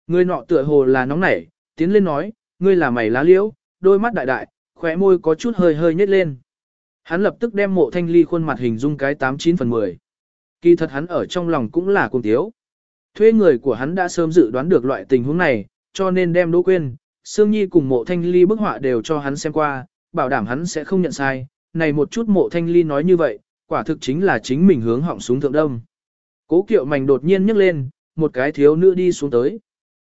Speaker 1: Ngươi nọ tựa hồ là nóng nảy, tiến lên nói, ngươi là mày lá liễu, đôi mắt đại đại, khóe môi có chút hơi hơi nhếch lên. Hắn lập tức đem mộ thanh ly khuôn mặt hình dung cái 89 phần 10. Kỳ thật hắn ở trong lòng cũng là cung tiếu. Thuê người của hắn đã sớm dự đoán được loại tình huống này, cho nên đem Đỗ Quyên, Sương Nhi cùng mộ thanh ly bức họa đều cho hắn xem qua, bảo đảm hắn sẽ không nhận sai. Này một chút mộ thanh ly nói như vậy, quả thực chính là chính mình hướng họng súng thượng đông. Cố kiệu mảnh đột nhiên nhấc lên, một cái thiếu nữ đi xuống tới.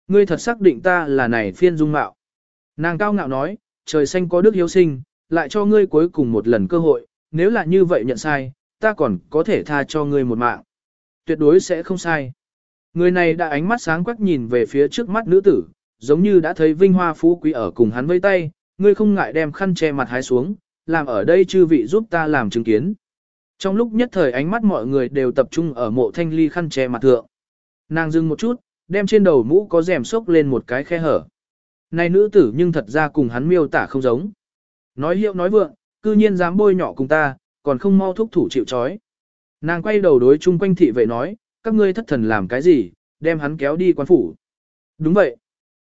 Speaker 1: Ngươi thật xác định ta là này phiên dung mạo. Nàng cao ngạo nói, trời xanh có đức hiếu sinh, lại cho ngươi cuối cùng một lần cơ hội, nếu là như vậy nhận sai, ta còn có thể tha cho ngươi một mạng. Tuyệt đối sẽ không sai. Người này đã ánh mắt sáng quắc nhìn về phía trước mắt nữ tử, giống như đã thấy vinh hoa phú quý ở cùng hắn vây tay, ngươi không ngại đem khăn che mặt hái xuống, làm ở đây chư vị giúp ta làm chứng kiến. Trong lúc nhất thời ánh mắt mọi người đều tập trung ở mộ thanh ly khăn che mặt thượng. Nàng dừng một chút, đem trên đầu mũ có rèm sốc lên một cái khe hở. Này nữ tử nhưng thật ra cùng hắn miêu tả không giống. Nói hiệu nói vượng, cư nhiên dám bôi nhỏ cùng ta, còn không mau thúc thủ chịu chói. Nàng quay đầu đối chung quanh thị vệ nói, các ngươi thất thần làm cái gì, đem hắn kéo đi quan phủ. Đúng vậy.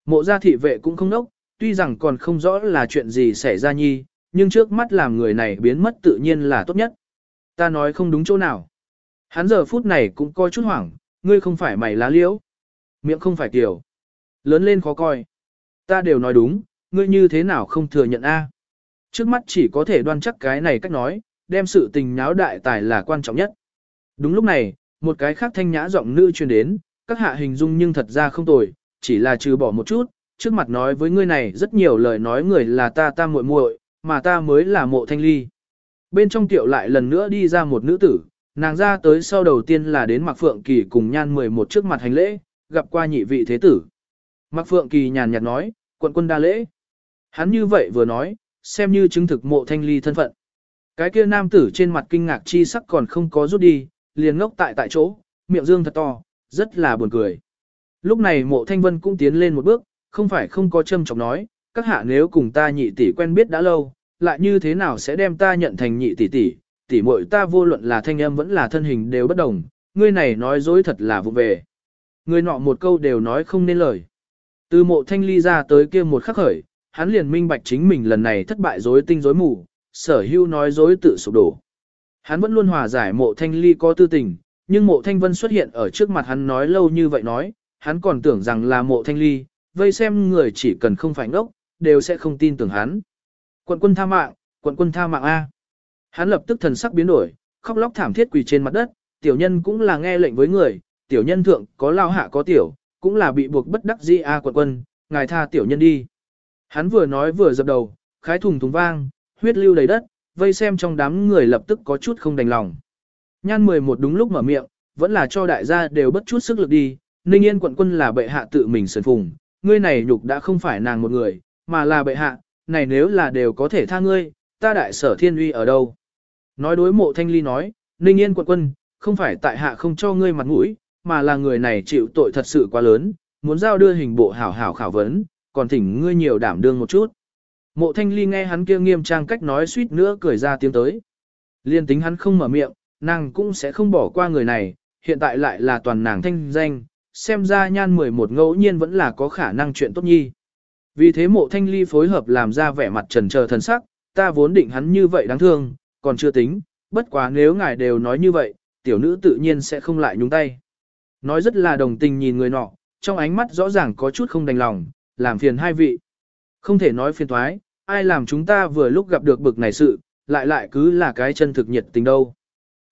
Speaker 1: Mộ gia thị vệ cũng không nốc, tuy rằng còn không rõ là chuyện gì xảy ra nhi, nhưng trước mắt làm người này biến mất tự nhiên là tốt nhất. Ta nói không đúng chỗ nào. Hắn giờ phút này cũng coi chút hoảng, ngươi không phải mày lá liễu. Miệng không phải tiểu. Lớn lên khó coi. Ta đều nói đúng, ngươi như thế nào không thừa nhận a? Trước mắt chỉ có thể đoan chắc cái này cách nói, đem sự tình nháo đại tài là quan trọng nhất. Đúng lúc này, một cái khác thanh nhã giọng nữ truyền đến, các hạ hình dung nhưng thật ra không tồi, chỉ là trừ bỏ một chút, trước mặt nói với ngươi này rất nhiều lời nói người là ta ta muội muội, mà ta mới là mộ thanh ly. Bên trong tiểu lại lần nữa đi ra một nữ tử, nàng ra tới sau đầu tiên là đến Mạc Phượng Kỳ cùng nhan 11 trước mặt hành lễ, gặp qua nhị vị thế tử. Mạc Phượng Kỳ nhàn nhạt nói, quận quân đa lễ. Hắn như vậy vừa nói, xem như chứng thực mộ thanh ly thân phận. Cái kia nam tử trên mặt kinh ngạc chi sắc còn không có rút đi, liền ngốc tại tại chỗ, miệng dương thật to, rất là buồn cười. Lúc này mộ thanh vân cũng tiến lên một bước, không phải không có châm chọc nói, các hạ nếu cùng ta nhị tỷ quen biết đã lâu, lại như thế nào sẽ đem ta nhận thành nhị tỷ tỷ, tỷ muội ta vô luận là thanh âm vẫn là thân hình đều bất đồng, ngươi này nói dối thật là vụ về. Người nọ một câu đều nói không nên lời. Từ mộ thanh ly ra tới kia một khắc khởi, hắn liền minh bạch chính mình lần này thất bại dối tinh dối mù, sở hưu nói dối tự sụp đổ. Hắn vẫn luôn hòa giải mộ thanh ly có tư tình, nhưng mộ thanh vân xuất hiện ở trước mặt hắn nói lâu như vậy nói, hắn còn tưởng rằng là mộ thanh ly, vây xem người chỉ cần không phải ngốc, đều sẽ không tin tưởng hắn. Quận quân tha mạng, quận quân tha mạng A. Hắn lập tức thần sắc biến đổi, khóc lóc thảm thiết quỳ trên mặt đất, tiểu nhân cũng là nghe lệnh với người, tiểu nhân thượng có lao hạ có tiểu, cũng là bị buộc bất đắc dĩ A quận quân, ngài tha tiểu nhân đi. Hắn vừa nói vừa dập đầu, khái thùng thùng vang, huyết lưu đầy đất, vây xem trong đám người lập tức có chút không đành lòng. Nhan 11 đúng lúc mở miệng, vẫn là cho đại gia đều bất chút sức lực đi, Ninh Yên quận quân là bệ hạ tự mình sườn phùng, ngươi này nhục đã không phải nàng một người, mà là bệ hạ, này nếu là đều có thể tha ngươi, ta đại sở thiên uy ở đâu. Nói đối mộ thanh ly nói, Ninh Yên quận quân, không phải tại hạ không cho ngươi mặt mũi, mà là người này chịu tội thật sự quá lớn, muốn giao đưa hình bộ hảo hảo khảo vấn, còn thỉnh ngươi nhiều đảm đương một chút. Mộ thanh ly nghe hắn kia nghiêm trang cách nói suýt nữa cười ra tiếng tới. Liên tính hắn không mở miệng, nàng cũng sẽ không bỏ qua người này, hiện tại lại là toàn nàng thanh danh, xem ra nhan 11 ngẫu nhiên vẫn là có khả năng chuyện tốt nhi. Vì thế mộ thanh ly phối hợp làm ra vẻ mặt trần chờ thần sắc, ta vốn định hắn như vậy đáng thương, còn chưa tính, bất quá nếu ngài đều nói như vậy, tiểu nữ tự nhiên sẽ không lại nhúng tay. Nói rất là đồng tình nhìn người nọ, trong ánh mắt rõ ràng có chút không đành lòng, làm phiền hai vị. Không thể nói phiền thoái, ai làm chúng ta vừa lúc gặp được bực này sự, lại lại cứ là cái chân thực nhiệt tình đâu.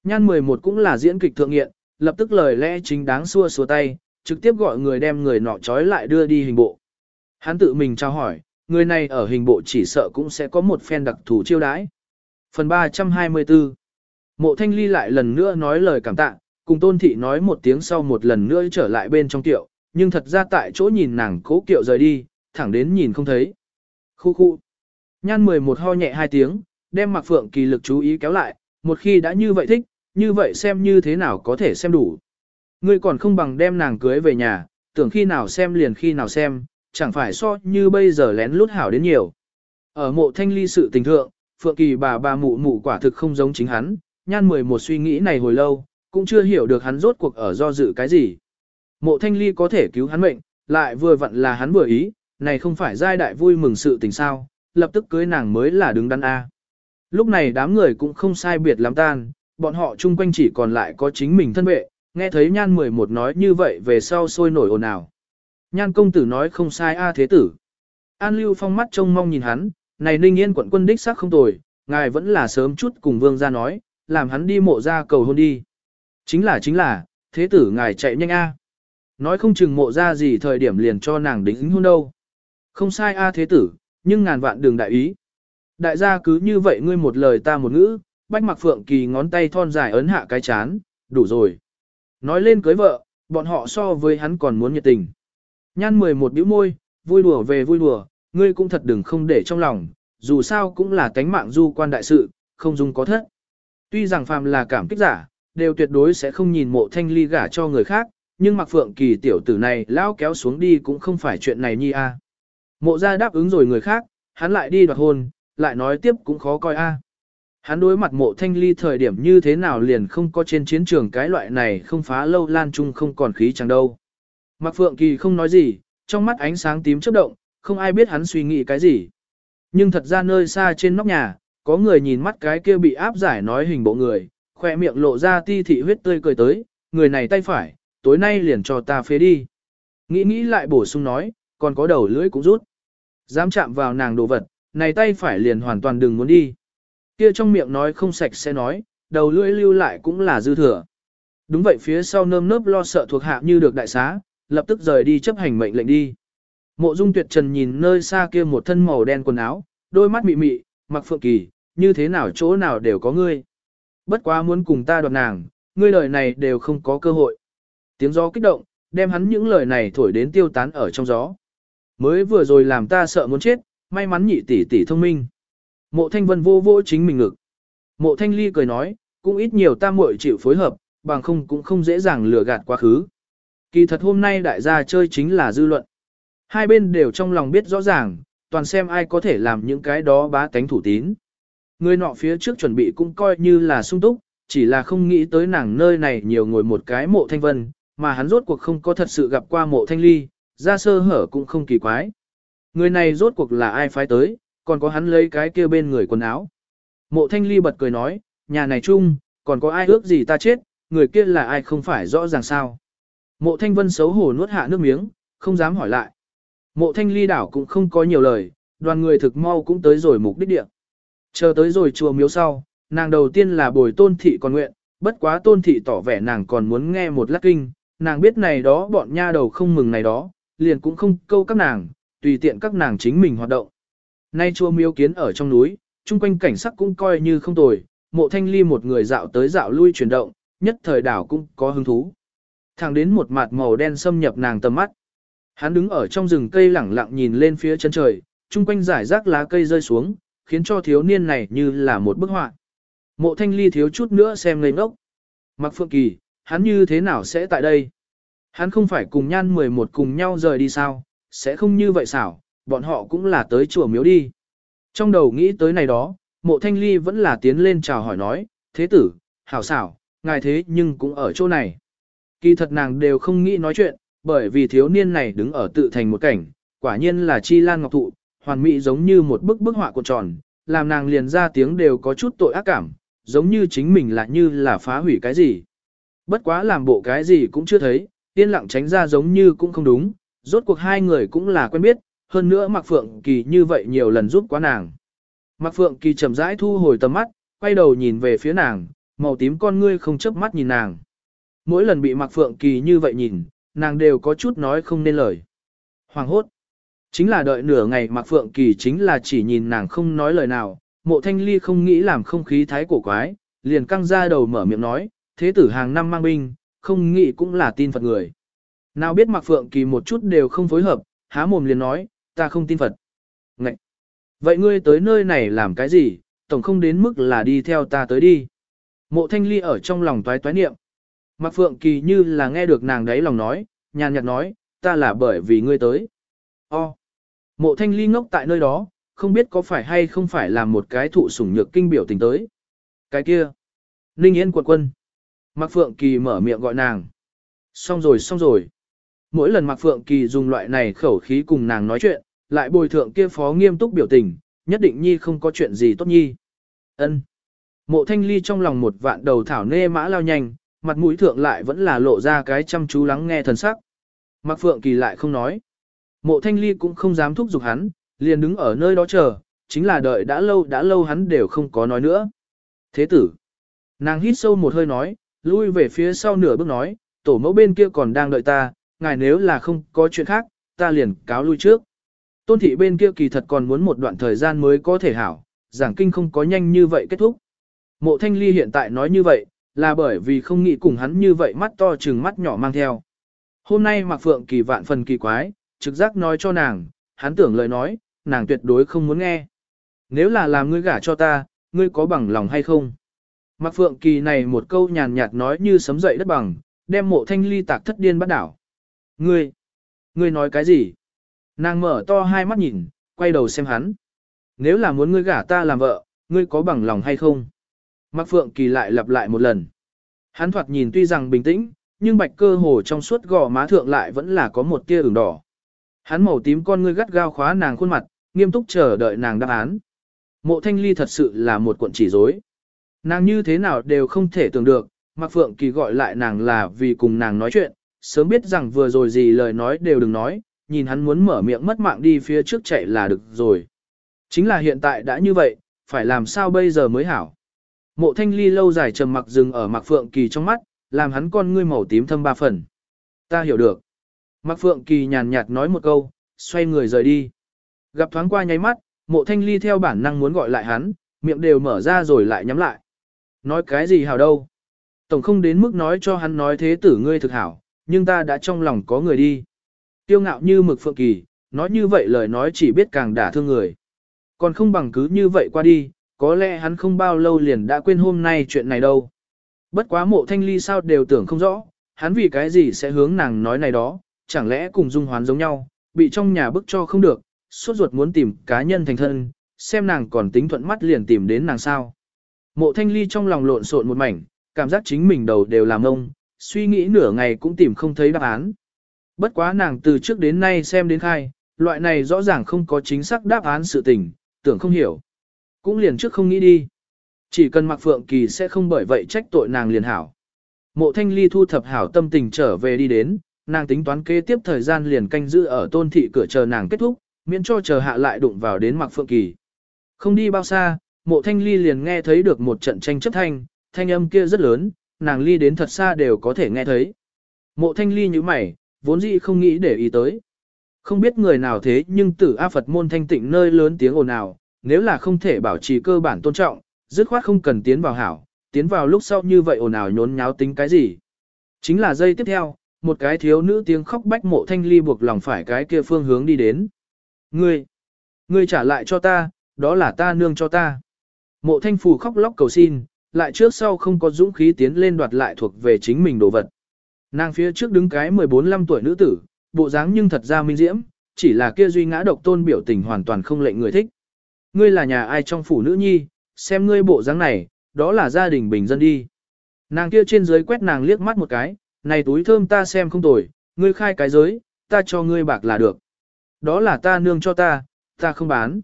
Speaker 1: Nhan 11 cũng là diễn kịch thượng nghiện, lập tức lời lẽ chính đáng xua xua tay, trực tiếp gọi người đem người nọ trói lại đưa đi hình bộ. Hắn tự mình trao hỏi, người này ở hình bộ chỉ sợ cũng sẽ có một phen đặc thù chiêu đãi. Phần 324 Mộ Thanh Ly lại lần nữa nói lời cảm tạ, cùng Tôn Thị nói một tiếng sau một lần nữa trở lại bên trong tiệu, nhưng thật ra tại chỗ nhìn nàng cố kiệu rời đi, thẳng đến nhìn không thấy. Khu khu. Nhan 11 ho nhẹ hai tiếng, đem Mạc Phượng Kỳ lực chú ý kéo lại, một khi đã như vậy thích, như vậy xem như thế nào có thể xem đủ. Ngươi còn không bằng đem nàng cưới về nhà, tưởng khi nào xem liền khi nào xem, chẳng phải so như bây giờ lén lút hảo đến nhiều. Ở mộ thanh ly sự tình thượng, Phượng Kỳ bà bà mụ mụ quả thực không giống chính hắn, nhan mười một suy nghĩ này hồi lâu, cũng chưa hiểu được hắn rốt cuộc ở do dự cái gì. Mộ thanh ly có thể cứu hắn mệnh, lại vừa vặn là hắn vừa ý, này không phải giai đại vui mừng sự tình sao, lập tức cưới nàng mới là đứng đắn A. Lúc này đám người cũng không sai biệt lắm tan, bọn họ chung quanh chỉ còn lại có chính mình thân vệ, nghe thấy nhan 11 nói như vậy về sau sôi nổi ồn ào. Nhan công tử nói không sai a thế tử. An lưu phong mắt trông mong nhìn hắn, này ninh yên quận quân đích xác không tồi, ngài vẫn là sớm chút cùng vương ra nói, làm hắn đi mộ ra cầu hôn đi. Chính là chính là, thế tử ngài chạy nhanh a. Nói không chừng mộ ra gì thời điểm liền cho nàng đính hôn đâu. Không sai a thế tử, nhưng ngàn vạn đường đại ý. Đại gia cứ như vậy ngươi một lời ta một ngữ, bách mặc phượng kỳ ngón tay thon dài ấn hạ cái chán, đủ rồi. Nói lên cưới vợ, bọn họ so với hắn còn muốn nhiệt tình. Nhan 11 bĩu môi, vui đùa về vui đùa, ngươi cũng thật đừng không để trong lòng, dù sao cũng là cánh mạng du quan đại sự, không dung có thất. Tuy rằng phàm là cảm kích giả, đều tuyệt đối sẽ không nhìn mộ thanh ly gả cho người khác, nhưng mặc phượng kỳ tiểu tử này lao kéo xuống đi cũng không phải chuyện này nhi a. Mộ ra đáp ứng rồi người khác, hắn lại đi đoạt hôn, lại nói tiếp cũng khó coi a. Hắn đối mặt mộ thanh ly thời điểm như thế nào liền không có trên chiến trường cái loại này không phá lâu lan chung không còn khí chẳng đâu. Mạc Phượng Kỳ không nói gì, trong mắt ánh sáng tím chớp động, không ai biết hắn suy nghĩ cái gì. Nhưng thật ra nơi xa trên nóc nhà, có người nhìn mắt cái kia bị áp giải nói hình bộ người, khoe miệng lộ ra ti thị huyết tươi cười tới, người này tay phải, tối nay liền cho ta phế đi. Nghĩ nghĩ lại bổ sung nói, còn có đầu lưỡi cũng rút. Dám chạm vào nàng đồ vật, này tay phải liền hoàn toàn đừng muốn đi. Kia trong miệng nói không sạch sẽ nói, đầu lưỡi lưu lại cũng là dư thừa. Đúng vậy phía sau nơm nớp lo sợ thuộc hạ như được đại xá, lập tức rời đi chấp hành mệnh lệnh đi. Mộ Dung Tuyệt Trần nhìn nơi xa kia một thân màu đen quần áo, đôi mắt mị mị, mặc phượng kỳ, như thế nào chỗ nào đều có ngươi. Bất quá muốn cùng ta đoạt nàng, ngươi lời này đều không có cơ hội. Tiếng gió kích động, đem hắn những lời này thổi đến tiêu tán ở trong gió. Mới vừa rồi làm ta sợ muốn chết, may mắn nhị tỷ tỷ thông minh. Mộ thanh vân vô vô chính mình ngực. Mộ thanh ly cười nói, cũng ít nhiều ta muội chịu phối hợp, bằng không cũng không dễ dàng lừa gạt quá khứ. Kỳ thật hôm nay đại gia chơi chính là dư luận. Hai bên đều trong lòng biết rõ ràng, toàn xem ai có thể làm những cái đó bá tánh thủ tín. Người nọ phía trước chuẩn bị cũng coi như là sung túc, chỉ là không nghĩ tới nàng nơi này nhiều ngồi một cái mộ thanh vân, mà hắn rốt cuộc không có thật sự gặp qua mộ thanh ly, ra sơ hở cũng không kỳ quái. Người này rốt cuộc là ai phái tới, còn có hắn lấy cái kia bên người quần áo. Mộ thanh ly bật cười nói, nhà này chung, còn có ai ước gì ta chết, người kia là ai không phải rõ ràng sao. Mộ thanh vân xấu hổ nuốt hạ nước miếng, không dám hỏi lại. Mộ thanh ly đảo cũng không có nhiều lời, đoàn người thực mau cũng tới rồi mục đích địa. Chờ tới rồi chùa miếu sau, nàng đầu tiên là bồi tôn thị còn nguyện, bất quá tôn thị tỏ vẻ nàng còn muốn nghe một lát kinh, nàng biết này đó bọn nha đầu không mừng này đó, liền cũng không câu các nàng, tùy tiện các nàng chính mình hoạt động. Nay chùa miếu kiến ở trong núi, chung quanh cảnh sắc cũng coi như không tồi, mộ thanh ly một người dạo tới dạo lui chuyển động, nhất thời đảo cũng có hứng thú. Thẳng đến một mặt màu đen xâm nhập nàng tầm mắt. Hắn đứng ở trong rừng cây lẳng lặng nhìn lên phía chân trời, chung quanh rải rác lá cây rơi xuống, khiến cho thiếu niên này như là một bức họa. Mộ thanh ly thiếu chút nữa xem ngây ngốc. Mặc phượng kỳ, hắn như thế nào sẽ tại đây? Hắn không phải cùng nhan 11 cùng nhau rời đi sao, sẽ không như vậy xảo, bọn họ cũng là tới chùa miếu đi. Trong đầu nghĩ tới này đó, mộ thanh ly vẫn là tiến lên chào hỏi nói, thế tử, hảo xảo, ngài thế nhưng cũng ở chỗ này. Kỳ thật nàng đều không nghĩ nói chuyện, bởi vì thiếu niên này đứng ở tự thành một cảnh, quả nhiên là chi lan ngọc thụ, hoàn mỹ giống như một bức bức họa cuộn tròn, làm nàng liền ra tiếng đều có chút tội ác cảm, giống như chính mình là như là phá hủy cái gì. Bất quá làm bộ cái gì cũng chưa thấy, tiên lặng tránh ra giống như cũng không đúng, rốt cuộc hai người cũng là quen biết, hơn nữa Mạc Phượng Kỳ như vậy nhiều lần giúp quá nàng. Mạc Phượng Kỳ chậm rãi thu hồi tầm mắt, quay đầu nhìn về phía nàng, màu tím con ngươi không chớp mắt nhìn nàng. Mỗi lần bị Mạc Phượng Kỳ như vậy nhìn, nàng đều có chút nói không nên lời. Hoàng hốt. Chính là đợi nửa ngày Mạc Phượng Kỳ chính là chỉ nhìn nàng không nói lời nào, mộ thanh ly không nghĩ làm không khí thái cổ quái, liền căng ra đầu mở miệng nói, thế tử hàng năm mang binh, không nghĩ cũng là tin Phật người. Nào biết Mạc Phượng Kỳ một chút đều không phối hợp, há mồm liền nói, ta không tin Phật. Ngậy! Vậy ngươi tới nơi này làm cái gì, tổng không đến mức là đi theo ta tới đi. Mộ thanh ly ở trong lòng toái toái niệm. Mạc Phượng Kỳ như là nghe được nàng đấy lòng nói, nhàn nhạt nói, ta là bởi vì ngươi tới. O. Mộ thanh ly ngốc tại nơi đó, không biết có phải hay không phải làm một cái thụ sủng nhược kinh biểu tình tới. Cái kia. Ninh Yên quận quân. Mạc Phượng Kỳ mở miệng gọi nàng. Xong rồi xong rồi. Mỗi lần Mạc Phượng Kỳ dùng loại này khẩu khí cùng nàng nói chuyện, lại bồi thượng kia phó nghiêm túc biểu tình, nhất định nhi không có chuyện gì tốt nhi. Ân. Mộ thanh ly trong lòng một vạn đầu thảo nê mã lao nhanh, mặt mũi thượng lại vẫn là lộ ra cái chăm chú lắng nghe thần sắc. Mạc Phượng Kỳ lại không nói. Mộ thanh ly cũng không dám thúc giục hắn, liền đứng ở nơi đó chờ, chính là đợi đã lâu đã lâu hắn đều không có nói nữa. Thế tử. Nàng hít sâu một hơi nói, lui về phía sau nửa bước nói, tổ mẫu bên kia còn đang đợi ta, ngài nếu là không có chuyện khác, ta liền cáo lui trước. Tôn thị bên kia kỳ thật còn muốn một đoạn thời gian mới có thể hảo, giảng kinh không có nhanh như vậy kết thúc. Mộ thanh ly hiện tại nói như vậy, là bởi vì không nghĩ cùng hắn như vậy mắt to chừng mắt nhỏ mang theo. Hôm nay Mạc Phượng kỳ vạn phần kỳ quái, trực giác nói cho nàng, hắn tưởng lời nói, nàng tuyệt đối không muốn nghe. Nếu là làm ngươi gả cho ta, ngươi có bằng lòng hay không? Mạc Phượng Kỳ này một câu nhàn nhạt nói như sấm dậy đất bằng, đem mộ thanh ly tạc thất điên bắt đảo. Ngươi, ngươi nói cái gì? Nàng mở to hai mắt nhìn, quay đầu xem hắn. Nếu là muốn ngươi gả ta làm vợ, ngươi có bằng lòng hay không? Mạc Phượng Kỳ lại lặp lại một lần. Hắn thoạt nhìn tuy rằng bình tĩnh, nhưng bạch cơ hồ trong suốt gò má thượng lại vẫn là có một tia ửng đỏ. Hắn màu tím con ngươi gắt gao khóa nàng khuôn mặt, nghiêm túc chờ đợi nàng đáp án. Mộ thanh ly thật sự là một cuộn chỉ rối. Nàng như thế nào đều không thể tưởng được, Mạc Phượng Kỳ gọi lại nàng là vì cùng nàng nói chuyện, sớm biết rằng vừa rồi gì lời nói đều đừng nói, nhìn hắn muốn mở miệng mất mạng đi phía trước chạy là được rồi. Chính là hiện tại đã như vậy, phải làm sao bây giờ mới hảo. Mộ thanh ly lâu dài trầm mặc dừng ở Mạc Phượng Kỳ trong mắt, làm hắn con ngươi màu tím thâm ba phần. Ta hiểu được. Mạc Phượng Kỳ nhàn nhạt nói một câu, xoay người rời đi. Gặp thoáng qua nháy mắt, mộ thanh ly theo bản năng muốn gọi lại hắn, miệng đều mở ra rồi lại nhắm lại. Nói cái gì hảo đâu. Tổng không đến mức nói cho hắn nói thế tử ngươi thực hảo, nhưng ta đã trong lòng có người đi. Tiêu ngạo như mực Phượng Kỳ, nói như vậy lời nói chỉ biết càng đả thương người. Còn không bằng cứ như vậy qua đi, có lẽ hắn không bao lâu liền đã quên hôm nay chuyện này đâu. Bất quá mộ thanh ly sao đều tưởng không rõ, hắn vì cái gì sẽ hướng nàng nói này đó, chẳng lẽ cùng dung hoán giống nhau, bị trong nhà bức cho không được, suốt ruột muốn tìm cá nhân thành thân, xem nàng còn tính thuận mắt liền tìm đến nàng sao. Mộ thanh ly trong lòng lộn xộn một mảnh, cảm giác chính mình đầu đều làm ông, suy nghĩ nửa ngày cũng tìm không thấy đáp án. Bất quá nàng từ trước đến nay xem đến khai, loại này rõ ràng không có chính xác đáp án sự tình, tưởng không hiểu. Cũng liền trước không nghĩ đi. Chỉ cần mặc phượng kỳ sẽ không bởi vậy trách tội nàng liền hảo. Mộ thanh ly thu thập hảo tâm tình trở về đi đến, nàng tính toán kế tiếp thời gian liền canh giữ ở tôn thị cửa chờ nàng kết thúc, miễn cho chờ hạ lại đụng vào đến mặc phượng kỳ. Không đi bao xa, mộ thanh ly liền nghe thấy được một trận tranh chấp thanh, thanh âm kia rất lớn, nàng ly đến thật xa đều có thể nghe thấy. Mộ thanh ly như mày, vốn dĩ không nghĩ để ý tới. Không biết người nào thế nhưng tử A Phật môn thanh tịnh nơi lớn tiếng ồn ào, nếu là không thể bảo trì cơ bản tôn trọng, dứt khoát không cần tiến vào hảo, tiến vào lúc sau như vậy ồn ào nhốn nháo tính cái gì. Chính là giây tiếp theo, một cái thiếu nữ tiếng khóc bách mộ thanh ly buộc lòng phải cái kia phương hướng đi đến. Ngươi, ngươi trả lại cho ta, đó là ta nương cho ta. Mộ thanh phù khóc lóc cầu xin, lại trước sau không có dũng khí tiến lên đoạt lại thuộc về chính mình đồ vật. Nàng phía trước đứng cái 14-15 tuổi nữ tử, bộ dáng nhưng thật ra minh diễm, chỉ là kia duy ngã độc tôn biểu tình hoàn toàn không lệnh người thích. Ngươi là nhà ai trong phủ nữ nhi, xem ngươi bộ dáng này, đó là gia đình bình dân đi. Nàng kia trên dưới quét nàng liếc mắt một cái, này túi thơm ta xem không tồi, ngươi khai cái giới, ta cho ngươi bạc là được. Đó là ta nương cho ta, ta không bán.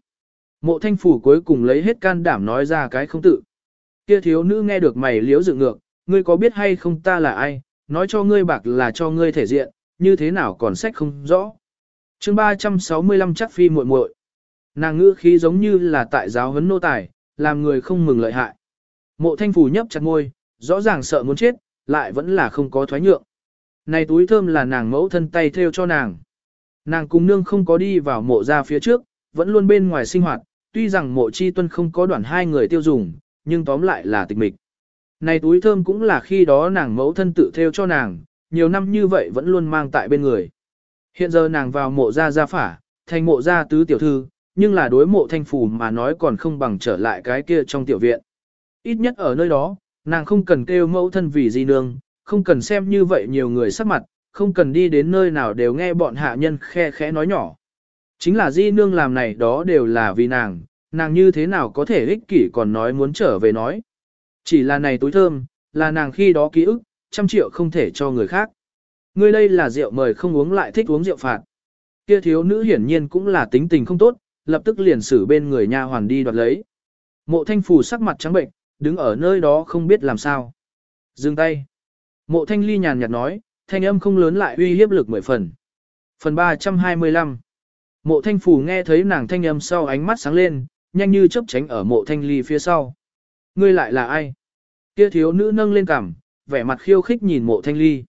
Speaker 1: Mộ thanh phủ cuối cùng lấy hết can đảm nói ra cái không tự. Kia thiếu nữ nghe được mày liếu dựng ngược, ngươi có biết hay không ta là ai, nói cho ngươi bạc là cho ngươi thể diện, như thế nào còn sách không rõ. chương 365 chắc phi muội muội Nàng ngữ khí giống như là tại giáo huấn nô tài, làm người không mừng lợi hại. Mộ thanh phủ nhấp chặt ngôi, rõ ràng sợ muốn chết, lại vẫn là không có thoái nhượng. Này túi thơm là nàng mẫu thân tay theo cho nàng. Nàng cùng nương không có đi vào mộ ra phía trước, vẫn luôn bên ngoài sinh hoạt, tuy rằng mộ chi tuân không có đoạn hai người tiêu dùng, nhưng tóm lại là tịch mịch. Này túi thơm cũng là khi đó nàng mẫu thân tự theo cho nàng, nhiều năm như vậy vẫn luôn mang tại bên người. Hiện giờ nàng vào mộ gia gia phả, thành mộ gia tứ tiểu thư, nhưng là đối mộ thanh phù mà nói còn không bằng trở lại cái kia trong tiểu viện. Ít nhất ở nơi đó, nàng không cần kêu mẫu thân vì gì nương, không cần xem như vậy nhiều người sắc mặt, không cần đi đến nơi nào đều nghe bọn hạ nhân khe khẽ nói nhỏ. Chính là di nương làm này đó đều là vì nàng, nàng như thế nào có thể ích kỷ còn nói muốn trở về nói. Chỉ là này túi thơm, là nàng khi đó ký ức, trăm triệu không thể cho người khác. Ngươi đây là rượu mời không uống lại thích uống rượu phạt. Kia thiếu nữ hiển nhiên cũng là tính tình không tốt, lập tức liền xử bên người nha hoàn đi đoạt lấy. Mộ thanh phù sắc mặt trắng bệnh, đứng ở nơi đó không biết làm sao. Dừng tay. Mộ thanh ly nhàn nhạt nói, thanh âm không lớn lại uy hiếp lực mười phần. Phần 325 Mộ thanh phù nghe thấy nàng thanh âm sau ánh mắt sáng lên, nhanh như chớp tránh ở mộ thanh ly phía sau. Ngươi lại là ai? Kia thiếu nữ nâng lên cằm, vẻ mặt khiêu khích nhìn mộ thanh ly.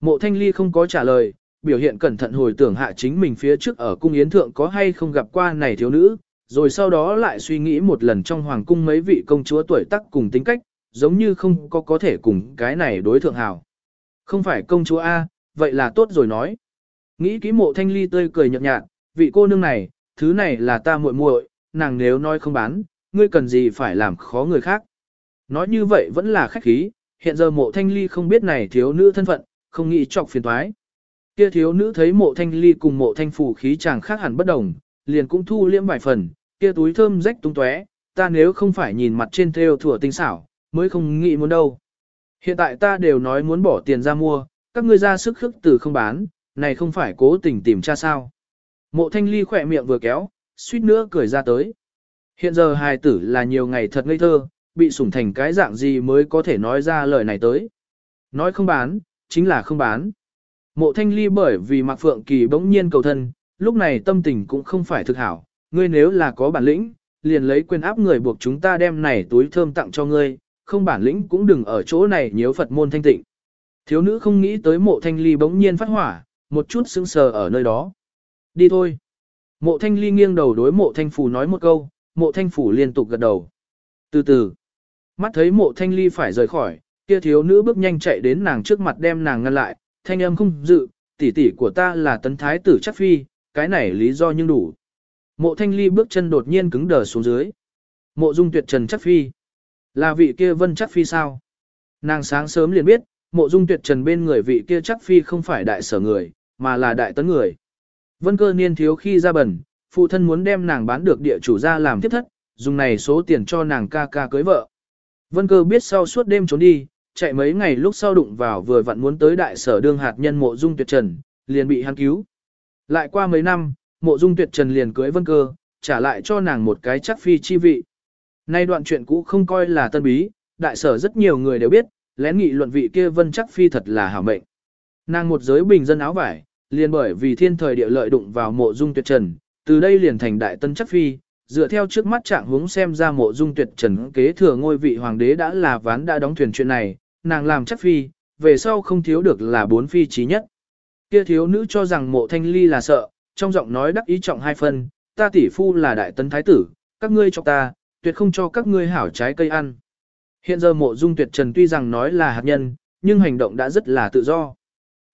Speaker 1: Mộ thanh ly không có trả lời, biểu hiện cẩn thận hồi tưởng hạ chính mình phía trước ở cung yến thượng có hay không gặp qua này thiếu nữ, rồi sau đó lại suy nghĩ một lần trong hoàng cung mấy vị công chúa tuổi tác cùng tính cách, giống như không có có thể cùng cái này đối thượng hảo. Không phải công chúa A, vậy là tốt rồi nói. Nghĩ kỹ mộ thanh ly tươi cười nhợt nhạt, vị cô nương này, thứ này là ta muội muội, nàng nếu nói không bán, ngươi cần gì phải làm khó người khác. Nói như vậy vẫn là khách khí, hiện giờ mộ thanh ly không biết này thiếu nữ thân phận, không nghĩ chọc phiền toái. Kia thiếu nữ thấy mộ thanh ly cùng mộ thanh phủ khí chàng khác hẳn bất đồng, liền cũng thu liễm vài phần, kia túi thơm rách tung tóe, ta nếu không phải nhìn mặt trên theo thủa tinh xảo, mới không nghĩ muốn đâu. Hiện tại ta đều nói muốn bỏ tiền ra mua, các ngươi ra sức khức từ không bán, này không phải cố tình tìm cha sao. Mộ thanh ly khỏe miệng vừa kéo, suýt nữa cười ra tới. Hiện giờ hài tử là nhiều ngày thật ngây thơ, bị sủng thành cái dạng gì mới có thể nói ra lời này tới. Nói không bán, chính là không bán. Mộ thanh ly bởi vì Mạc Phượng Kỳ bỗng nhiên cầu thân, lúc này tâm tình cũng không phải thực hảo. Ngươi nếu là có bản lĩnh, liền lấy quyền áp người buộc chúng ta đem này túi thơm tặng cho ngươi, không bản lĩnh cũng đừng ở chỗ này nhiễu Phật môn thanh tịnh. Thiếu nữ không nghĩ tới mộ thanh ly bỗng nhiên phát hỏa, một chút sững sờ ở nơi đó. Đi thôi. Mộ thanh ly nghiêng đầu đối mộ thanh phủ nói một câu, mộ thanh phủ liên tục gật đầu. Từ từ, mắt thấy mộ thanh ly phải rời khỏi, kia thiếu nữ bước nhanh chạy đến nàng trước mặt đem nàng ngăn lại, thanh âm không dự, tỷ tỷ của ta là tấn thái tử chắc phi, cái này lý do nhưng đủ. Mộ thanh ly bước chân đột nhiên cứng đờ xuống dưới. Mộ dung tuyệt trần chắc phi. Là vị kia vân chắc phi sao? Nàng sáng sớm liền biết, mộ dung tuyệt trần bên người vị kia chắc phi không phải đại sở người, mà là đại tấn người. Vân cơ niên thiếu khi ra bẩn, phụ thân muốn đem nàng bán được địa chủ ra làm tiếp thất, dùng này số tiền cho nàng ca ca cưới vợ. Vân cơ biết sau suốt đêm trốn đi, chạy mấy ngày lúc sau đụng vào vừa vặn muốn tới đại sở đương hạt nhân mộ dung tuyệt trần, liền bị hắn cứu. Lại qua mấy năm, mộ dung tuyệt trần liền cưới vân cơ, trả lại cho nàng một cái chắc phi chi vị. Nay đoạn chuyện cũ không coi là tân bí, đại sở rất nhiều người đều biết, lén nghị luận vị kia vân chắc phi thật là hảo mệnh. Nàng một giới bình dân áo vải, liền bởi vì thiên thời địa lợi đụng vào mộ dung tuyệt trần, từ đây liền thành đại tân chắc phi, dựa theo trước mắt trạng hướng xem ra mộ dung tuyệt trần kế thừa ngôi vị hoàng đế đã là ván đã đóng thuyền chuyện này, nàng làm chắc phi, về sau không thiếu được là bốn phi trí nhất. Kia thiếu nữ cho rằng mộ thanh ly là sợ, trong giọng nói đắc ý trọng hai phân, ta tỷ phu là đại tân thái tử, các ngươi cho ta, tuyệt không cho các ngươi hảo trái cây ăn. Hiện giờ mộ dung tuyệt trần tuy rằng nói là hạt nhân, nhưng hành động đã rất là tự do.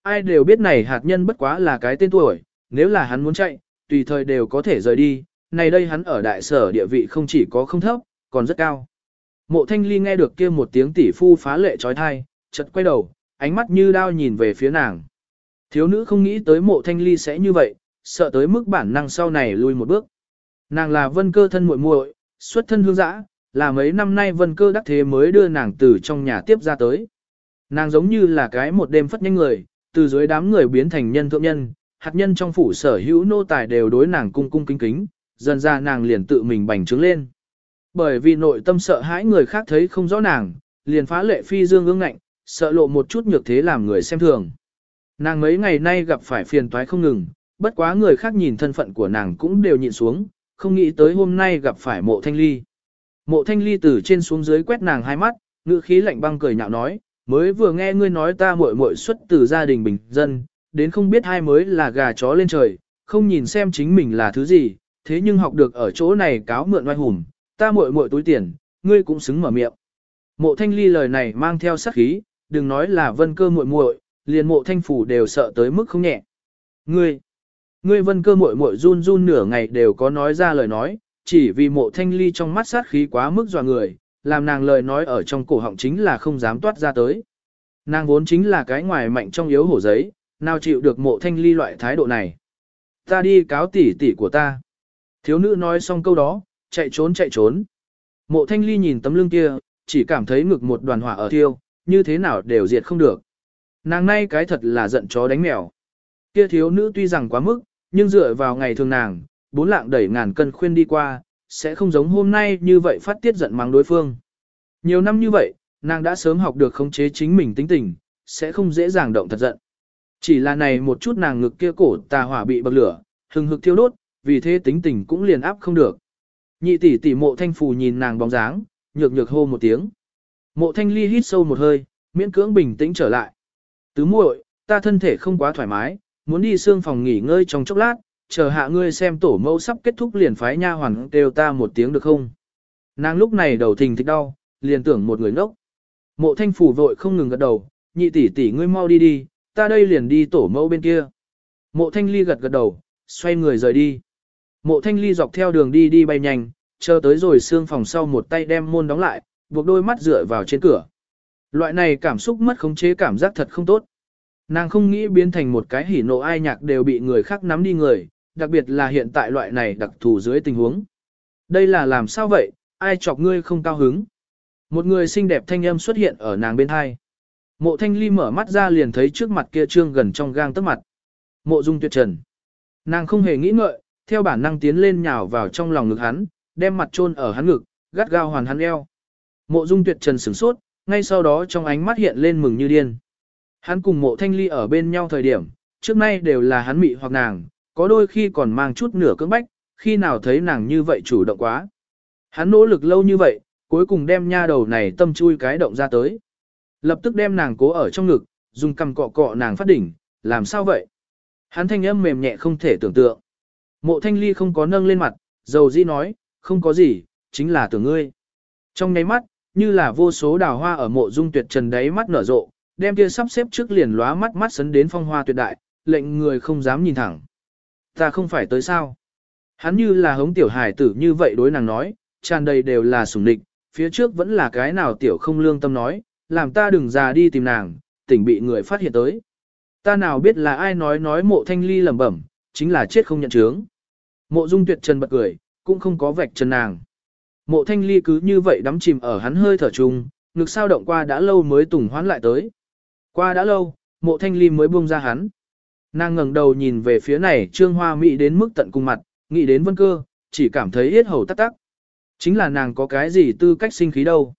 Speaker 1: Ai đều biết này hạt nhân bất quá là cái tên tuổi, nếu là hắn muốn chạy, tùy thời đều có thể rời đi, này đây hắn ở đại sở địa vị không chỉ có không thấp, còn rất cao. Mộ thanh ly nghe được kia một tiếng tỷ phu phá lệ trói thai, chợt quay đầu, ánh mắt như đao nhìn về phía nàng. Thiếu nữ không nghĩ tới mộ thanh ly sẽ như vậy, sợ tới mức bản năng sau này lui một bước. Nàng là vân cơ thân muội muội, xuất thân hương dã, là mấy năm nay vân cơ đắc thế mới đưa nàng từ trong nhà tiếp ra tới. Nàng giống như là cái một đêm phất nhanh người, từ dưới đám người biến thành nhân thượng nhân, hạt nhân trong phủ sở hữu nô tài đều đối nàng cung cung kính kính, dần ra nàng liền tự mình bành trướng lên. Bởi vì nội tâm sợ hãi người khác thấy không rõ nàng, liền phá lệ phi dương ương ngạnh, sợ lộ một chút nhược thế làm người xem thường. Nàng mấy ngày nay gặp phải phiền toái không ngừng, bất quá người khác nhìn thân phận của nàng cũng đều nhịn xuống, không nghĩ tới hôm nay gặp phải mộ thanh ly. Mộ thanh ly từ trên xuống dưới quét nàng hai mắt, ngữ khí lạnh băng cười nhạo nói, mới vừa nghe ngươi nói ta muội muội xuất từ gia đình bình dân, đến không biết hai mới là gà chó lên trời, không nhìn xem chính mình là thứ gì, thế nhưng học được ở chỗ này cáo mượn oai hùng, ta muội muội túi tiền, ngươi cũng xứng mở miệng. Mộ thanh ly lời này mang theo sát khí, đừng nói là vân cơ muội muội, liền mộ thanh phủ đều sợ tới mức không nhẹ. Ngươi, ngươi vân cơ muội muội run run nửa ngày đều có nói ra lời nói, chỉ vì mộ thanh ly trong mắt sát khí quá mức dọa người, làm nàng lời nói ở trong cổ họng chính là không dám toát ra tới. Nàng vốn chính là cái ngoài mạnh trong yếu hổ giấy, nào chịu được mộ thanh ly loại thái độ này. Ta đi cáo tỷ tỷ của ta. Thiếu nữ nói xong câu đó, chạy trốn chạy trốn. Mộ thanh ly nhìn tấm lưng kia, chỉ cảm thấy ngực một đoàn hỏa ở thiêu, như thế nào đều diệt không được. Nàng nay cái thật là giận chó đánh mèo. Kia thiếu nữ tuy rằng quá mức, nhưng dựa vào ngày thường nàng, bốn lạng đẩy ngàn cân khuyên đi qua, sẽ không giống hôm nay như vậy phát tiết giận mắng đối phương. Nhiều năm như vậy, nàng đã sớm học được khống chế chính mình tính tình, sẽ không dễ dàng động thật giận. Chỉ là này một chút nàng ngực kia cổ tà hỏa bị bậc lửa, hừng hực thiêu đốt, vì thế tính tình cũng liền áp không được. Nhị tỷ tỷ mộ thanh phù nhìn nàng bóng dáng, nhược nhược hô một tiếng. Mộ thanh ly hít sâu một hơi, miễn cưỡng bình tĩnh trở lại. Tứ muội, ta thân thể không quá thoải mái, muốn đi xương phòng nghỉ ngơi trong chốc lát, chờ hạ ngươi xem tổ mẫu sắp kết thúc liền phái nha hoàn kêu ta một tiếng được không? Nàng lúc này đầu thình thịch đau, liền tưởng một người ngốc. Mộ thanh phủ vội không ngừng gật đầu, nhị tỷ tỷ ngươi mau đi đi, ta đây liền đi tổ mẫu bên kia. Mộ thanh ly gật gật đầu, xoay người rời đi. Mộ thanh ly dọc theo đường đi đi bay nhanh, chờ tới rồi xương phòng sau một tay đem môn đóng lại, buộc đôi mắt dựa vào trên cửa. Loại này cảm xúc mất khống chế cảm giác thật không tốt. Nàng không nghĩ biến thành một cái hỉ nộ ai nhạc đều bị người khác nắm đi người, đặc biệt là hiện tại loại này đặc thù dưới tình huống. Đây là làm sao vậy, ai chọc ngươi không cao hứng. Một người xinh đẹp thanh âm xuất hiện ở nàng bên hai. Mộ thanh ly mở mắt ra liền thấy trước mặt kia trương gần trong gang tấc mặt. Mộ dung tuyệt trần. Nàng không hề nghĩ ngợi, theo bản năng tiến lên nhào vào trong lòng ngực hắn, đem mặt chôn ở hắn ngực, gắt gao hoàn hắn eo. Mộ dung tuyệt trần sửng sốt, ngay sau đó trong ánh mắt hiện lên mừng như điên. Hắn cùng mộ thanh ly ở bên nhau thời điểm, trước nay đều là hắn mị hoặc nàng, có đôi khi còn mang chút nửa cưỡng bách, khi nào thấy nàng như vậy chủ động quá. Hắn nỗ lực lâu như vậy, cuối cùng đem nha đầu này tâm chui cái động ra tới. Lập tức đem nàng cố ở trong ngực, dùng cầm cọ cọ nàng phát đỉnh, làm sao vậy? Hắn thanh âm mềm nhẹ không thể tưởng tượng. Mộ thanh ly không có nâng lên mặt, dầu di nói, không có gì, chính là tưởng ngươi. Trong nháy mắt, như là vô số đào hoa ở mộ dung tuyệt trần đáy mắt nở rộ, đem kia sắp xếp trước liền lóa mắt mắt sấn đến phong hoa tuyệt đại, lệnh người không dám nhìn thẳng. Ta không phải tới sao. Hắn như là hống tiểu hải tử như vậy đối nàng nói, tràn đầy đều là sủng địch, phía trước vẫn là cái nào tiểu không lương tâm nói, làm ta đừng già đi tìm nàng, tỉnh bị người phát hiện tới. Ta nào biết là ai nói nói mộ thanh ly lẩm bẩm, chính là chết không nhận chướng. Mộ dung tuyệt trần bật cười, cũng không có vạch chân nàng. Mộ thanh ly cứ như vậy đắm chìm ở hắn hơi thở chung, ngực sao động qua đã lâu mới tùng hoán lại tới. Qua đã lâu, mộ thanh ly mới buông ra hắn. Nàng ngẩng đầu nhìn về phía này trương hoa mỹ đến mức tận cùng mặt, nghĩ đến vân cơ, chỉ cảm thấy yết hầu tắc tắc. Chính là nàng có cái gì tư cách sinh khí đâu.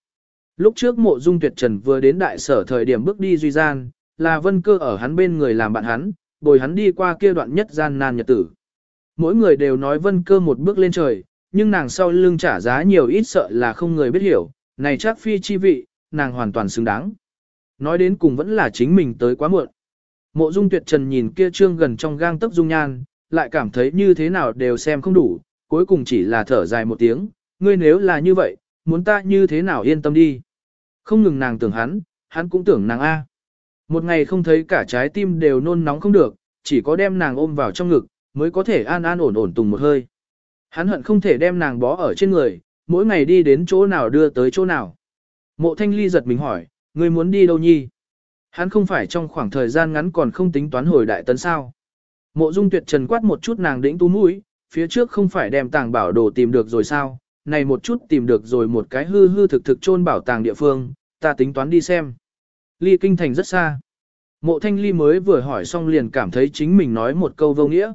Speaker 1: Lúc trước mộ dung tuyệt trần vừa đến đại sở thời điểm bước đi duy gian, là vân cơ ở hắn bên người làm bạn hắn, bồi hắn đi qua kia đoạn nhất gian nan nhật tử. Mỗi người đều nói vân cơ một bước lên trời, nhưng nàng sau lưng trả giá nhiều ít sợ là không người biết hiểu, này chắc phi chi vị, nàng hoàn toàn xứng đáng. Nói đến cùng vẫn là chính mình tới quá muộn. Mộ dung tuyệt trần nhìn kia trương gần trong gang tấc dung nhan, lại cảm thấy như thế nào đều xem không đủ, cuối cùng chỉ là thở dài một tiếng, ngươi nếu là như vậy, muốn ta như thế nào yên tâm đi. Không ngừng nàng tưởng hắn, hắn cũng tưởng nàng A. Một ngày không thấy cả trái tim đều nôn nóng không được, chỉ có đem nàng ôm vào trong ngực, mới có thể an an ổn ổn tùng một hơi. Hắn hận không thể đem nàng bó ở trên người, mỗi ngày đi đến chỗ nào đưa tới chỗ nào. Mộ thanh ly giật mình hỏi, ngươi muốn đi đâu nhi? Hắn không phải trong khoảng thời gian ngắn còn không tính toán hồi đại tấn sao. Mộ dung tuyệt trần quát một chút nàng đĩnh tú mũi, phía trước không phải đem tàng bảo đồ tìm được rồi sao, này một chút tìm được rồi một cái hư hư thực thực chôn bảo tàng địa phương, ta tính toán đi xem. Ly kinh thành rất xa. Mộ thanh ly mới vừa hỏi xong liền cảm thấy chính mình nói một câu vô nghĩa.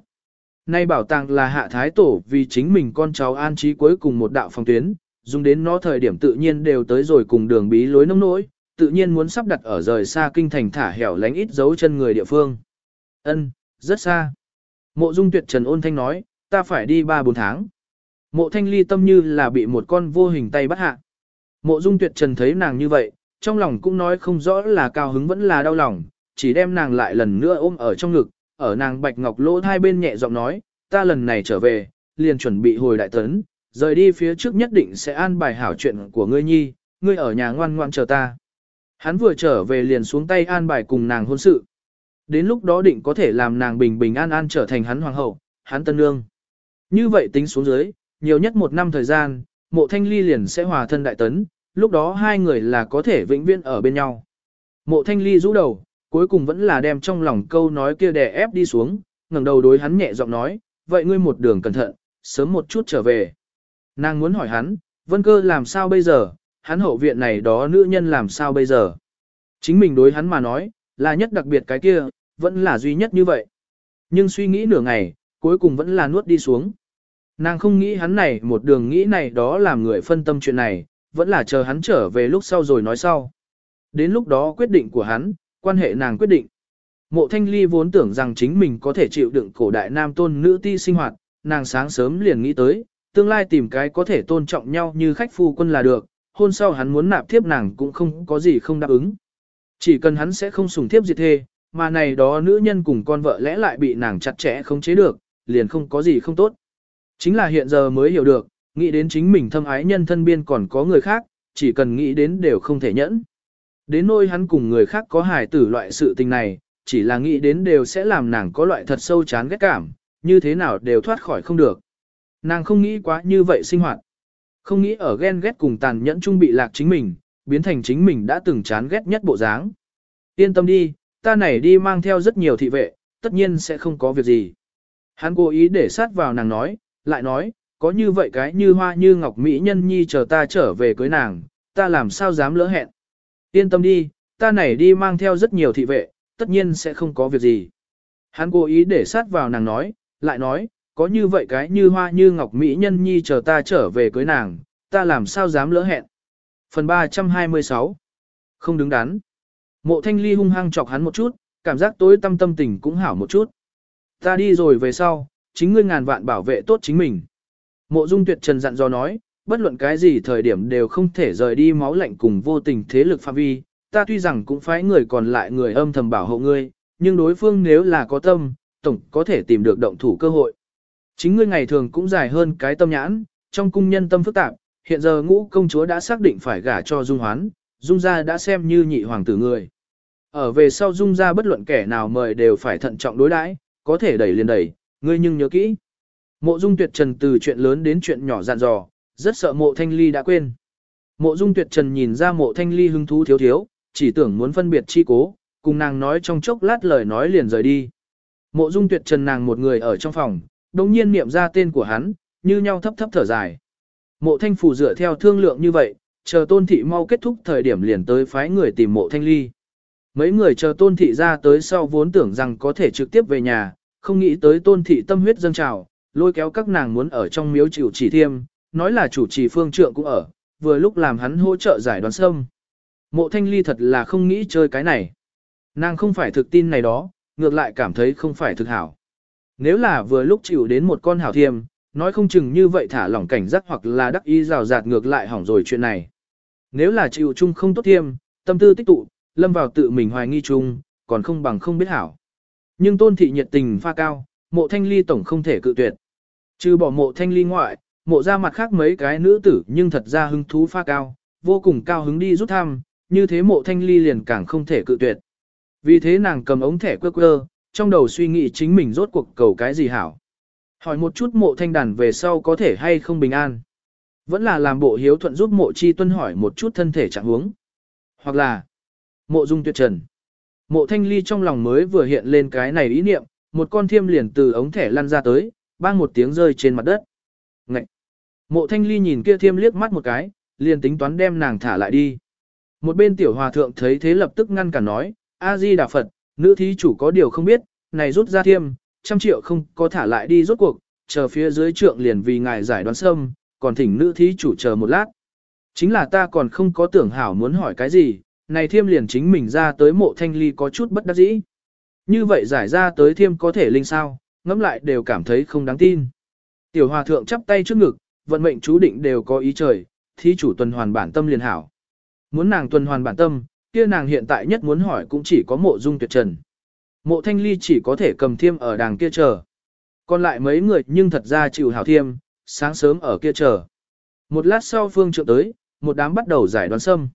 Speaker 1: Nay bảo tàng là hạ thái tổ vì chính mình con cháu an trí cuối cùng một đạo phòng tuyến, dùng đến nó thời điểm tự nhiên đều tới rồi cùng đường bí lối nông nỗi, tự nhiên muốn sắp đặt ở rời xa kinh thành thả hẻo lánh ít dấu chân người địa phương. Ân, rất xa. Mộ dung tuyệt trần ôn thanh nói, ta phải đi 3-4 tháng. Mộ thanh ly tâm như là bị một con vô hình tay bắt hạ. Mộ dung tuyệt trần thấy nàng như vậy, trong lòng cũng nói không rõ là cao hứng vẫn là đau lòng, chỉ đem nàng lại lần nữa ôm ở trong ngực, ở nàng bạch ngọc lỗ hai bên nhẹ giọng nói, ta lần này trở về, liền chuẩn bị hồi đại tấn, rời đi phía trước nhất định sẽ an bài hảo chuyện của ngươi nhi, ngươi ở nhà ngoan ngoan chờ ta. Hắn vừa trở về liền xuống tay an bài cùng nàng hôn sự. Đến lúc đó định có thể làm nàng bình bình an an trở thành hắn hoàng hậu, hắn tân nương. Như vậy tính xuống dưới, nhiều nhất một năm thời gian, mộ thanh ly liền sẽ hòa thân đại tấn, lúc đó hai người là có thể vĩnh viễn ở bên nhau. Mộ thanh ly rũ đầu, cuối cùng vẫn là đem trong lòng câu nói kia đè ép đi xuống, ngẩng đầu đối hắn nhẹ giọng nói, vậy ngươi một đường cẩn thận, sớm một chút trở về. Nàng muốn hỏi hắn, vân cơ làm sao bây giờ, hắn hậu viện này đó nữ nhân làm sao bây giờ. Chính mình đối hắn mà nói, là nhất đặc biệt cái kia, vẫn là duy nhất như vậy. Nhưng suy nghĩ nửa ngày, cuối cùng vẫn là nuốt đi xuống. Nàng không nghĩ hắn này một đường nghĩ này đó làm người phân tâm chuyện này, vẫn là chờ hắn trở về lúc sau rồi nói sau. Đến lúc đó quyết định của hắn, quan hệ nàng quyết định. Mộ thanh ly vốn tưởng rằng chính mình có thể chịu đựng cổ đại nam tôn nữ ti sinh hoạt, nàng sáng sớm liền nghĩ tới, tương lai tìm cái có thể tôn trọng nhau như khách phu quân là được, hôn sau hắn muốn nạp thiếp nàng cũng không có gì không đáp ứng. Chỉ cần hắn sẽ không sùng thiếp diệt thê, mà này đó nữ nhân cùng con vợ lẽ lại bị nàng chặt chẽ không chế được, liền không có gì không tốt. Chính là hiện giờ mới hiểu được, nghĩ đến chính mình thâm ái nhân thân biên còn có người khác, chỉ cần nghĩ đến đều không thể nhẫn. Đến nôi hắn cùng người khác có hài tử loại sự tình này, chỉ là nghĩ đến đều sẽ làm nàng có loại thật sâu chán ghét cảm, như thế nào đều thoát khỏi không được. Nàng không nghĩ quá như vậy sinh hoạt. Không nghĩ ở ghen ghét cùng tàn nhẫn chung bị lạc chính mình, biến thành chính mình đã từng chán ghét nhất bộ dáng. Yên tâm đi, ta này đi mang theo rất nhiều thị vệ, tất nhiên sẽ không có việc gì. Hắn cố ý để sát vào nàng nói, lại nói, có như vậy cái như hoa như ngọc mỹ nhân nhi chờ ta trở về cưới nàng, ta làm sao dám lỡ hẹn. Yên tâm đi, ta này đi mang theo rất nhiều thị vệ, tất nhiên sẽ không có việc gì. Hắn cố ý để sát vào nàng nói, lại nói, có như vậy cái như hoa như ngọc mỹ nhân nhi chờ ta trở về cưới nàng, ta làm sao dám lỡ hẹn. Phần 326 Không đứng đắn. Mộ thanh ly hung hăng chọc hắn một chút, cảm giác tối tâm tâm tình cũng hảo một chút. Ta đi rồi về sau, chính ngươi ngàn vạn bảo vệ tốt chính mình. Mộ dung tuyệt trần dặn dò nói, bất luận cái gì thời điểm đều không thể rời đi máu lạnh cùng vô tình thế lực phạm vi. Ta tuy rằng cũng phải người còn lại người âm thầm bảo hộ ngươi, nhưng đối phương nếu là có tâm, tổng có thể tìm được động thủ cơ hội. Chính ngươi ngày thường cũng dài hơn cái tâm nhãn, trong cung nhân tâm phức tạp, hiện giờ ngũ công chúa đã xác định phải gả cho Dung Hoán, Dung gia đã xem như nhị hoàng tử người. Ở về sau Dung gia bất luận kẻ nào mời đều phải thận trọng đối đãi, có thể đẩy liền đẩy, ngươi nhưng nhớ kỹ. Mộ Dung Tuyệt Trần từ chuyện lớn đến chuyện nhỏ dặn dò, rất sợ Mộ Thanh Ly đã quên. Mộ Dung Tuyệt Trần nhìn ra Mộ Thanh Ly hứng thú thiếu thiếu, chỉ tưởng muốn phân biệt chi cố, cùng nàng nói trong chốc lát lời nói liền rời đi. Mộ Dung Tuyệt Trần nàng một người ở trong phòng, đồng nhiên niệm ra tên của hắn, như nhau thấp thấp thở dài. Mộ thanh phủ dựa theo thương lượng như vậy, chờ tôn thị mau kết thúc thời điểm liền tới phái người tìm mộ thanh ly. Mấy người chờ tôn thị ra tới sau vốn tưởng rằng có thể trực tiếp về nhà, không nghĩ tới tôn thị tâm huyết dâng trào, lôi kéo các nàng muốn ở trong miếu chịu chỉ thiêm, nói là chủ trì phương trượng cũng ở, vừa lúc làm hắn hỗ trợ giải đoán sâm. Mộ thanh ly thật là không nghĩ chơi cái này. Nàng không phải thực tin này đó, ngược lại cảm thấy không phải thực hảo. Nếu là vừa lúc chịu đến một con hảo thiêm, nói không chừng như vậy thả lỏng cảnh giác hoặc là đắc ý rào rạt ngược lại hỏng rồi chuyện này. Nếu là chịu chung không tốt thiêm, tâm tư tích tụ, lâm vào tự mình hoài nghi chung, còn không bằng không biết hảo. Nhưng tôn thị nhiệt tình pha cao, mộ thanh ly tổng không thể cự tuyệt. Trừ bỏ mộ thanh ly ngoại, mộ ra mặt khác mấy cái nữ tử nhưng thật ra hứng thú pha cao, vô cùng cao hứng đi rút thăm, như thế mộ thanh ly liền càng không thể cự tuyệt. Vì thế nàng cầm ống thẻ quơ quơ, trong đầu suy nghĩ chính mình rốt cuộc cầu cái gì hảo. Hỏi một chút mộ thanh đàn về sau có thể hay không bình an. Vẫn là làm bộ hiếu thuận giúp mộ chi tuân hỏi một chút thân thể trạng huống. Hoặc là mộ dung tuyệt trần. Mộ thanh ly trong lòng mới vừa hiện lên cái này ý niệm, một con thiêm liền từ ống thẻ lăn ra tới, bang một tiếng rơi trên mặt đất. Ngậy! Mộ thanh ly nhìn kia thiêm liếc mắt một cái, liền tính toán đem nàng thả lại đi. Một bên tiểu hòa thượng thấy thế lập tức ngăn cả nói, A-di Đà Phật, nữ thí chủ có điều không biết, này rút ra thiêm, trăm triệu không có thả lại đi rốt cuộc, chờ phía dưới trượng liền vì ngài giải đoán sâm, còn thỉnh nữ thí chủ chờ một lát. Chính là ta còn không có tưởng hảo muốn hỏi cái gì, này thiêm liền chính mình ra tới mộ thanh ly có chút bất đắc dĩ. Như vậy giải ra tới thiêm có thể linh sao, ngẫm lại đều cảm thấy không đáng tin. Tiểu hòa thượng chắp tay trước ngực, vận mệnh chú định đều có ý trời, thí chủ tuần hoàn bản tâm liền hảo. Muốn nàng tuần hoàn bản tâm, kia nàng hiện tại nhất muốn hỏi cũng chỉ có mộ dung tuyệt trần. Mộ thanh ly chỉ có thể cầm thiêm ở đàng kia chờ. Còn lại mấy người nhưng thật ra chịu hảo thiêm, sáng sớm ở kia chờ. Một lát sau phương trượng tới, một đám bắt đầu giải đoán sâm.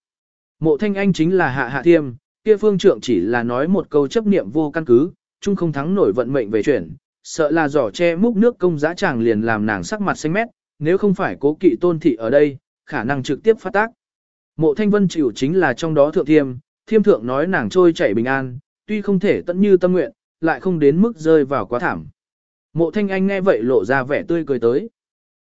Speaker 1: Mộ thanh anh chính là hạ hạ thiêm, kia phương trượng chỉ là nói một câu chấp niệm vô căn cứ, chung không thắng nổi vận mệnh về chuyển, sợ là giỏ che múc nước công giá chàng liền làm nàng sắc mặt xanh mét, nếu không phải cố kỵ tôn thị ở đây, khả năng trực tiếp phát tác. Mộ thanh vân chịu chính là trong đó thượng thiêm, thiêm thượng nói nàng trôi chảy bình an, tuy không thể tận như tâm nguyện, lại không đến mức rơi vào quá thảm. Mộ thanh anh nghe vậy lộ ra vẻ tươi cười tới.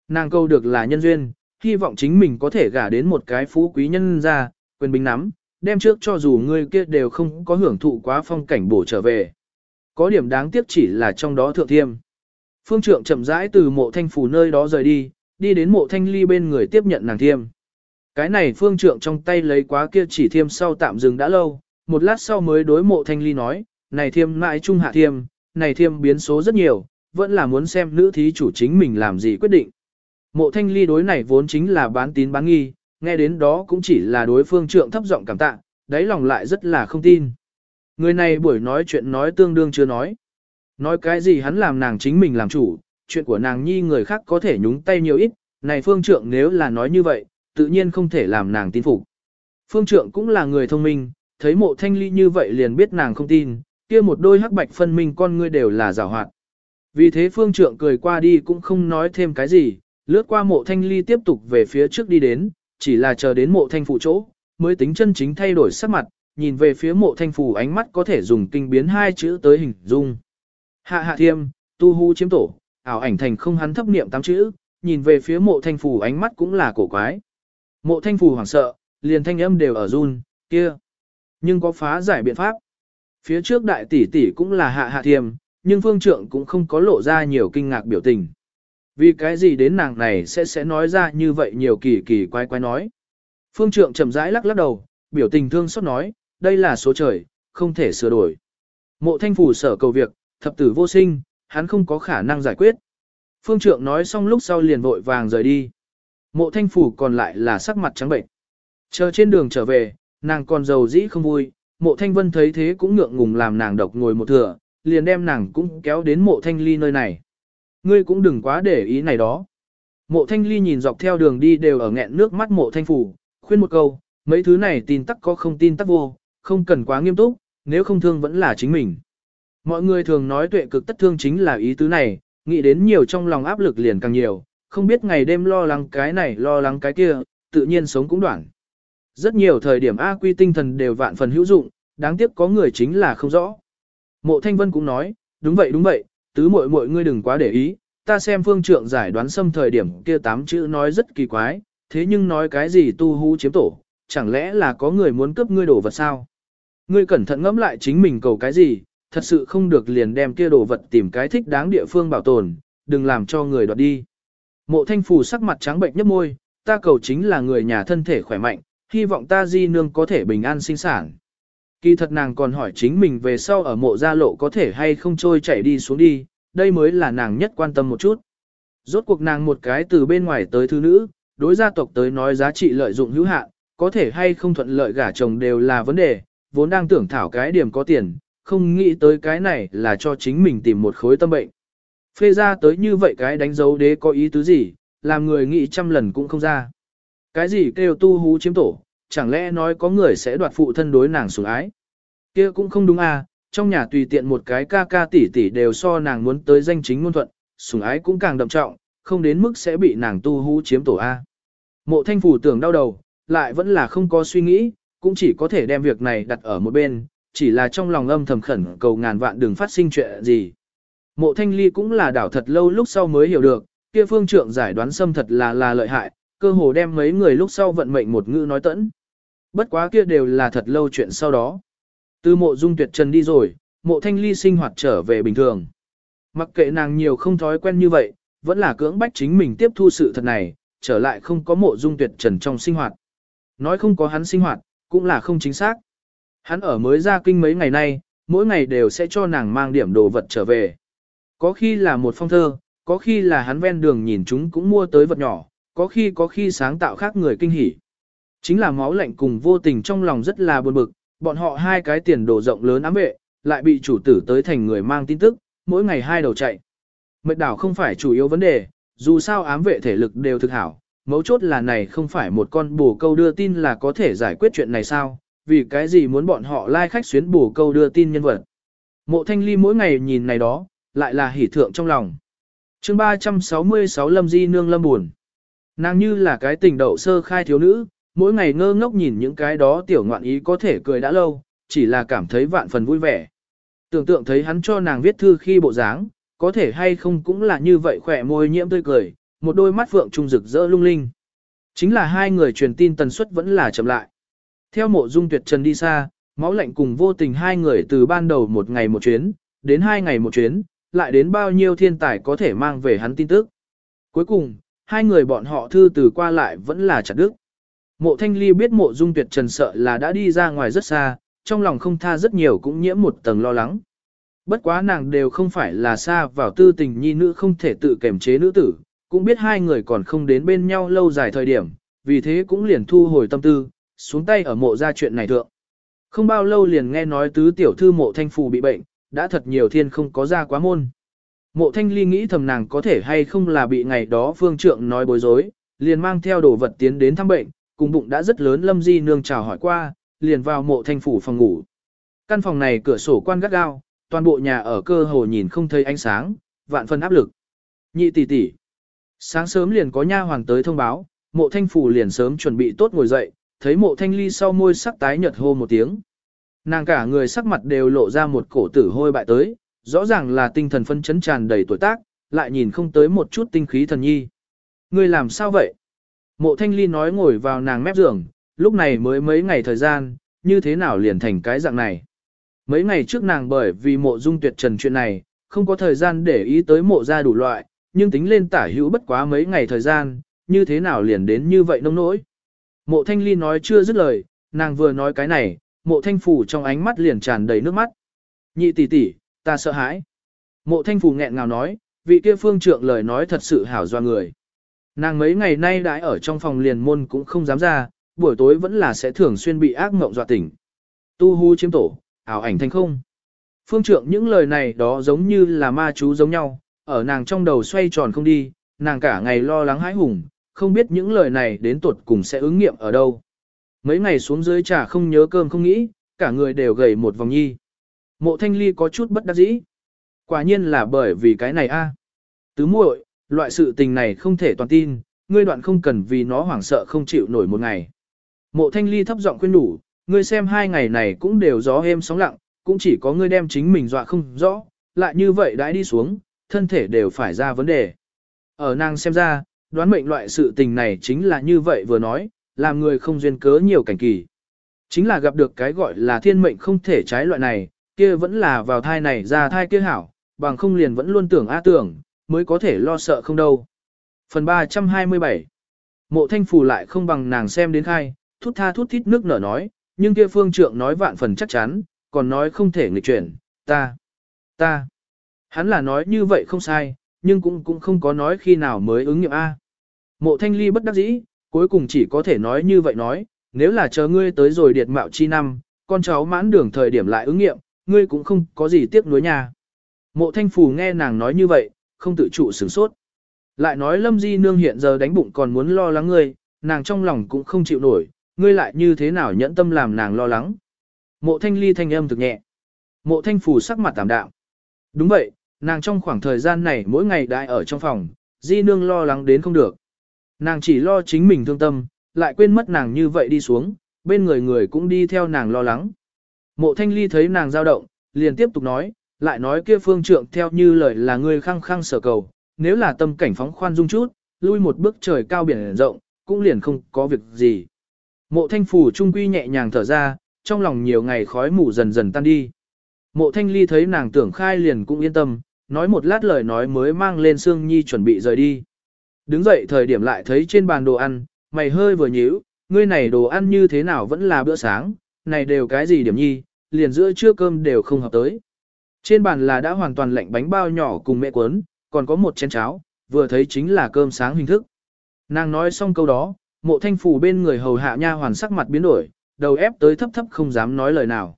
Speaker 1: Nàng câu được là nhân duyên, hy vọng chính mình có thể gả đến một cái phú quý nhân ra, quyền bình nắm, đem trước cho dù người kia đều không có hưởng thụ quá phong cảnh bổ trở về. Có điểm đáng tiếc chỉ là trong đó thượng thiêm. Phương trượng chậm rãi từ mộ thanh phủ nơi đó rời đi, đi đến mộ thanh ly bên người tiếp nhận nàng thiêm. Cái này phương trượng trong tay lấy quá kia chỉ thiêm sau tạm dừng đã lâu, một lát sau mới đối mộ thanh ly nói, này thiêm mãi trung hạ thiêm, này thiêm biến số rất nhiều, vẫn là muốn xem nữ thí chủ chính mình làm gì quyết định. Mộ thanh ly đối này vốn chính là bán tín bán nghi, nghe đến đó cũng chỉ là đối phương trượng thấp giọng cảm tạ, đáy lòng lại rất là không tin. Người này buổi nói chuyện nói tương đương chưa nói. Nói cái gì hắn làm nàng chính mình làm chủ, chuyện của nàng nhi người khác có thể nhúng tay nhiều ít, này phương trượng nếu là nói như vậy, tự nhiên không thể làm nàng tin phục. Phương trượng cũng là người thông minh, thấy mộ thanh ly như vậy liền biết nàng không tin, kia một đôi hắc bạch phân minh con ngươi đều là rào hoạt. Vì thế phương trượng cười qua đi cũng không nói thêm cái gì, lướt qua mộ thanh ly tiếp tục về phía trước đi đến, chỉ là chờ đến mộ thanh phụ chỗ, mới tính chân chính thay đổi sắc mặt, nhìn về phía mộ thanh phủ ánh mắt có thể dùng kinh biến hai chữ tới hình dung. Hạ hạ thiêm, tu hu chiếm tổ, ảo ảnh thành không hắn thấp niệm tám chữ, nhìn về phía mộ thanh phủ ánh mắt cũng là cổ quái. Mộ thanh Phù hoảng sợ, liền thanh âm đều ở run, kia. Nhưng có phá giải biện pháp. Phía trước đại tỷ tỷ cũng là hạ hạ thiềm, nhưng phương trượng cũng không có lộ ra nhiều kinh ngạc biểu tình. Vì cái gì đến nàng này sẽ sẽ nói ra như vậy nhiều kỳ kỳ quái quái nói. Phương trượng chậm rãi lắc lắc đầu, biểu tình thương xót nói, đây là số trời, không thể sửa đổi. Mộ thanh phủ sở cầu việc, thập tử vô sinh, hắn không có khả năng giải quyết. Phương trượng nói xong lúc sau liền vội vàng rời đi. Mộ thanh phủ còn lại là sắc mặt trắng bệnh. Chờ trên đường trở về, nàng còn giàu dĩ không vui, mộ thanh vân thấy thế cũng ngượng ngùng làm nàng độc ngồi một thừa, liền đem nàng cũng kéo đến mộ thanh ly nơi này. Ngươi cũng đừng quá để ý này đó. Mộ thanh ly nhìn dọc theo đường đi đều ở nghẹn nước mắt mộ thanh phủ, khuyên một câu, mấy thứ này tin tắc có không tin tắc vô, không cần quá nghiêm túc, nếu không thương vẫn là chính mình. Mọi người thường nói tuệ cực tất thương chính là ý tứ này, nghĩ đến nhiều trong lòng áp lực liền càng nhiều, không biết ngày đêm lo lắng cái này lo lắng cái kia, tự nhiên sống cũng đoạn. Rất nhiều thời điểm A quy tinh thần đều vạn phần hữu dụng, đáng tiếc có người chính là không rõ. Mộ Thanh Vân cũng nói, đúng vậy đúng vậy, tứ muội muội ngươi đừng quá để ý, ta xem phương trượng giải đoán xâm thời điểm kia tám chữ nói rất kỳ quái, thế nhưng nói cái gì tu hú chiếm tổ, chẳng lẽ là có người muốn cướp ngươi đồ vật sao? Ngươi cẩn thận ngẫm lại chính mình cầu cái gì, thật sự không được liền đem kia đồ vật tìm cái thích đáng địa phương bảo tồn, đừng làm cho người đoạt đi. Mộ thanh phù sắc mặt trắng bệnh nhấp môi, ta cầu chính là người nhà thân thể khỏe mạnh, hy vọng ta di nương có thể bình an sinh sản. Kỳ thật nàng còn hỏi chính mình về sau ở mộ gia lộ có thể hay không trôi chảy đi xuống đi, đây mới là nàng nhất quan tâm một chút. Rốt cuộc nàng một cái từ bên ngoài tới thứ nữ, đối gia tộc tới nói giá trị lợi dụng hữu hạn, có thể hay không thuận lợi gả chồng đều là vấn đề, vốn đang tưởng thảo cái điểm có tiền, không nghĩ tới cái này là cho chính mình tìm một khối tâm bệnh. Phê ra tới như vậy cái đánh dấu đế có ý tứ gì, làm người nghĩ trăm lần cũng không ra. Cái gì kêu tu hú chiếm tổ, chẳng lẽ nói có người sẽ đoạt phụ thân đối nàng sủng ái. kia cũng không đúng à, trong nhà tùy tiện một cái ca ca tỷ tỷ đều so nàng muốn tới danh chính ngôn thuận, sủng ái cũng càng đậm trọng, không đến mức sẽ bị nàng tu hú chiếm tổ A. Mộ thanh phủ tưởng đau đầu, lại vẫn là không có suy nghĩ, cũng chỉ có thể đem việc này đặt ở một bên, chỉ là trong lòng âm thầm khẩn cầu ngàn vạn đừng phát sinh chuyện gì. Mộ thanh ly cũng là đảo thật lâu lúc sau mới hiểu được, kia phương trượng giải đoán xâm thật là là lợi hại, cơ hồ đem mấy người lúc sau vận mệnh một ngữ nói tẫn. Bất quá kia đều là thật lâu chuyện sau đó. Từ mộ dung tuyệt trần đi rồi, mộ thanh ly sinh hoạt trở về bình thường. Mặc kệ nàng nhiều không thói quen như vậy, vẫn là cưỡng bách chính mình tiếp thu sự thật này, trở lại không có mộ dung tuyệt trần trong sinh hoạt. Nói không có hắn sinh hoạt, cũng là không chính xác. Hắn ở mới ra kinh mấy ngày nay, mỗi ngày đều sẽ cho nàng mang điểm đồ vật trở về. Có khi là một phong thơ, có khi là hắn ven đường nhìn chúng cũng mua tới vật nhỏ, có khi có khi sáng tạo khác người kinh hỉ. Chính là máu lạnh cùng vô tình trong lòng rất là buồn bực, bọn họ hai cái tiền đồ rộng lớn ám vệ, lại bị chủ tử tới thành người mang tin tức, mỗi ngày hai đầu chạy. Mệt đảo không phải chủ yếu vấn đề, dù sao ám vệ thể lực đều thực hảo, mấu chốt là này không phải một con bồ câu đưa tin là có thể giải quyết chuyện này sao, vì cái gì muốn bọn họ lai like khách xuyến bồ câu đưa tin nhân vật. Mộ thanh ly mỗi ngày nhìn này đó, lại là hỉ thượng trong lòng. chương 366 lâm di nương lâm buồn. Nàng như là cái tình đậu sơ khai thiếu nữ, mỗi ngày ngơ ngốc nhìn những cái đó tiểu ngoạn ý có thể cười đã lâu, chỉ là cảm thấy vạn phần vui vẻ. Tưởng tượng thấy hắn cho nàng viết thư khi bộ dáng, có thể hay không cũng là như vậy khỏe môi nhiễm tươi cười, một đôi mắt phượng trung rực rỡ lung linh. Chính là hai người truyền tin tần suất vẫn là chậm lại. Theo mộ dung tuyệt trần đi xa, máu lạnh cùng vô tình hai người từ ban đầu một ngày một chuyến, đến hai ngày một chuyến, lại đến bao nhiêu thiên tài có thể mang về hắn tin tức. Cuối cùng, hai người bọn họ thư từ qua lại vẫn là chặt đức. Mộ thanh ly biết mộ dung tuyệt trần sợ là đã đi ra ngoài rất xa, trong lòng không tha rất nhiều cũng nhiễm một tầng lo lắng. Bất quá nàng đều không phải là xa vào tư tình nhi nữ không thể tự kềm chế nữ tử, cũng biết hai người còn không đến bên nhau lâu dài thời điểm, vì thế cũng liền thu hồi tâm tư, xuống tay ở mộ ra chuyện này thượng. Không bao lâu liền nghe nói tứ tiểu thư mộ thanh phù bị bệnh, đã thật nhiều thiên không có ra quá môn. Mộ thanh ly nghĩ thầm nàng có thể hay không là bị ngày đó phương trượng nói bối rối, liền mang theo đồ vật tiến đến thăm bệnh, cùng bụng đã rất lớn lâm di nương chào hỏi qua, liền vào mộ thanh phủ phòng ngủ. Căn phòng này cửa sổ quan gắt gao, toàn bộ nhà ở cơ hồ nhìn không thấy ánh sáng, vạn phần áp lực. Nhị tỷ tỷ. Sáng sớm liền có nha hoàng tới thông báo, mộ thanh phủ liền sớm chuẩn bị tốt ngồi dậy, thấy mộ thanh ly sau môi sắc tái nhợt hô một tiếng. Nàng cả người sắc mặt đều lộ ra một cổ tử hôi bại tới, rõ ràng là tinh thần phân chấn tràn đầy tuổi tác, lại nhìn không tới một chút tinh khí thần nhi. Ngươi làm sao vậy? Mộ thanh ly nói ngồi vào nàng mép giường, lúc này mới mấy ngày thời gian, như thế nào liền thành cái dạng này. Mấy ngày trước nàng bởi vì mộ dung tuyệt trần chuyện này, không có thời gian để ý tới mộ ra đủ loại, nhưng tính lên tả hữu bất quá mấy ngày thời gian, như thế nào liền đến như vậy nông nỗi. Mộ thanh ly nói chưa dứt lời, nàng vừa nói cái này, mộ thanh phủ trong ánh mắt liền tràn đầy nước mắt. Nhị tỷ tỷ, ta sợ hãi. Mộ thanh phủ nghẹn ngào nói, vị kia phương trượng lời nói thật sự hảo doa người. Nàng mấy ngày nay đãi ở trong phòng liền môn cũng không dám ra, buổi tối vẫn là sẽ thường xuyên bị ác mộng dọa tỉnh. Tu hu chiếm tổ, ảo ảnh thành không. Phương trượng những lời này đó giống như là ma chú giống nhau, ở nàng trong đầu xoay tròn không đi, nàng cả ngày lo lắng hãi hùng, không biết những lời này đến tuột cùng sẽ ứng nghiệm ở đâu. Mấy ngày xuống dưới trà không nhớ cơm không nghĩ, cả người đều gầy một vòng nhi. Mộ thanh ly có chút bất đắc dĩ. Quả nhiên là bởi vì cái này a. À. Tứ muội, loại sự tình này không thể toàn tin, ngươi đoạn không cần vì nó hoảng sợ không chịu nổi một ngày. Mộ thanh ly thấp giọng khuyên đủ, ngươi xem hai ngày này cũng đều gió êm sóng lặng, cũng chỉ có ngươi đem chính mình dọa không rõ, lại như vậy đãi đi xuống, thân thể đều phải ra vấn đề. Ở nàng xem ra, đoán mệnh loại sự tình này chính là như vậy vừa nói, làm người không duyên cớ nhiều cảnh kỳ. Chính là gặp được cái gọi là thiên mệnh không thể trái loại này, kia vẫn là vào thai này ra thai kia hảo, bằng không liền vẫn luôn tưởng a tưởng, mới có thể lo sợ không đâu. Phần 327 Mộ thanh phù lại không bằng nàng xem đến khai, thút tha thút thít nước nở nói, nhưng kia phương trượng nói vạn phần chắc chắn, còn nói không thể nghịch chuyển, ta, ta. Hắn là nói như vậy không sai, nhưng cũng cũng không có nói khi nào mới ứng nghiệm A. Mộ thanh ly bất đắc dĩ, cuối cùng chỉ có thể nói như vậy nói, nếu là chờ ngươi tới rồi điệt mạo chi năm, con cháu mãn đường thời điểm lại ứng nghiệm, ngươi cũng không có gì tiếc nuối nhà. Mộ thanh phù nghe nàng nói như vậy, không tự chủ sửng sốt. Lại nói lâm di nương hiện giờ đánh bụng còn muốn lo lắng ngươi, nàng trong lòng cũng không chịu nổi, ngươi lại như thế nào nhẫn tâm làm nàng lo lắng. Mộ thanh ly thanh âm thực nhẹ. Mộ thanh phù sắc mặt tạm đạm. Đúng vậy, nàng trong khoảng thời gian này mỗi ngày đại ở trong phòng, di nương lo lắng đến không được. Nàng chỉ lo chính mình thương tâm, lại quên mất nàng như vậy đi xuống, bên người người cũng đi theo nàng lo lắng. Mộ thanh ly thấy nàng dao động, liền tiếp tục nói, lại nói kia phương trượng theo như lời là người khăng khăng sở cầu, nếu là tâm cảnh phóng khoan dung chút, lui một bước trời cao biển rộng, cũng liền không có việc gì. Mộ thanh phủ trung quy nhẹ nhàng thở ra, trong lòng nhiều ngày khói mù dần dần tan đi. Mộ thanh ly thấy nàng tưởng khai liền cũng yên tâm, nói một lát lời nói mới mang lên Sương Nhi chuẩn bị rời đi. Đứng dậy thời điểm lại thấy trên bàn đồ ăn, mày hơi vừa nhíu, ngươi này đồ ăn như thế nào vẫn là bữa sáng, này đều cái gì điểm nhi, liền giữa trưa cơm đều không hợp tới. Trên bàn là đã hoàn toàn lạnh bánh bao nhỏ cùng mẹ cuốn, còn có một chén cháo, vừa thấy chính là cơm sáng hình thức. Nàng nói xong câu đó, mộ thanh phủ bên người hầu hạ nha hoàn sắc mặt biến đổi, đầu ép tới thấp thấp không dám nói lời nào.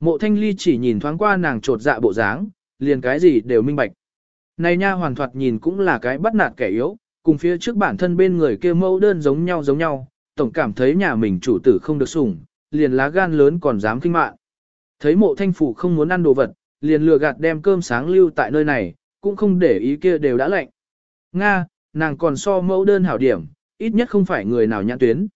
Speaker 1: Mộ thanh ly chỉ nhìn thoáng qua nàng trột dạ bộ dáng, liền cái gì đều minh bạch. Này nha hoàn thoạt nhìn cũng là cái bắt nạt kẻ yếu, cùng phía trước bản thân bên người kia mẫu đơn giống nhau giống nhau, tổng cảm thấy nhà mình chủ tử không được sủng, liền lá gan lớn còn dám kinh mạn. Thấy mộ thanh phủ không muốn ăn đồ vật, liền lừa gạt đem cơm sáng lưu tại nơi này, cũng không để ý kia đều đã lạnh. Nga, nàng còn so mẫu đơn hảo điểm, ít nhất không phải người nào nhãn tuyến.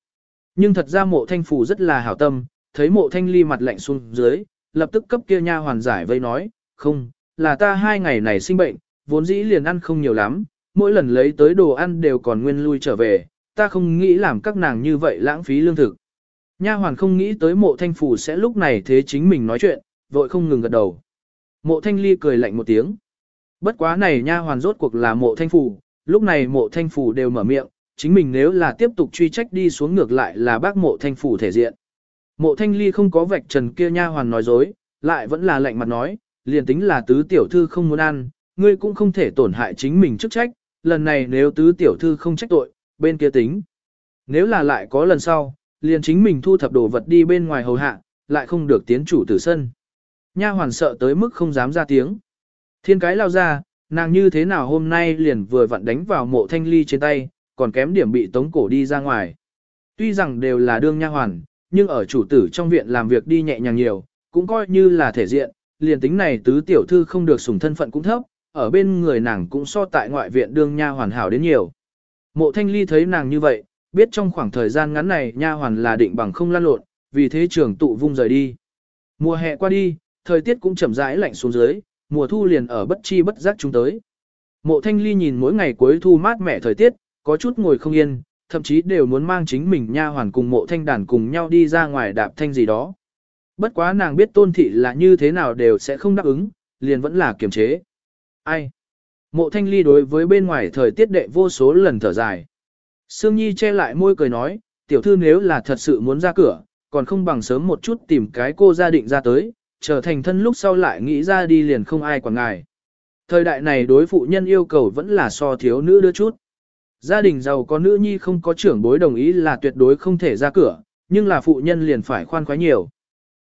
Speaker 1: Nhưng thật ra mộ thanh phủ rất là hảo tâm, thấy mộ thanh ly mặt lạnh xuống dưới, lập tức cấp kia nha hoàn giải vây nói, không, là ta hai ngày này sinh bệnh, vốn dĩ liền ăn không nhiều lắm, mỗi lần lấy tới đồ ăn đều còn nguyên lui trở về, ta không nghĩ làm các nàng như vậy lãng phí lương thực. Nha hoàn không nghĩ tới mộ thanh phủ sẽ lúc này thế chính mình nói chuyện, vội không ngừng gật đầu. Mộ thanh ly cười lạnh một tiếng. Bất quá này nha hoàn rốt cuộc là mộ thanh phủ, lúc này mộ thanh phủ đều mở miệng, chính mình nếu là tiếp tục truy trách đi xuống ngược lại là bác mộ thanh phủ thể diện. Mộ thanh ly không có vạch trần kia nha hoàn nói dối, lại vẫn là lạnh mặt nói, liền tính là tứ tiểu thư không muốn ăn, ngươi cũng không thể tổn hại chính mình chức trách, lần này nếu tứ tiểu thư không trách tội, bên kia tính. Nếu là lại có lần sau, liền chính mình thu thập đồ vật đi bên ngoài hầu hạ, lại không được tiến chủ tử sân. Nha hoàn sợ tới mức không dám ra tiếng. Thiên cái lao ra, nàng như thế nào hôm nay liền vừa vặn đánh vào mộ thanh ly trên tay, còn kém điểm bị tống cổ đi ra ngoài. Tuy rằng đều là đương nha hoàn, nhưng ở chủ tử trong viện làm việc đi nhẹ nhàng nhiều, cũng coi như là thể diện, liền tính này tứ tiểu thư không được sủng thân phận cũng thấp, ở bên người nàng cũng so tại ngoại viện đương nha hoàn hảo đến nhiều. Mộ thanh ly thấy nàng như vậy, biết trong khoảng thời gian ngắn này nha hoàn là định bằng không lan lộn, vì thế trường tụ vung rời đi. Mùa hè qua đi, thời tiết cũng chậm rãi lạnh xuống dưới, mùa thu liền ở bất chi bất giác chúng tới. Mộ thanh ly nhìn mỗi ngày cuối thu mát mẻ thời tiết, có chút ngồi không yên, thậm chí đều muốn mang chính mình nha hoàn cùng mộ thanh đàn cùng nhau đi ra ngoài đạp thanh gì đó. Bất quá nàng biết tôn thị là như thế nào đều sẽ không đáp ứng, liền vẫn là kiềm chế. Ai? Mộ thanh ly đối với bên ngoài thời tiết đệ vô số lần thở dài. Sương Nhi che lại môi cười nói, tiểu thư nếu là thật sự muốn ra cửa, còn không bằng sớm một chút tìm cái cô gia định ra tới, trở thành thân lúc sau lại nghĩ ra đi liền không ai quản ngài. Thời đại này đối phụ nhân yêu cầu vẫn là so thiếu nữ đưa chút. Gia đình giàu có nữ nhi không có trưởng bối đồng ý là tuyệt đối không thể ra cửa, nhưng là phụ nhân liền phải khoan khoái nhiều.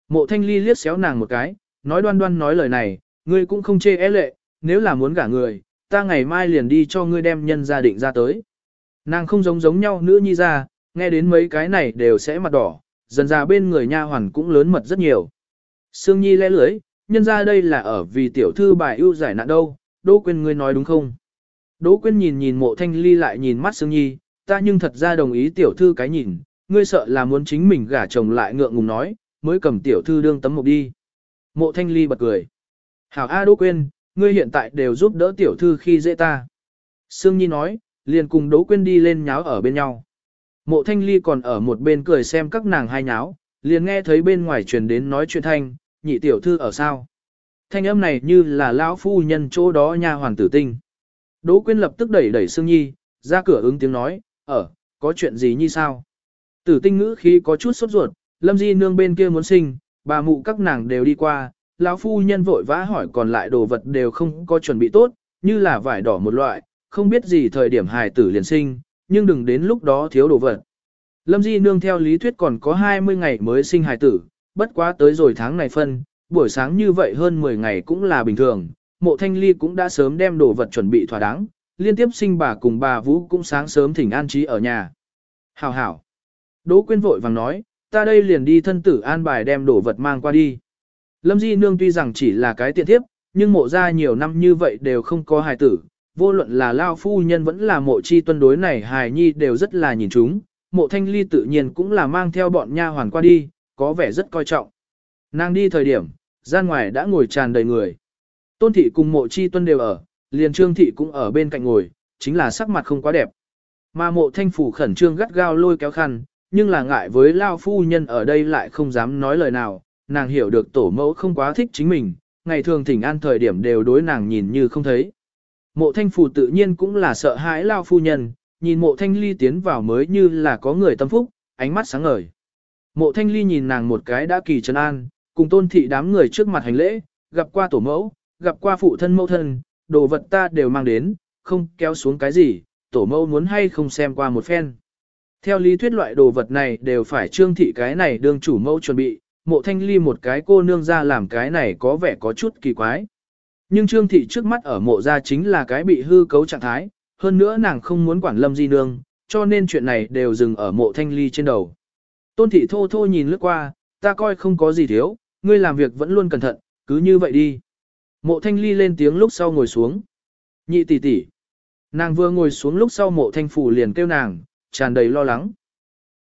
Speaker 1: Mộ thanh ly liếc xéo nàng một cái, nói đoan đoan nói lời này, ngươi cũng không chê é lệ, nếu là muốn gả người, ta ngày mai liền đi cho ngươi đem nhân gia định ra tới. Nàng không giống giống nhau nữ nhi ra, nghe đến mấy cái này đều sẽ mặt đỏ, dần ra bên người nha hoàn cũng lớn mật rất nhiều. Sương Nhi lẽ lưới, nhân ra đây là ở vì tiểu thư bài ưu giải nạn đâu, Đỗ Quyên ngươi nói đúng không? Đỗ Quyên nhìn nhìn mộ thanh ly lại nhìn mắt Sương Nhi, ta nhưng thật ra đồng ý tiểu thư cái nhìn, ngươi sợ là muốn chính mình gả chồng lại ngượng ngùng nói, mới cầm tiểu thư đương tấm mục đi. Mộ thanh ly bật cười. Hảo A Đỗ Quyên, ngươi hiện tại đều giúp đỡ tiểu thư khi dễ ta. Sương Nhi nói, liền cùng Đỗ Quyên đi lên nháo ở bên nhau. Mộ Thanh Ly còn ở một bên cười xem các nàng hai nháo, liền nghe thấy bên ngoài truyền đến nói chuyện thanh, nhị tiểu thư ở sao. Thanh âm này như là lão phu nhân chỗ đó nha hoàng tử tinh. Đỗ Quyên lập tức đẩy đẩy Sương Nhi, ra cửa ứng tiếng nói, ở, có chuyện gì như sao? Tử tinh ngữ khi có chút sốt ruột, lâm di nương bên kia muốn sinh, bà mụ các nàng đều đi qua, lão phu nhân vội vã hỏi còn lại đồ vật đều không có chuẩn bị tốt, như là vải đỏ một loại, không biết gì thời điểm hài tử liền sinh, nhưng đừng đến lúc đó thiếu đồ vật. Lâm Di Nương theo lý thuyết còn có 20 ngày mới sinh hài tử, bất quá tới rồi tháng này phân, buổi sáng như vậy hơn 10 ngày cũng là bình thường, mộ thanh ly cũng đã sớm đem đồ vật chuẩn bị thỏa đáng, liên tiếp sinh bà cùng bà Vũ cũng sáng sớm thỉnh an trí ở nhà. Hảo hảo. Đỗ Quyên vội vàng nói, ta đây liền đi thân tử an bài đem đồ vật mang qua đi. Lâm Di Nương tuy rằng chỉ là cái tiện thiếp, nhưng mộ ra nhiều năm như vậy đều không có hài tử, vô luận là lao phu nhân vẫn là mộ chi tuân đối này hài nhi đều rất là nhìn chúng, mộ thanh ly tự nhiên cũng là mang theo bọn nha hoàn qua đi, có vẻ rất coi trọng. Nàng đi thời điểm, gian ngoài đã ngồi tràn đầy người. Tôn thị cùng mộ chi tuân đều ở, liền trương thị cũng ở bên cạnh ngồi, chính là sắc mặt không quá đẹp. Mà mộ thanh phủ khẩn trương gắt gao lôi kéo khăn, nhưng là ngại với lao phu nhân ở đây lại không dám nói lời nào, nàng hiểu được tổ mẫu không quá thích chính mình, ngày thường thỉnh an thời điểm đều đối nàng nhìn như không thấy. Mộ thanh phù tự nhiên cũng là sợ hãi lao phu nhân, nhìn mộ thanh ly tiến vào mới như là có người tâm phúc, ánh mắt sáng ngời. Mộ thanh ly nhìn nàng một cái đã kỳ trấn an, cùng tôn thị đám người trước mặt hành lễ, gặp qua tổ mẫu, gặp qua phụ thân mẫu thân, đồ vật ta đều mang đến, không kéo xuống cái gì, tổ mẫu muốn hay không xem qua một phen. Theo lý thuyết loại đồ vật này đều phải trương thị cái này đương chủ mẫu chuẩn bị, mộ thanh ly một cái cô nương ra làm cái này có vẻ có chút kỳ quái. Nhưng Trương Thị trước mắt ở mộ gia chính là cái bị hư cấu trạng thái, hơn nữa nàng không muốn quản lâm di nương, cho nên chuyện này đều dừng ở mộ thanh ly trên đầu. Tôn Thị thô thô nhìn lướt qua, ta coi không có gì thiếu, ngươi làm việc vẫn luôn cẩn thận, cứ như vậy đi. Mộ thanh ly lên tiếng lúc sau ngồi xuống. Nhị tỷ tỷ. Nàng vừa ngồi xuống lúc sau mộ thanh phủ liền kêu nàng, tràn đầy lo lắng.